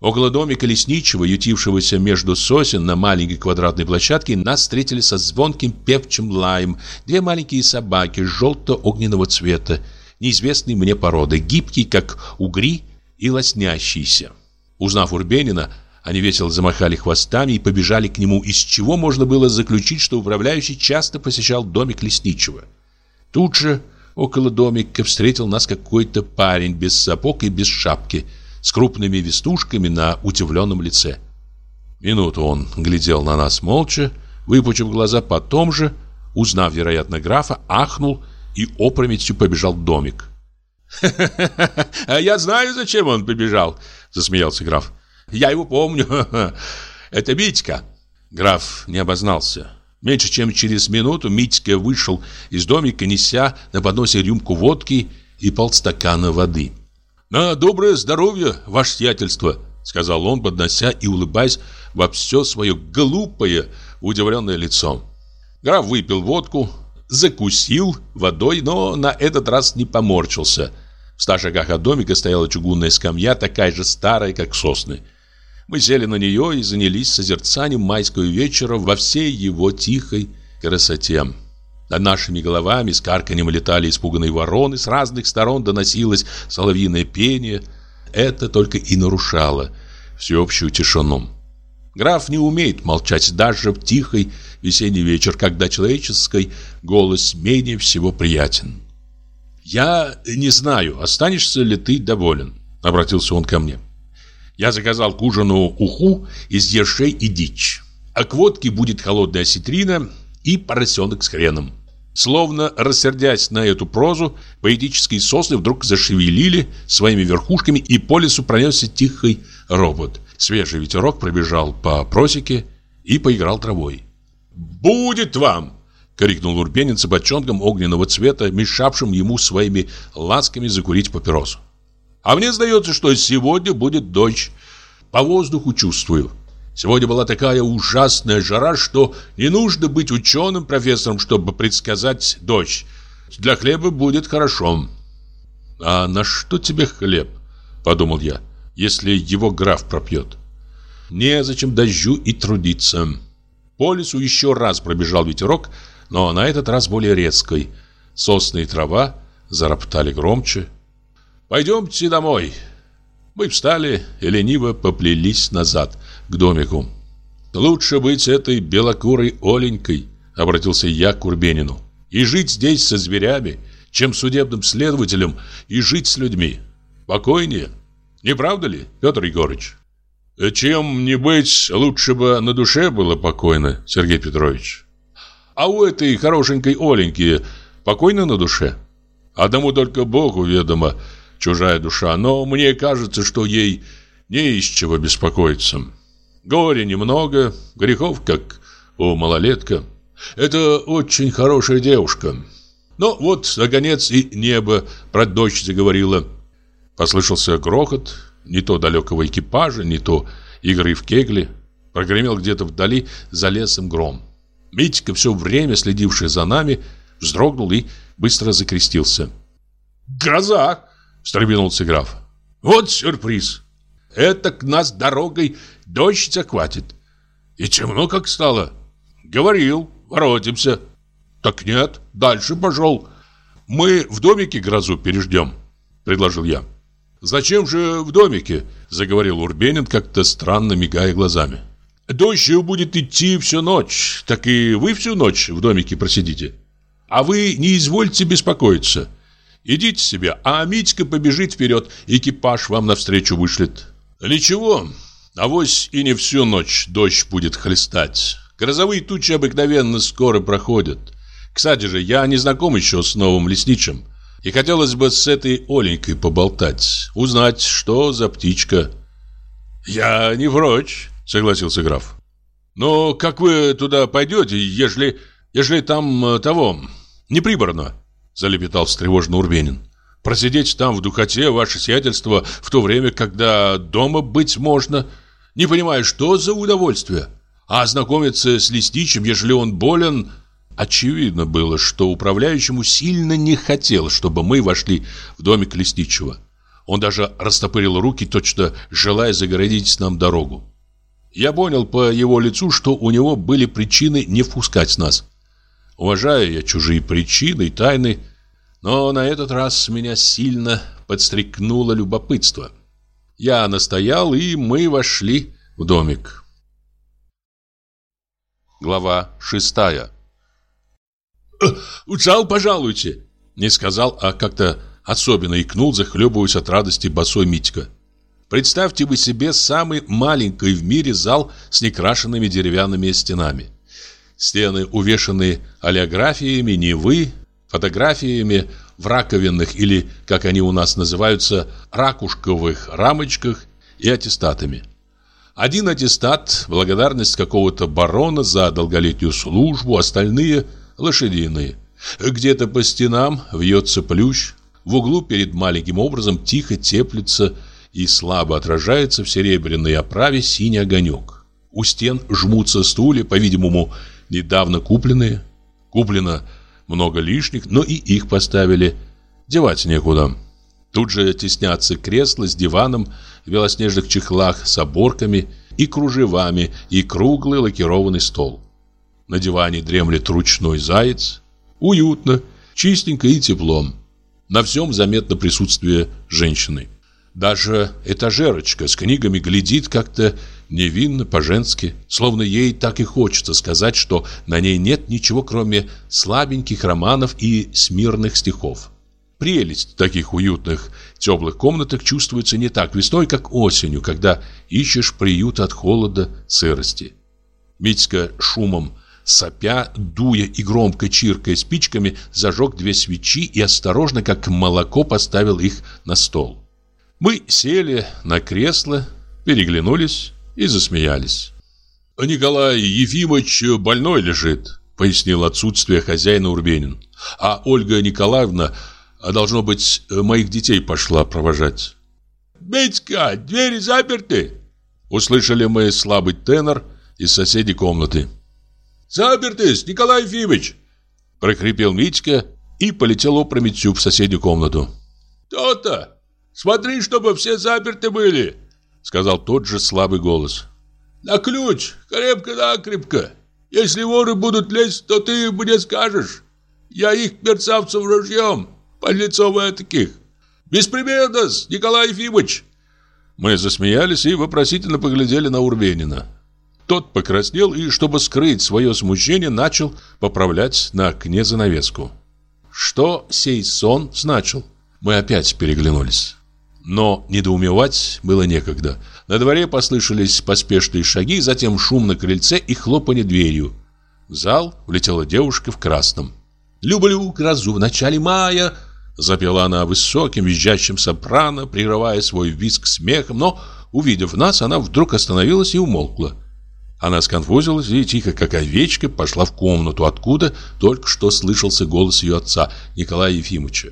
Около домика лесничего, ютившегося между сосен на маленькой квадратной площадке, нас встретили со звонким певчим лаем две маленькие собаки желто-огненного цвета, неизвестной мне породы, гибкие, как угри, и лоснящиеся. Узнав Урбенина, они весело замахали хвостами и побежали к нему, из чего можно было заключить, что управляющий часто посещал домик лесничего. Тут же, около домика, встретил нас какой-то парень без сапог и без шапки – с крупными вестушками на удивленном лице. Минуту он глядел на нас молча, выпучив глаза, потом же, узнав, вероятно, графа, ахнул и опрометью побежал в домик. [LAUGHS] «А я знаю, зачем он побежал», — засмеялся граф. «Я его помню. [LAUGHS] Это Митька». Граф не обознался. Меньше чем через минуту Митька вышел из домика, неся на подносе рюмку водки и полстакана воды. «На доброе здоровье, ваше сиятельство», — сказал он, поднося и улыбаясь во все свое глупое, удивленное лицо. Граф выпил водку, закусил водой, но на этот раз не поморчился. В ста шагах от домика стояла чугунная скамья, такая же старая, как сосны. Мы сели на нее и занялись созерцанием майского вечера во всей его тихой красоте. Над нашими головами с карканем летали испуганные вороны, с разных сторон доносилось соловьиное пение. Это только и нарушало всеобщую тишину. Граф не умеет молчать даже в тихий весенний вечер, когда человеческий голос менее всего приятен. «Я не знаю, останешься ли ты доволен», — обратился он ко мне. «Я заказал к ужину уху из ершей и дичь, а к водке будет холодная осетрина и поросенок с хреном. Словно рассердясь на эту прозу, поэтические сосны вдруг зашевелили своими верхушками, и по лесу пронесся тихий робот. Свежий ветерок пробежал по просеке и поиграл травой. «Будет вам!» — крикнул Урбенин с бочонком огненного цвета, мешавшим ему своими ласками закурить папиросу. «А мне сдается, что сегодня будет дождь. По воздуху чувствую. Сегодня была такая ужасная жара, что не нужно быть ученым-профессором, чтобы предсказать дождь. Для хлеба будет хорошо. А на что тебе хлеб? Подумал я, если его граф пропьет. Незачем дождю и трудиться. По лесу еще раз пробежал ветерок, но на этот раз более резкой. Сосны и трава зароптали громче. «Пойдемте домой». Мы встали и лениво поплелись назад – к домику. «Лучше быть этой белокурой Оленькой», — обратился я к Урбенину, «и жить здесь со зверями, чем судебным следователем и жить с людьми. Покойнее. Не правда ли, Петр Егорыч?» «Чем не быть, лучше бы на душе было покойно, Сергей Петрович. А у этой хорошенькой Оленьки покойно на душе? Одному только Богу ведомо чужая душа, но мне кажется, что ей не из чего беспокоиться». Горя немного, грехов, как у малолетка. Это очень хорошая девушка. Но вот, наконец, и небо про дождь заговорило. Послышался грохот, не то далекого экипажа, не то игры в кегли. Прогремел где-то вдали за лесом гром. Митька, все время следивший за нами, вздрогнул и быстро закрестился. «Гроза!» – встрепенулся граф. «Вот сюрприз! Это к нас дорогой Дождь захватит. И темно как стало. Говорил, воротимся. Так нет, дальше пошел. Мы в домике грозу переждем, предложил я. Зачем же в домике? Заговорил Урбенин, как-то странно мигая глазами. Дождь будет идти всю ночь, так и вы всю ночь в домике просидите. А вы не извольте беспокоиться. Идите себе, а Митька побежит вперед, экипаж вам навстречу вышлет. Ничего, Авось и не всю ночь дождь будет хлестать. Грозовые тучи обыкновенно скоро проходят. Кстати же, я не знаком еще с новым лесничим. И хотелось бы с этой Оленькой поболтать. Узнать, что за птичка. Я не прочь, согласился граф. Но как вы туда пойдете, ежели... Ежели там э, того... Не приборно, залепетал встревоженно Урбенин. Просидеть там в духоте, ваше сиятельство, в то время, когда дома быть можно. Не понимаю, что за удовольствие. А знакомиться с лесничим, ежели он болен... Очевидно было, что управляющему сильно не хотел, чтобы мы вошли в домик лесничего. Он даже растопырил руки, точно желая загородить нам дорогу. Я понял по его лицу, что у него были причины не впускать нас. Уважаю я чужие причины и тайны, но на этот раз меня сильно подстрекнуло любопытство. Я настоял, и мы вошли в домик. Глава шестая «В зал пожалуйте!» Не сказал, а как-то особенно икнул, захлебываясь от радости босой Митька. Представьте вы себе самый маленький в мире зал с некрашенными деревянными стенами. Стены увешаны олеографиями Невы, фотографиями в раковинных или, как они у нас называются, ракушковых рамочках и аттестатами. Один аттестат – благодарность какого-то барона за долголетнюю службу, остальные – лошадиные. Где-то по стенам вьется плющ, в углу перед маленьким образом тихо теплится и слабо отражается в серебряной оправе синий огонек. У стен жмутся стулья, по-видимому, недавно купленные. Куплено много лишних, но и их поставили. Девать некуда. Тут же теснятся кресла с диваном в белоснежных чехлах с оборками и кружевами и круглый лакированный стол. На диване дремлет ручной заяц. Уютно, чистенько и теплом. На всем заметно присутствие женщины. Даже этажерочка с книгами глядит как-то невинно, по-женски, словно ей так и хочется сказать, что на ней нет ничего, кроме слабеньких романов и смирных стихов. Прелесть таких уютных, теплых комнаток чувствуется не так весной, как осенью, когда ищешь приют от холода, сырости. Митька шумом, сопя, дуя и громко чиркая спичками, зажег две свечи и осторожно, как молоко, поставил их на стол. Мы сели на кресло, переглянулись и засмеялись. «Николай Ефимович больной лежит», — пояснил отсутствие хозяина Урбенин. «А Ольга Николаевна, должно быть, моих детей пошла провожать». «Митька, двери заперты!» Услышали мы слабый тенор из соседней комнаты. «Запертys, Николай Ефимович!» Прокрепел Митька и полетел опрометью в соседнюю комнату. «То-то! Смотри, чтобы все заперты были!» Сказал тот же слабый голос. «На ключ! Крепко-накрепко! Если воры будут лезть, то ты мне скажешь. Я их мерцавцев ружьем, подлецов таких. Беспримерно, Николай Ефимович!» Мы засмеялись и вопросительно поглядели на Урбенина. Тот покраснел и, чтобы скрыть свое смущение, начал поправлять на окне занавеску. Что сей сон значил? Мы опять переглянулись. Но недоумевать было некогда. На дворе послышались поспешные шаги, затем шум на крыльце и хлопанье дверью. В зал влетела девушка в красном. «Люблю грозу в начале мая!» Запела она высоким, визжащим сопрано, прерывая свой визг смехом, но, увидев нас, она вдруг остановилась и умолкла. Она сконфузилась и, тихо как овечка, пошла в комнату, откуда только что слышался голос ее отца, Николая Ефимовича.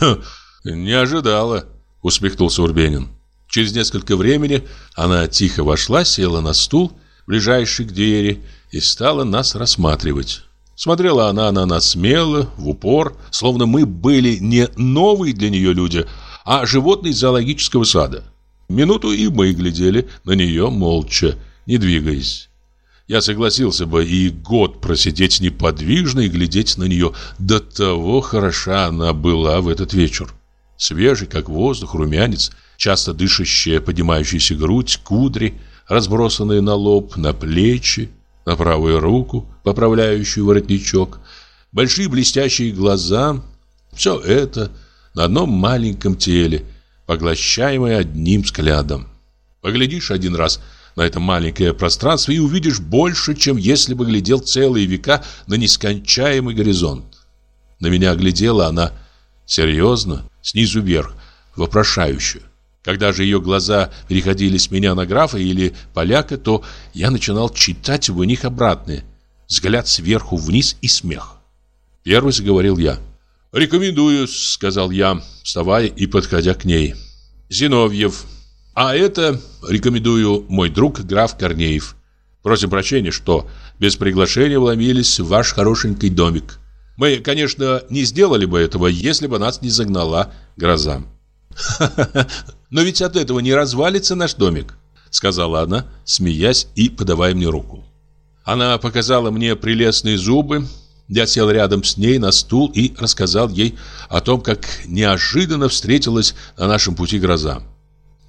«Хм, не ожидала», — усмехнулся Урбенин. Через несколько времени она тихо вошла, села на стул, ближайший к двери, и стала нас рассматривать. Смотрела она на нас смело, в упор, словно мы были не новые для нее люди, а животные зоологического сада. Минуту и мы глядели на нее молча, не двигаясь. Я согласился бы и год просидеть неподвижно и глядеть на нее. До того хороша она была в этот вечер. Свежий, как воздух, румянец, часто дышащая, поднимающаяся грудь, кудри, разбросанные на лоб, на плечи, на правую руку, поправляющую воротничок, большие блестящие глаза. Все это на одном маленьком теле, поглощаемое одним взглядом. Поглядишь один раз – на это маленькое пространство и увидишь больше, чем если бы глядел целые века на нескончаемый горизонт. На меня глядела она серьезно, снизу вверх, вопрошающе. Когда же ее глаза переходили с меня на графа или поляка, то я начинал читать в них обратное. Взгляд сверху вниз и смех. Первый заговорил я. «Рекомендую», — сказал я, вставая и подходя к ней. «Зиновьев. А это, рекомендую, мой друг граф Корнеев. Просим прощения, что без приглашения вломились в ваш хорошенький домик. Мы, конечно, не сделали бы этого, если бы нас не загнала гроза». [LAUGHS] но ведь от этого не развалится наш домик», — сказала она, смеясь и подавая мне руку. Она показала мне прелестные зубы, я сел рядом с ней на стул и рассказал ей о том, как неожиданно встретилась на нашем пути гроза.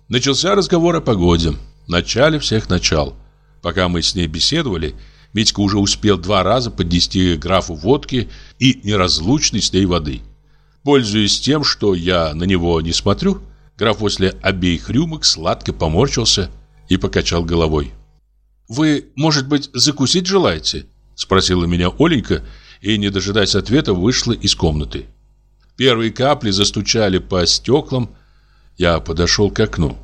Начался разговор о погоде, начале всех начал. Пока мы с ней беседовали, Митька уже успел два раза поднести графу водки и неразлучной с ней воды. Пользуясь тем, что я на него не смотрю, граф после обеих рюмок сладко поморщился и покачал головой. «Вы, может быть, закусить желаете?» – спросила меня Оленька и, не дожидаясь ответа, вышла из комнаты. Первые капли застучали по стеклам. Я подошел к окну.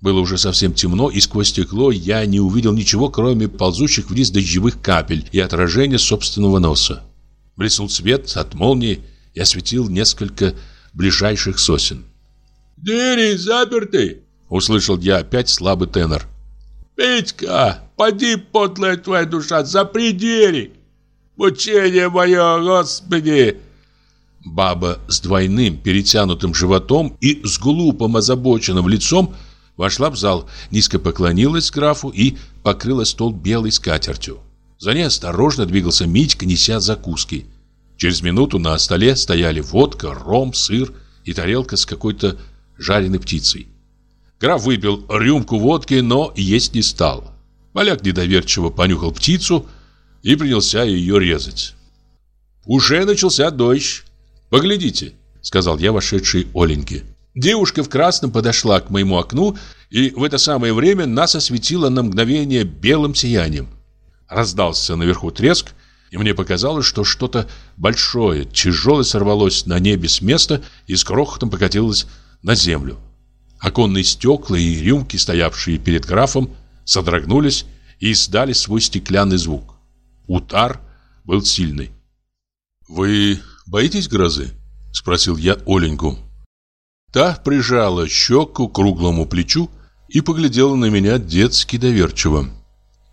Было уже совсем темно, и сквозь стекло я не увидел ничего, кроме ползущих вниз дождевых капель и отражения собственного носа. Блеснул свет от молнии и осветил несколько ближайших сосен. «Двери заперты!» — услышал я опять слабый тенор. «Петька, поди, подлая твоя душа, запри двери!» Мучение мое, Господи!» Баба с двойным перетянутым животом и с глупым озабоченным лицом вошла в зал, низко поклонилась графу и покрыла стол белой скатертью. За ней осторожно двигался Митька, неся закуски. Через минуту на столе стояли водка, ром, сыр и тарелка с какой-то жареной птицей. Граф выпил рюмку водки, но есть не стал. Поляк недоверчиво понюхал птицу и принялся ее резать. «Уже начался дождь. Поглядите», — сказал я вошедшей Оленьке. Девушка в красном подошла к моему окну, и в это самое время нас осветило на мгновение белым сиянием. Раздался наверху треск, и мне показалось, что что-то большое, тяжелое сорвалось на небе с места и с крохотом покатилось на землю. Оконные стекла и рюмки, стоявшие перед графом, содрогнулись и издали свой стеклянный звук. Утар был сильный. «Вы боитесь грозы?» – спросил я Оленьку. Та прижала щеку к круглому плечу и поглядела на меня детски доверчиво.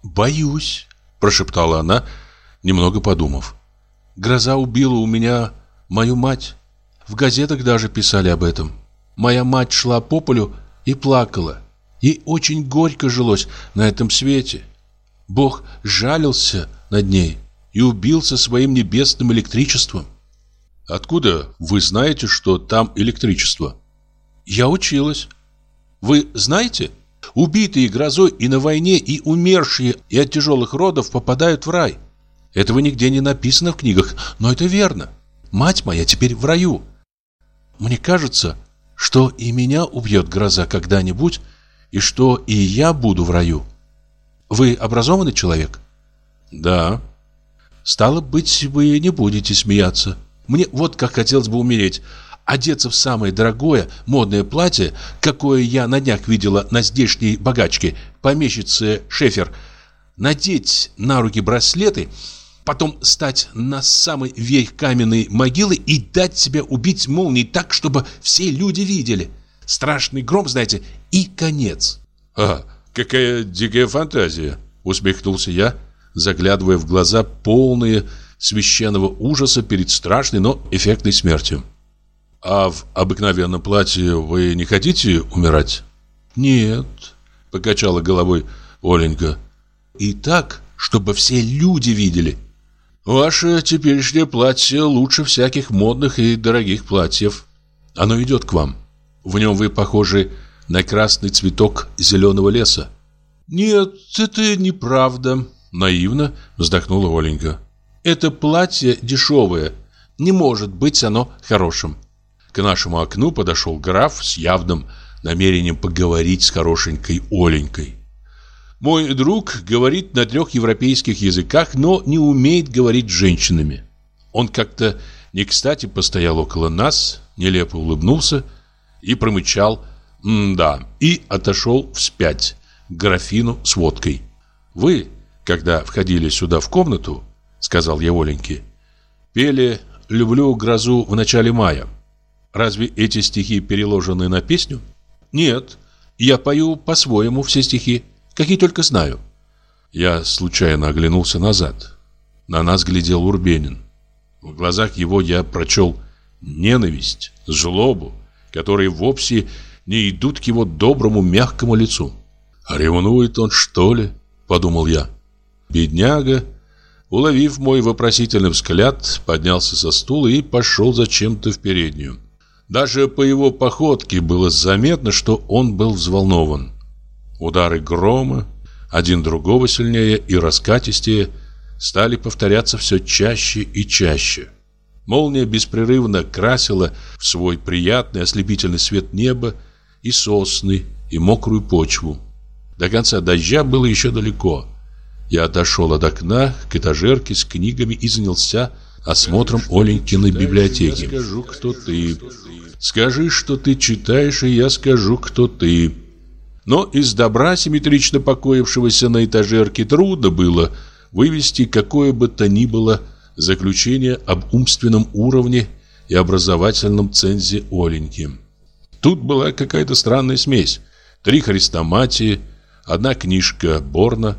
«Боюсь», – прошептала она, немного подумав. «Гроза убила у меня мою мать. В газетах даже писали об этом. Моя мать шла по полю и плакала. Ей очень горько жилось на этом свете. Бог жалился над ней и убился своим небесным электричеством. Откуда вы знаете, что там электричество? Я училась. Вы знаете? Убитые грозой и на войне, и умершие, и от тяжелых родов попадают в рай. Этого нигде не написано в книгах, но это верно. Мать моя теперь в раю. Мне кажется, что и меня убьет гроза когда-нибудь, и что и я буду в раю. Вы образованный человек? Да. Стало быть, вы не будете смеяться. Мне вот как хотелось бы умереть. Одеться в самое дорогое модное платье, какое я на днях видела на здешней богачке, помещице Шефер. Надеть на руки браслеты, потом стать на самой верх каменной могилы и дать себя убить молнией так, чтобы все люди видели. Страшный гром, знаете, и конец. А, какая дикая фантазия, усмехнулся я заглядывая в глаза полные священного ужаса перед страшной, но эффектной смертью. «А в обыкновенном платье вы не хотите умирать?» «Нет», — покачала головой Оленька. «И так, чтобы все люди видели». «Ваше теперешнее платье лучше всяких модных и дорогих платьев. Оно идет к вам. В нем вы похожи на красный цветок зеленого леса». «Нет, это неправда», Наивно вздохнула Оленька. Это платье дешевое. Не может быть оно хорошим. К нашему окну подошел граф с явным намерением поговорить с хорошенькой Оленькой. Мой друг говорит на трех европейских языках, но не умеет говорить с женщинами. Он как-то не кстати постоял около нас, нелепо улыбнулся и промычал «да» и отошел вспять к графину с водкой. Вы, когда входили сюда в комнату, сказал я Оленьке, пели люблю грозу в начале мая». Разве эти стихи переложены на песню? Нет, я пою по-своему все стихи, какие только знаю. Я случайно оглянулся назад. На нас глядел Урбенин. В глазах его я прочел ненависть, злобу, которые вовсе не идут к его доброму мягкому лицу. «Ревнует он, что ли?» – подумал я. Бедняга, уловив мой вопросительный взгляд, поднялся со стула и пошел зачем-то в переднюю. Даже по его походке было заметно, что он был взволнован. Удары грома, один другого сильнее и раскатистее, стали повторяться все чаще и чаще. Молния беспрерывно красила в свой приятный ослепительный свет небо и сосны, и мокрую почву. До конца дождя было еще далеко. Я отошел от окна к этажерке с книгами и занялся осмотром Оленькиной библиотеки. скажу, кто ты. Скажи, что ты читаешь, и я скажу, кто ты. Но из добра, симметрично покоившегося на этажерке, трудно было вывести какое бы то ни было заключение об умственном уровне и образовательном цензе Оленьки. Тут была какая-то странная смесь. Три хрестоматии, одна книжка Борна,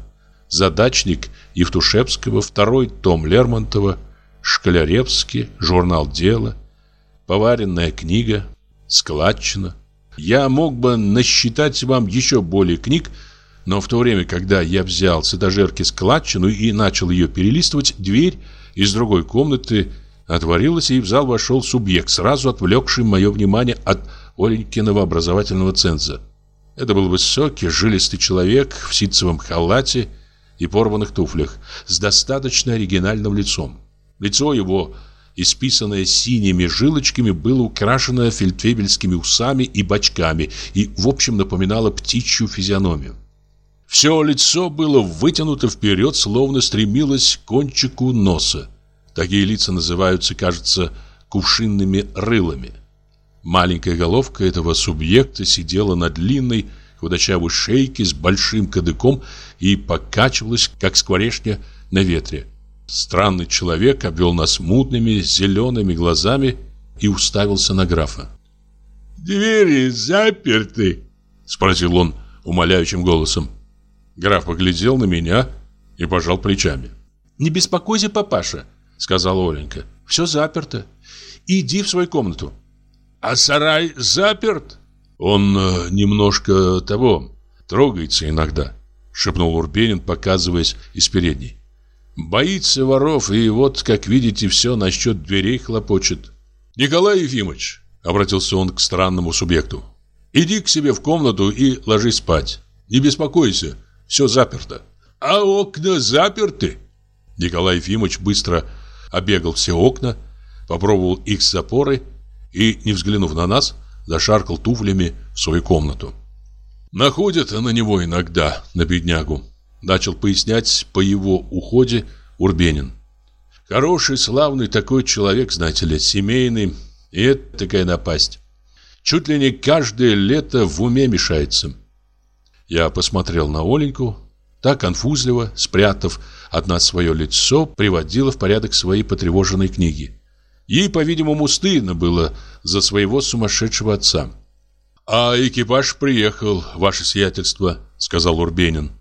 задачник Евтушевского, второй том Лермонтова, Шкаляревский, журнал «Дело», поваренная книга, складчина. Я мог бы насчитать вам еще более книг, но в то время, когда я взял с этажерки складчину и начал ее перелистывать, дверь из другой комнаты отворилась, и в зал вошел субъект, сразу отвлекший мое внимание от Оленькиного образовательного ценза. Это был высокий, жилистый человек в ситцевом халате и порванных туфлях, с достаточно оригинальным лицом. Лицо его исписанное синими жилочками, было украшено фельдфебельскими усами и бочками и, в общем, напоминало птичью физиономию. Все лицо было вытянуто вперед, словно стремилось к кончику носа. Такие лица называются, кажется, кувшинными рылами. Маленькая головка этого субъекта сидела на длинной, худощавой шейке с большим кадыком и покачивалась, как скворечня на ветре. Странный человек обвел нас мутными, зелеными глазами и уставился на графа. «Двери заперты?» — спросил он умоляющим голосом. Граф поглядел на меня и пожал плечами. «Не беспокойся, папаша», — сказала Оленька. «Все заперто. Иди в свою комнату». «А сарай заперт?» «Он э, немножко того, трогается иногда», — шепнул Урбенин, показываясь из передней. Боится воров, и вот, как видите, все насчет дверей хлопочет. «Николай Ефимович», — обратился он к странному субъекту, «иди к себе в комнату и ложись спать. Не беспокойся, все заперто». «А окна заперты?» Николай Ефимович быстро обегал все окна, попробовал их запоры и, не взглянув на нас, зашаркал туфлями в свою комнату. Находят на него иногда, на беднягу. Начал пояснять по его уходе Урбенин. Хороший, славный такой человек, знаете ли, семейный. И это такая напасть. Чуть ли не каждое лето в уме мешается. Я посмотрел на Оленьку. Та конфузливо, спрятав от нас свое лицо, приводила в порядок свои потревоженные книги. Ей, по-видимому, стыдно было за своего сумасшедшего отца. «А экипаж приехал, ваше сиятельство», — сказал Урбенин.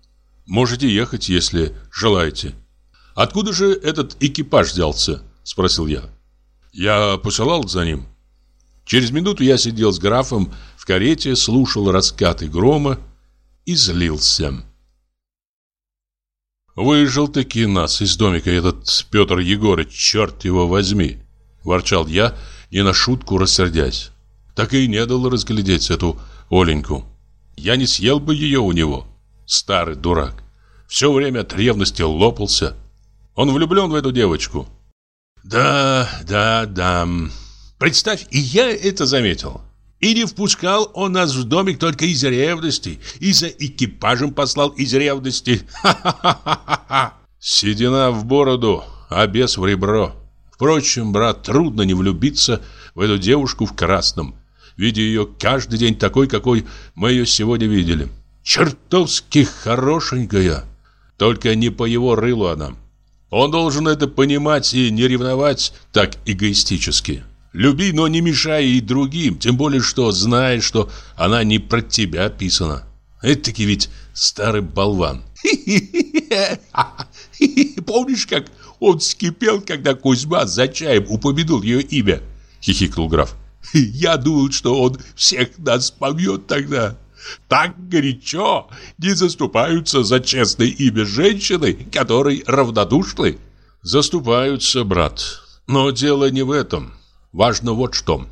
Можете ехать, если желаете. Откуда же этот экипаж взялся? Спросил я. Я посылал за ним. Через минуту я сидел с графом в карете, слушал раскаты грома и злился. Выжил-таки нас из домика этот Петр Егорыч, черт его возьми, ворчал я, не на шутку рассердясь. Так и не дал разглядеть эту Оленьку. Я не съел бы ее у него. Старый дурак. Все время от ревности лопался. Он влюблен в эту девочку. Да, да, да. Представь, и я это заметил. И не впускал он нас в домик только из ревности. И за экипажем послал из ревности. Ха-ха-ха-ха-ха. Седина в бороду, а без в ребро. Впрочем, брат, трудно не влюбиться в эту девушку в красном. Видя ее каждый день такой, какой мы ее сегодня видели. Чертовски хорошенькая. Только не по его рылу она. Он должен это понимать и не ревновать так эгоистически. Люби, но не мешай и другим, тем более, что знаешь, что она не про тебя писана. Это-таки ведь старый болван. [LAUGHS] Помнишь, как он вскипел, когда Кузьма за чаем упомянул ее имя? Хихикнул граф. Я думал, что он всех нас побьет тогда. Так горячо не заступаются за честное имя женщины, которой равнодушны. Заступаются, брат. Но дело не в этом. Важно вот что.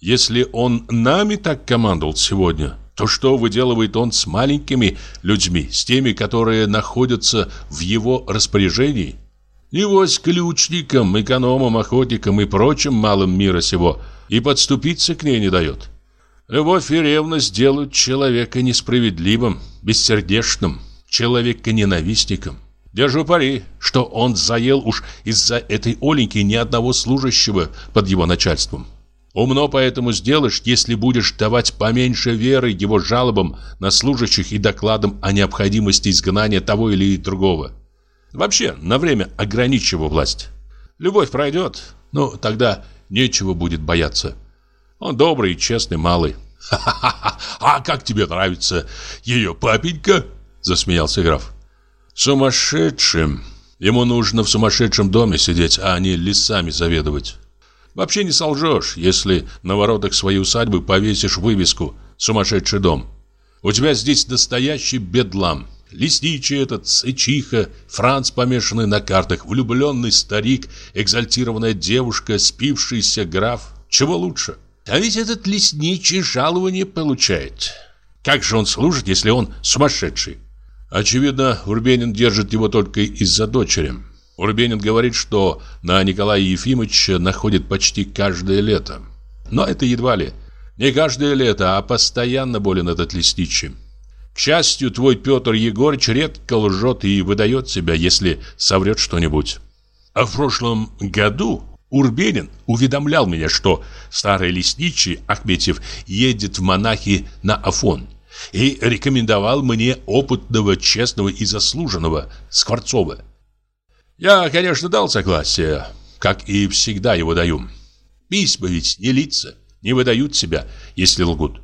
Если он нами так командовал сегодня, то что выделывает он с маленькими людьми, с теми, которые находятся в его распоряжении? Невось ключникам, экономам, охотникам и прочим малым мира сего и подступиться к ней не дает. Любовь и ревность делают человека несправедливым, бессердечным, человека ненавистником. Держу пари, что он заел уж из-за этой Оленьки ни одного служащего под его начальством. Умно поэтому сделаешь, если будешь давать поменьше веры его жалобам на служащих и докладам о необходимости изгнания того или другого. Вообще, на время ограничивай власть. Любовь пройдет, но тогда нечего будет бояться. Он добрый и честный малый. «Ха-ха-ха! [LAUGHS] А как тебе нравится ее папенька?» Засмеялся граф. Сумасшедшим. Ему нужно в сумасшедшем доме сидеть, а не лесами заведовать. Вообще не солжешь, если на воротах своей усадьбы повесишь вывеску «Сумасшедший дом». У тебя здесь настоящий бедлам. Лесничий этот, сычиха, Франц, помешанный на картах, влюбленный старик, экзальтированная девушка, спившийся граф. Чего лучше? А ведь этот лесничий жалование получает. Как же он служит, если он сумасшедший? Очевидно, Урбенин держит его только из-за дочери. Урбенин говорит, что на Николая Ефимовича находит почти каждое лето. Но это едва ли. Не каждое лето, а постоянно болен этот лесничий. К счастью, твой Петр Егорыч редко лжет и выдает себя, если соврет что-нибудь. А в прошлом году Урбенин уведомлял меня, что старый лесничий Ахметьев едет в монахи на Афон – и рекомендовал мне опытного, честного и заслуженного Скворцова. Я, конечно, дал согласие, как и всегда его даю. Письма ведь не лица, не выдают себя, если лгут.